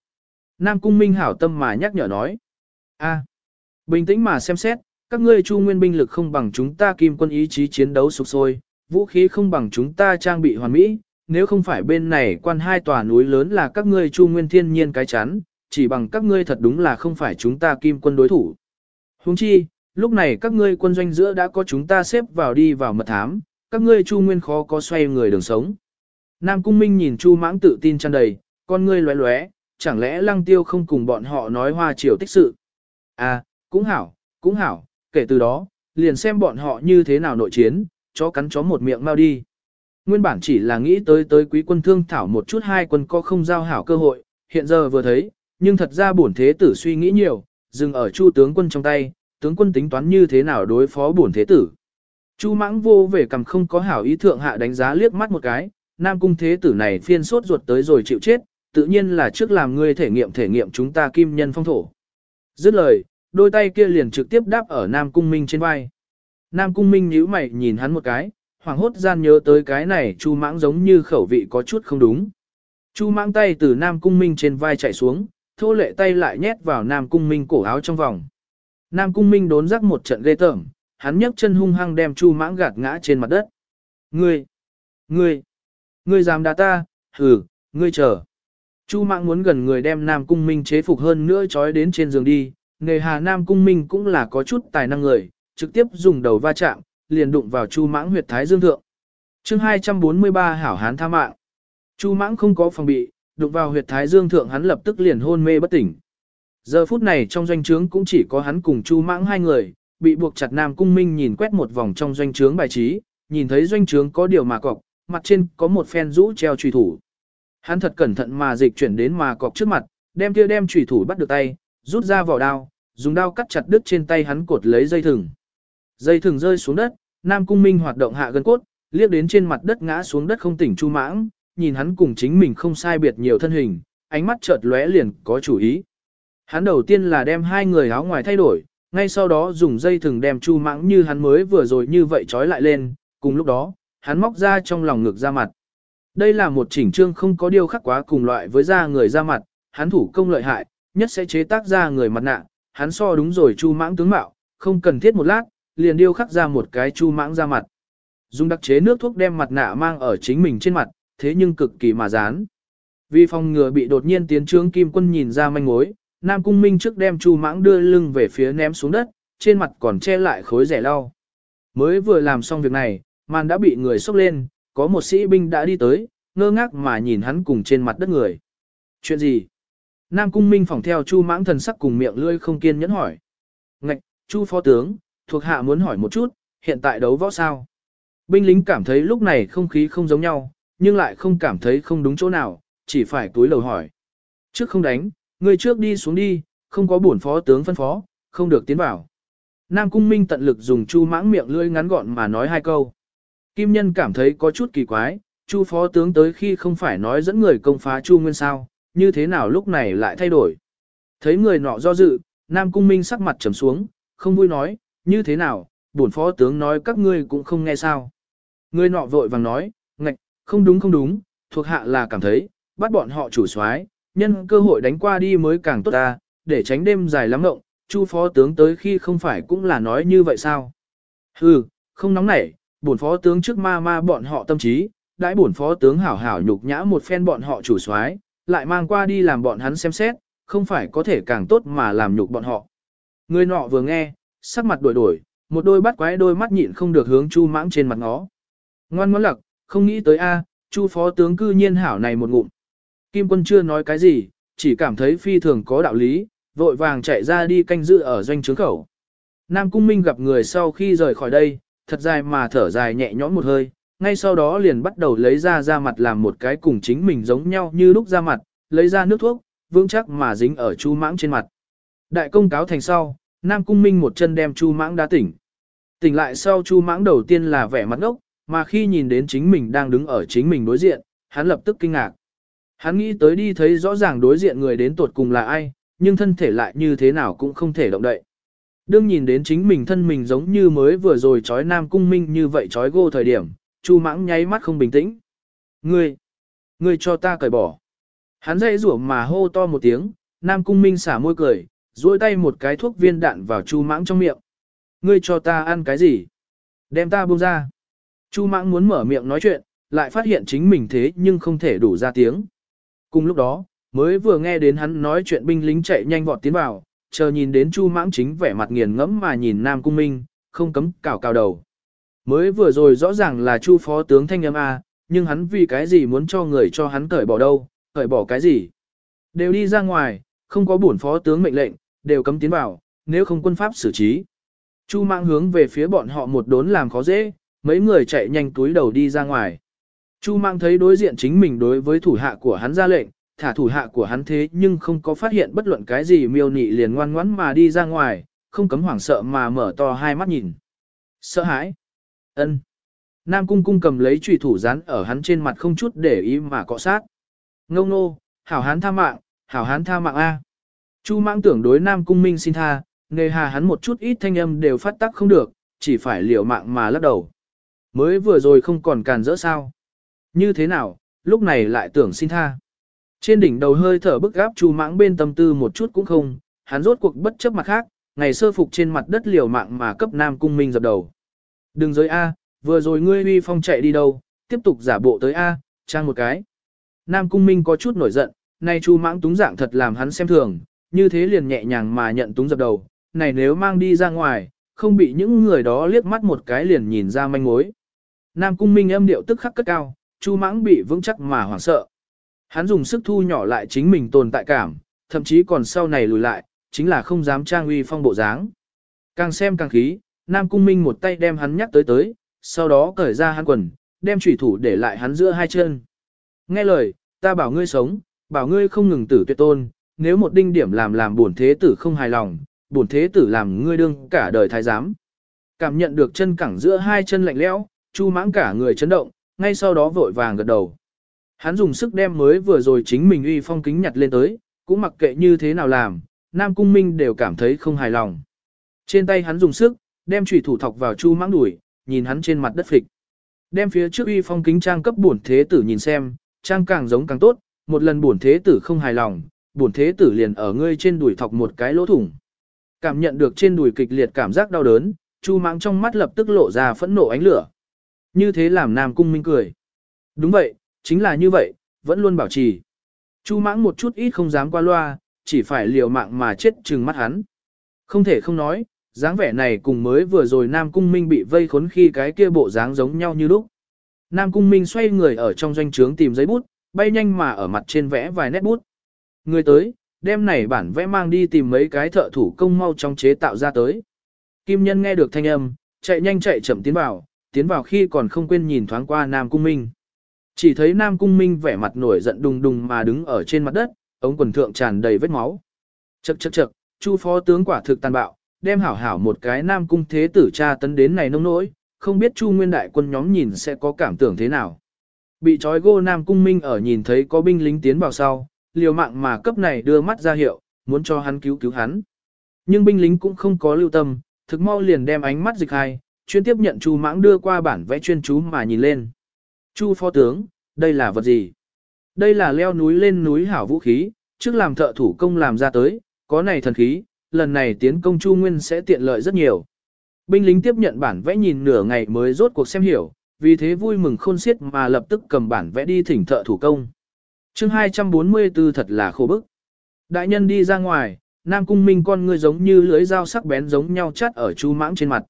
Nam Cung Minh hảo tâm mà nhắc nhở nói. A. Bình tĩnh mà xem xét, các ngươi chu nguyên binh lực không bằng chúng ta kim quân ý chí chiến đấu sục sôi, vũ khí không bằng chúng ta trang bị hoàn mỹ, nếu không phải bên này quan hai tòa núi lớn là các ngươi chu nguyên thiên nhiên cái chắn, chỉ bằng các ngươi thật đúng là không phải chúng ta kim quân đối thủ. Huống chi, lúc này các ngươi quân doanh giữa đã có chúng ta xếp vào đi vào mật thám, các ngươi chu nguyên khó có xoay người đường sống. Nam Cung Minh nhìn chu mãng tự tin tràn đầy, con ngươi lóe lóe, chẳng lẽ lăng tiêu không cùng bọn họ nói hoa triều tích sự. À, cũng hảo, cũng hảo, kể từ đó, liền xem bọn họ như thế nào nội chiến, chó cắn chó một miệng mau đi. Nguyên bản chỉ là nghĩ tới tới quý quân thương thảo một chút hai quân có không giao hảo cơ hội, hiện giờ vừa thấy, nhưng thật ra bổn thế tử suy nghĩ nhiều, dừng ở chu tướng quân trong tay, tướng quân tính toán như thế nào đối phó bổn thế tử. Chu mãng vô về cầm không có hảo ý thượng hạ đánh giá liếc mắt một cái, nam cung thế tử này phiên sốt ruột tới rồi chịu chết, tự nhiên là trước làm ngươi thể nghiệm thể nghiệm chúng ta kim nhân phong thổ. Dứt lời, đôi tay kia liền trực tiếp đáp ở Nam Cung Minh trên vai. Nam Cung Minh nhíu mày nhìn hắn một cái, hoảng hốt gian nhớ tới cái này Chu Mãng giống như khẩu vị có chút không đúng. Chu Mãng tay từ Nam Cung Minh trên vai chạy xuống, thô lệ tay lại nhét vào Nam Cung Minh cổ áo trong vòng. Nam Cung Minh đốn rắc một trận ghê tởm, hắn nhấc chân hung hăng đem Chu Mãng gạt ngã trên mặt đất. Ngươi! Ngươi! Ngươi dám đá ta, hừ, ngươi chờ. Chu Mãng muốn gần người đem Nam Cung Minh chế phục hơn nữa trói đến trên giường đi, nghề hà Nam Cung Minh cũng là có chút tài năng người, trực tiếp dùng đầu va chạm, liền đụng vào Chu Mãng huyệt thái dương thượng. Chương 243 hảo hán tha mạng. Chu Mãng không có phòng bị, đụng vào huyệt thái dương thượng hắn lập tức liền hôn mê bất tỉnh. Giờ phút này trong doanh trướng cũng chỉ có hắn cùng Chu Mãng hai người, bị buộc chặt Nam Cung Minh nhìn quét một vòng trong doanh trướng bài trí, nhìn thấy doanh trướng có điều mà cọc, mặt trên có một phen rũ treo truy thủ. Hắn thật cẩn thận mà dịch chuyển đến mà cọc trước mặt, đem kia đem chủy thủ bắt được tay, rút ra vỏ đao, dùng đao cắt chặt đứt trên tay hắn cột lấy dây thừng. Dây thừng rơi xuống đất, Nam Cung Minh hoạt động hạ gần cốt, liếc đến trên mặt đất ngã xuống đất không tỉnh Chu Mãng, nhìn hắn cùng chính mình không sai biệt nhiều thân hình, ánh mắt chợt lóe liền có chủ ý. Hắn đầu tiên là đem hai người áo ngoài thay đổi, ngay sau đó dùng dây thừng đem Chu Mãng như hắn mới vừa rồi như vậy trói lại lên, cùng lúc đó, hắn móc ra trong lòng ngực ra mặt. Đây là một chỉnh trương không có điều khắc quá cùng loại với da người da mặt, hắn thủ công lợi hại, nhất sẽ chế tác ra người mặt nạ, hắn so đúng rồi chu mãng tướng mạo, không cần thiết một lát, liền điêu khắc ra một cái chu mãng da mặt. Dùng đặc chế nước thuốc đem mặt nạ mang ở chính mình trên mặt, thế nhưng cực kỳ mà dán. Vì phòng ngừa bị đột nhiên tiến trướng kim quân nhìn ra manh mối, Nam Cung Minh trước đem chu mãng đưa lưng về phía ném xuống đất, trên mặt còn che lại khối rẻ lau. Mới vừa làm xong việc này, màn đã bị người xốc lên, có một sĩ binh đã đi tới, ngơ ngác mà nhìn hắn cùng trên mặt đất người. Chuyện gì? Nam Cung Minh phỏng theo Chu Mãng thần sắc cùng miệng lưỡi không kiên nhẫn hỏi. Ngạch, Chu phó tướng, thuộc hạ muốn hỏi một chút, hiện tại đấu võ sao? Binh lính cảm thấy lúc này không khí không giống nhau, nhưng lại không cảm thấy không đúng chỗ nào, chỉ phải túi lầu hỏi. Trước không đánh, người trước đi xuống đi, không có bổn phó tướng phân phó, không được tiến vào. Nam Cung Minh tận lực dùng Chu Mãng miệng lưỡi ngắn gọn mà nói hai câu. Kim Nhân cảm thấy có chút kỳ quái, Chu phó tướng tới khi không phải nói dẫn người công phá Chu Nguyên sao, như thế nào lúc này lại thay đổi. Thấy người nọ do dự, Nam Cung Minh sắc mặt trầm xuống, không vui nói, như thế nào, bổn phó tướng nói các ngươi cũng không nghe sao. Người nọ vội vàng nói, ngạch, không đúng không đúng, thuộc hạ là cảm thấy, bắt bọn họ chủ soái, nhân cơ hội đánh qua đi mới càng tốt ta, để tránh đêm dài lắm ngộng, Chu phó tướng tới khi không phải cũng là nói như vậy sao? Hừ, không nóng nảy, bổn phó tướng trước ma ma bọn họ tâm trí, đãi bổn phó tướng hảo hảo nhục nhã một phen bọn họ chủ soái, lại mang qua đi làm bọn hắn xem xét, không phải có thể càng tốt mà làm nhục bọn họ. Người nọ vừa nghe, sắc mặt đổi đổi, một đôi bắt quái đôi mắt nhịn không được hướng Chu Mãng trên mặt ngó. Ngoan ngoãn lặc, không nghĩ tới a, Chu phó tướng cư nhiên hảo này một ngụm. Kim quân chưa nói cái gì, chỉ cảm thấy phi thường có đạo lý, vội vàng chạy ra đi canh giữ ở doanh trướng khẩu. Nam Cung Minh gặp người sau khi rời khỏi đây, thật dài mà thở dài nhẹ nhõm một hơi, ngay sau đó liền bắt đầu lấy ra ra mặt làm một cái cùng chính mình giống nhau như lúc ra mặt, lấy ra nước thuốc, vững chắc mà dính ở chu mãng trên mặt. Đại công cáo thành sau, Nam Cung Minh một chân đem chu mãng đã tỉnh. Tỉnh lại sau chu mãng đầu tiên là vẻ mặt ngốc, mà khi nhìn đến chính mình đang đứng ở chính mình đối diện, hắn lập tức kinh ngạc. Hắn nghĩ tới đi thấy rõ ràng đối diện người đến tuột cùng là ai, nhưng thân thể lại như thế nào cũng không thể động đậy. Đương nhìn đến chính mình thân mình giống như mới vừa rồi trói Nam Cung Minh như vậy trói gô thời điểm, Chu mãng nháy mắt không bình tĩnh. Ngươi, ngươi cho ta cởi bỏ. Hắn dây rủa mà hô to một tiếng, Nam Cung Minh xả môi cười, duỗi tay một cái thuốc viên đạn vào Chu mãng trong miệng. Ngươi cho ta ăn cái gì? Đem ta buông ra. Chu mãng muốn mở miệng nói chuyện, lại phát hiện chính mình thế nhưng không thể đủ ra tiếng. Cùng lúc đó, mới vừa nghe đến hắn nói chuyện binh lính chạy nhanh vọt tiến vào, chờ nhìn đến Chu mãng chính vẻ mặt nghiền ngẫm mà nhìn Nam Cung Minh, không cấm cào cào đầu. Mới vừa rồi rõ ràng là Chu phó tướng thanh âm A, nhưng hắn vì cái gì muốn cho người cho hắn cởi bỏ đâu, cởi bỏ cái gì. Đều đi ra ngoài, không có bổn phó tướng mệnh lệnh, đều cấm tiến vào, nếu không quân pháp xử trí. Chu Mãng hướng về phía bọn họ một đốn làm khó dễ, mấy người chạy nhanh túi đầu đi ra ngoài. Chu Mãng thấy đối diện chính mình đối với thủ hạ của hắn ra lệnh, thả thủ hạ của hắn thế nhưng không có phát hiện bất luận cái gì miêu nị liền ngoan ngoãn mà đi ra ngoài, không cấm hoảng sợ mà mở to hai mắt nhìn. Sợ hãi. Ân. Nam cung cung cầm lấy trùy thủ rán ở hắn trên mặt không chút để ý mà cọ sát. Ngô nô, hảo hán tha mạng, hảo hán tha mạng A. Chu mãng tưởng đối Nam cung minh xin tha, nề hà hắn một chút ít thanh âm đều phát tắc không được, chỉ phải liều mạng mà lắc đầu. Mới vừa rồi không còn càn rỡ sao. Như thế nào, lúc này lại tưởng xin tha. Trên đỉnh đầu hơi thở bức gáp chu mãng bên tâm tư một chút cũng không, hắn rốt cuộc bất chấp mặt khác, ngày sơ phục trên mặt đất liều mạng mà cấp Nam cung minh dập đầu. Đừng giới A, vừa rồi ngươi uy phong chạy đi đâu, tiếp tục giả bộ tới A, trang một cái. Nam Cung Minh có chút nổi giận, nay Chu Mãng túng dạng thật làm hắn xem thường, như thế liền nhẹ nhàng mà nhận túng dập đầu, này nếu mang đi ra ngoài, không bị những người đó liếc mắt một cái liền nhìn ra manh mối. Nam Cung Minh âm điệu tức khắc cất cao, Chu Mãng bị vững chắc mà hoảng sợ. Hắn dùng sức thu nhỏ lại chính mình tồn tại cảm, thậm chí còn sau này lùi lại, chính là không dám trang uy phong bộ dáng. Càng xem càng khí, Nam Cung Minh một tay đem hắn nhắc tới tới, sau đó cởi ra hắn quần, đem chủy thủ để lại hắn giữa hai chân. Nghe lời, ta bảo ngươi sống, bảo ngươi không ngừng tử tuyệt tôn, nếu một đinh điểm làm làm bổn thế tử không hài lòng, bổn thế tử làm ngươi đương cả đời thái giám. Cảm nhận được chân cẳng giữa hai chân lạnh lẽo, Chu Mãng cả người chấn động, ngay sau đó vội vàng gật đầu. Hắn dùng sức đem mới vừa rồi chính mình uy phong kính nhặt lên tới, cũng mặc kệ như thế nào làm, Nam Cung Minh đều cảm thấy không hài lòng. Trên tay hắn dùng sức, đem chủy thủ thọc vào Chu Mãng đuổi, nhìn hắn trên mặt đất phịch. Đem phía trước uy phong kính trang cấp bổn thế tử nhìn xem, trang càng giống càng tốt, một lần bổn thế tử không hài lòng, bổn thế tử liền ở ngươi trên đùi thọc một cái lỗ thủng. Cảm nhận được trên đùi kịch liệt cảm giác đau đớn, Chu Mãng trong mắt lập tức lộ ra phẫn nộ ánh lửa. Như thế làm Nam Cung Minh cười. Đúng vậy, chính là như vậy, vẫn luôn bảo trì. Chu Mãng một chút ít không dám qua loa, chỉ phải liều mạng mà chết trừng mắt hắn. Không thể không nói, dáng vẻ này cùng mới vừa rồi Nam Cung Minh bị vây khốn khi cái kia bộ dáng giống nhau như lúc. Nam Cung Minh xoay người ở trong doanh trướng tìm giấy bút, bay nhanh mà ở mặt trên vẽ vài nét bút. Người tới, đem này bản vẽ mang đi tìm mấy cái thợ thủ công mau trong chế tạo ra tới. Kim Nhân nghe được thanh âm, chạy nhanh chạy chậm tiến vào, tiến vào khi còn không quên nhìn thoáng qua Nam Cung Minh. Chỉ thấy Nam Cung Minh vẻ mặt nổi giận đùng đùng mà đứng ở trên mặt đất, ống quần thượng tràn đầy vết máu. Chậc chậc chậc, Chu phó tướng quả thực tàn bạo, đem hảo hảo một cái Nam Cung thế tử cha tấn đến này nông nỗi, không biết Chu Nguyên đại quân nhóm nhìn sẽ có cảm tưởng thế nào. Bị trói gô Nam Cung Minh ở nhìn thấy có binh lính tiến vào sau, liều mạng mà cấp này đưa mắt ra hiệu, muốn cho hắn cứu cứu hắn. Nhưng binh lính cũng không có lưu tâm, thực mau liền đem ánh mắt dịch hai, chuyên tiếp nhận Chu Mãng đưa qua bản vẽ chuyên chú mà nhìn lên. Chu phó tướng, đây là vật gì? Đây là leo núi lên núi hảo vũ khí, trước làm thợ thủ công làm ra tới, có này thần khí, lần này tiến công Chu Nguyên sẽ tiện lợi rất nhiều. Binh lính tiếp nhận bản vẽ nhìn nửa ngày mới rốt cuộc xem hiểu, vì thế vui mừng khôn xiết mà lập tức cầm bản vẽ đi thỉnh thợ thủ công. chương 244 thật là khổ bức. Đại nhân đi ra ngoài, Nam Cung Minh con ngươi giống như lưới dao sắc bén giống nhau chắt ở Chu Mãng trên mặt.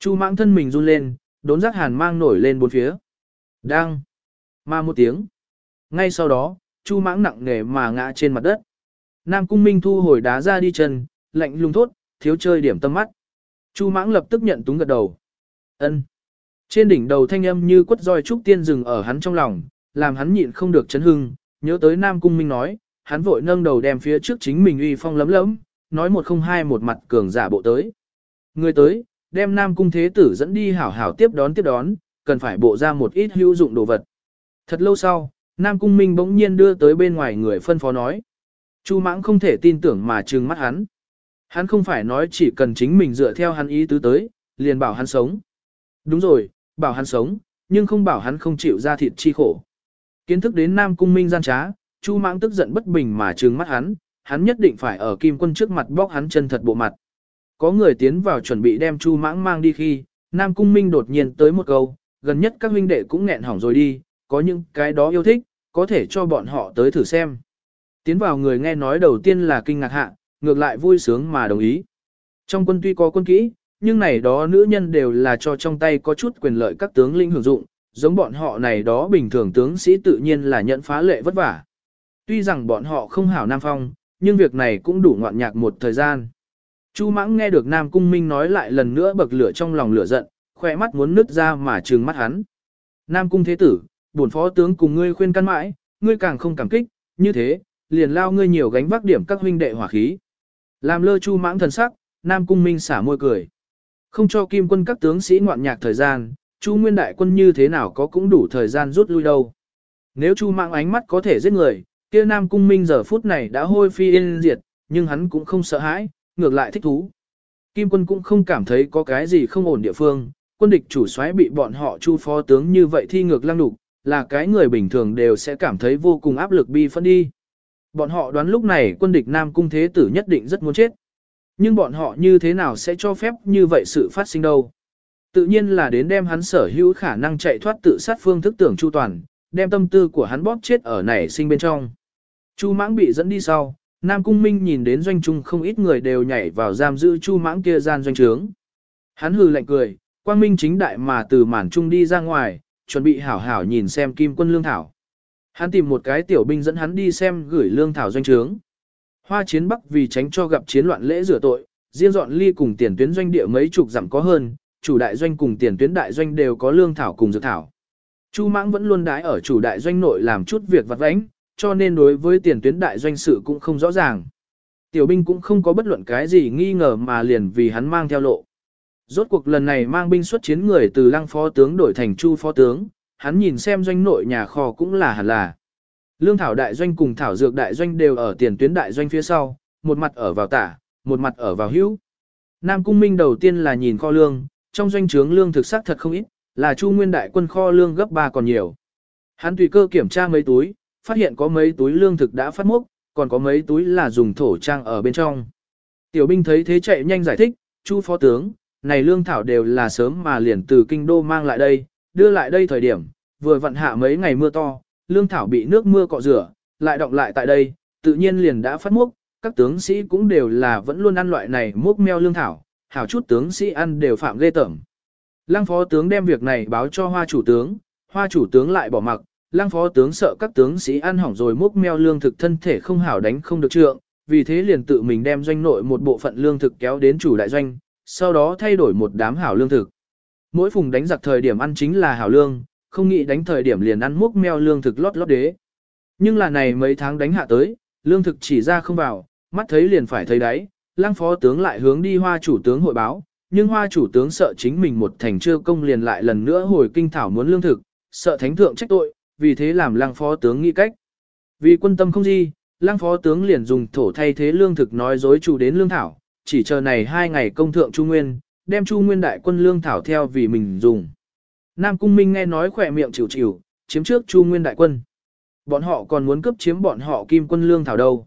Chu Mãng thân mình run lên, đốn giác hàn mang nổi lên bốn phía. Đang. Mà một tiếng. Ngay sau đó, Chu Mãng nặng nề mà ngã trên mặt đất. Nam Cung Minh thu hồi đá ra đi chân, lạnh lùng thốt, thiếu chơi điểm tâm mắt. Chu Mãng lập tức nhận túng gật đầu. Ân. Trên đỉnh đầu thanh âm như quất roi trúc tiên dừng ở hắn trong lòng, làm hắn nhịn không được chấn hưng, nhớ tới Nam Cung Minh nói, hắn vội nâng đầu đem phía trước chính mình uy phong lấm lấm, nói một không hai một mặt cường giả bộ tới. Người tới, đem Nam Cung Thế Tử dẫn đi hảo hảo tiếp đón tiếp đón, cần phải bộ ra một ít hữu dụng đồ vật. Thật lâu sau, Nam Cung Minh bỗng nhiên đưa tới bên ngoài người phân phó nói. Chu mãng không thể tin tưởng mà trừng mắt hắn. Hắn không phải nói chỉ cần chính mình dựa theo hắn ý tứ tới, liền bảo hắn sống. Đúng rồi, bảo hắn sống, nhưng không bảo hắn không chịu ra thịt chi khổ. Kiến thức đến Nam Cung Minh gian trá, Chu Mãng tức giận bất bình mà trừng mắt hắn, hắn nhất định phải ở Kim Quân trước mặt bóc hắn chân thật bộ mặt. Có người tiến vào chuẩn bị đem Chu Mãng mang đi khi, Nam Cung Minh đột nhiên tới một câu, gần nhất các huynh đệ cũng nghẹn hỏng rồi đi, có những cái đó yêu thích, có thể cho bọn họ tới thử xem. Tiến vào người nghe nói đầu tiên là kinh ngạc hạ, ngược lại vui sướng mà đồng ý. Trong quân tuy có quân kỹ, nhưng này đó nữ nhân đều là cho trong tay có chút quyền lợi các tướng linh hưởng dụng, giống bọn họ này đó bình thường tướng sĩ tự nhiên là nhận phá lệ vất vả. Tuy rằng bọn họ không hảo Nam Phong, nhưng việc này cũng đủ ngoạn nhạc một thời gian. Chu mãng nghe được Nam Cung Minh nói lại lần nữa bậc lửa trong lòng lửa giận, khỏe mắt muốn nứt ra mà trừng mắt hắn. Nam Cung Thế Tử, bổn phó tướng cùng ngươi khuyên căn mãi, ngươi càng không cảm kích, như thế, liền lao ngươi nhiều gánh vác điểm các huynh đệ hỏa khí. Làm lơ Chu mãng thần sắc, Nam Cung Minh xả môi cười. Không cho kim quân các tướng sĩ ngoạn nhạc thời gian, Chu Nguyên đại quân như thế nào có cũng đủ thời gian rút lui đâu. Nếu Chu Mãng ánh mắt có thể giết người, kia Nam Cung Minh giờ phút này đã hôi phi yên diệt, nhưng hắn cũng không sợ hãi, ngược lại thích thú. Kim quân cũng không cảm thấy có cái gì không ổn địa phương, quân địch chủ soái bị bọn họ Chu phó tướng như vậy thi ngược lăng đục, là cái người bình thường đều sẽ cảm thấy vô cùng áp lực bi phân đi. Bọn họ đoán lúc này quân địch Nam Cung Thế Tử nhất định rất muốn chết. Nhưng bọn họ như thế nào sẽ cho phép như vậy sự phát sinh đâu? Tự nhiên là đến đem hắn sở hữu khả năng chạy thoát tự sát phương thức tưởng chu toàn, đem tâm tư của hắn bóp chết ở nảy sinh bên trong. Chu mãng bị dẫn đi sau, Nam Cung Minh nhìn đến doanh trung không ít người đều nhảy vào giam giữ chu mãng kia gian doanh trướng. Hắn hừ lạnh cười, quang minh chính đại mà từ màn trung đi ra ngoài, chuẩn bị hảo hảo nhìn xem kim quân lương thảo. Hắn tìm một cái tiểu binh dẫn hắn đi xem gửi lương thảo doanh trướng. Hoa chiến bắc vì tránh cho gặp chiến loạn lễ rửa tội, riêng dọn ly cùng tiền tuyến doanh địa mấy chục dặm có hơn, chủ đại doanh cùng tiền tuyến đại doanh đều có lương thảo cùng dược thảo. Chu mãng vẫn luôn đái ở chủ đại doanh nội làm chút việc vặt vãnh, cho nên đối với tiền tuyến đại doanh sự cũng không rõ ràng. Tiểu binh cũng không có bất luận cái gì nghi ngờ mà liền vì hắn mang theo lộ. Rốt cuộc lần này mang binh xuất chiến người từ lăng phó tướng đổi thành chu phó tướng, hắn nhìn xem doanh nội nhà kho cũng là hẳn là. Lương thảo đại doanh cùng thảo dược đại doanh đều ở tiền tuyến đại doanh phía sau, một mặt ở vào tả, một mặt ở vào hữu. Nam Cung Minh đầu tiên là nhìn kho lương, trong doanh trướng lương thực sắc thật không ít, là Chu Nguyên đại quân kho lương gấp 3 còn nhiều. Hắn tùy cơ kiểm tra mấy túi, phát hiện có mấy túi lương thực đã phát mốc, còn có mấy túi là dùng thổ trang ở bên trong. Tiểu binh thấy thế chạy nhanh giải thích, Chu phó tướng, này lương thảo đều là sớm mà liền từ kinh đô mang lại đây, đưa lại đây thời điểm, vừa vận hạ mấy ngày mưa to, lương thảo bị nước mưa cọ rửa, lại động lại tại đây, tự nhiên liền đã phát mốc, các tướng sĩ cũng đều là vẫn luôn ăn loại này mốc meo lương thảo, hảo chút tướng sĩ ăn đều phạm ghê tởm. Lăng phó tướng đem việc này báo cho hoa chủ tướng, hoa chủ tướng lại bỏ mặc, lăng phó tướng sợ các tướng sĩ ăn hỏng rồi múc meo lương thực thân thể không hảo đánh không được trượng, vì thế liền tự mình đem doanh nội một bộ phận lương thực kéo đến chủ đại doanh, sau đó thay đổi một đám hảo lương thực. Mỗi phùng đánh giặc thời điểm ăn chính là hảo lương, không nghĩ đánh thời điểm liền ăn múc meo lương thực lót lót đế. Nhưng là này mấy tháng đánh hạ tới, lương thực chỉ ra không vào, mắt thấy liền phải thấy đấy, lang phó tướng lại hướng đi hoa chủ tướng hội báo, nhưng hoa chủ tướng sợ chính mình một thành chưa công liền lại lần nữa hồi kinh thảo muốn lương thực, sợ thánh thượng trách tội, vì thế làm lang phó tướng nghĩ cách. Vì quân tâm không gì, lang phó tướng liền dùng thổ thay thế lương thực nói dối chủ đến lương thảo, chỉ chờ này hai ngày công thượng Chu Nguyên, đem Chu Nguyên đại quân lương thảo theo vì mình dùng. Nam Cung Minh nghe nói khỏe miệng chịu chịu, chiếm trước Chu Nguyên đại quân. Bọn họ còn muốn cướp chiếm bọn họ kim quân lương thảo đâu.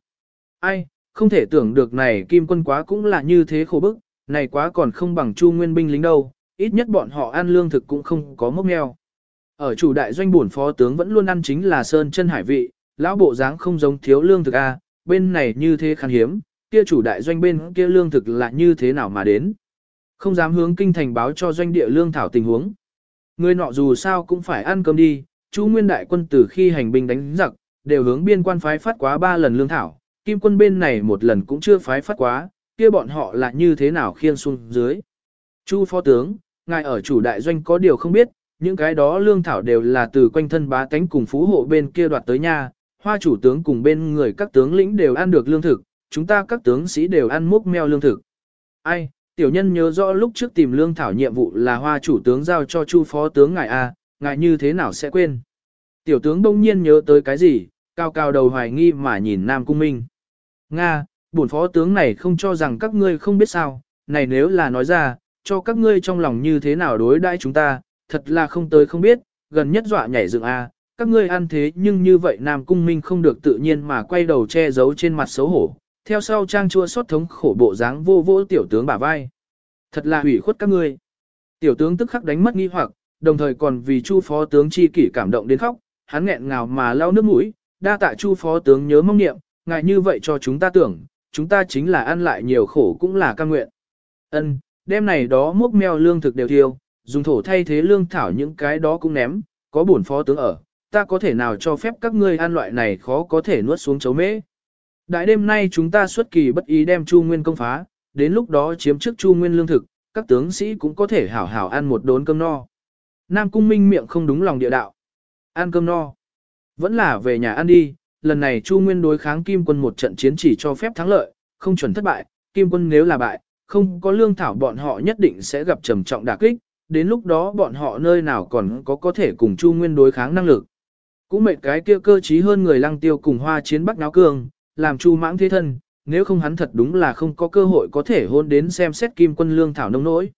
Ai, không thể tưởng được này kim quân quá cũng là như thế khổ bức, này quá còn không bằng Chu Nguyên binh lính đâu, ít nhất bọn họ ăn lương thực cũng không có mốc meo. Ở chủ đại doanh bổn phó tướng vẫn luôn ăn chính là sơn chân hải vị, lão bộ dáng không giống thiếu lương thực a, bên này như thế khan hiếm, kia chủ đại doanh bên kia lương thực là như thế nào mà đến. Không dám hướng kinh thành báo cho doanh địa lương thảo tình huống. Người nọ dù sao cũng phải ăn cơm đi, chú nguyên đại quân từ khi hành binh đánh giặc, đều hướng biên quan phái phát quá ba lần lương thảo, kim quân bên này một lần cũng chưa phái phát quá, kia bọn họ là như thế nào khiên xuống dưới. Chu phó tướng, ngài ở chủ đại doanh có điều không biết, những cái đó lương thảo đều là từ quanh thân bá tánh cùng phú hộ bên kia đoạt tới nhà hoa chủ tướng cùng bên người các tướng lĩnh đều ăn được lương thực, chúng ta các tướng sĩ đều ăn múc meo lương thực. Ai, tiểu nhân nhớ rõ lúc trước tìm lương thảo nhiệm vụ là hoa chủ tướng giao cho chu phó tướng ngài A, ngài như thế nào sẽ quên. Tiểu tướng đông nhiên nhớ tới cái gì, cao cao đầu hoài nghi mà nhìn Nam Cung Minh. Nga, bổn phó tướng này không cho rằng các ngươi không biết sao, này nếu là nói ra, cho các ngươi trong lòng như thế nào đối đãi chúng ta, thật là không tới không biết, gần nhất dọa nhảy dựng A, các ngươi ăn thế nhưng như vậy Nam Cung Minh không được tự nhiên mà quay đầu che giấu trên mặt xấu hổ, theo sau trang chua xót thống khổ bộ dáng vô vô tiểu tướng bả vai. Thật là hủy khuất các ngươi. Tiểu tướng tức khắc đánh mất nghi hoặc, đồng thời còn vì Chu phó tướng chi kỷ cảm động đến khóc, hắn nghẹn ngào mà lau nước mũi, đa tạ Chu phó tướng nhớ mong niệm, ngài như vậy cho chúng ta tưởng, chúng ta chính là ăn lại nhiều khổ cũng là cam nguyện. Ân, đêm này đó múc meo lương thực đều tiêu dùng thổ thay thế lương thảo những cái đó cũng ném, có bổn phó tướng ở, ta có thể nào cho phép các ngươi ăn loại này khó có thể nuốt xuống chấu mễ. Đại đêm nay chúng ta xuất kỳ bất ý đem Chu Nguyên công phá, đến lúc đó chiếm trước Chu Nguyên lương thực, các tướng sĩ cũng có thể hảo hảo ăn một đốn cơm no. Nam Cung Minh miệng không đúng lòng địa đạo. Ăn cơm no. Vẫn là về nhà ăn đi, lần này Chu Nguyên đối kháng Kim quân một trận chiến chỉ cho phép thắng lợi, không chuẩn thất bại, Kim quân nếu là bại, không có lương thảo bọn họ nhất định sẽ gặp trầm trọng đả kích, đến lúc đó bọn họ nơi nào còn có có thể cùng Chu Nguyên đối kháng năng lực. Cũng mệt cái kia cơ trí hơn người lăng tiêu cùng hoa chiến bắc náo cương, làm chu mãng thế thân, nếu không hắn thật đúng là không có cơ hội có thể hôn đến xem xét kim quân lương thảo nông nỗi.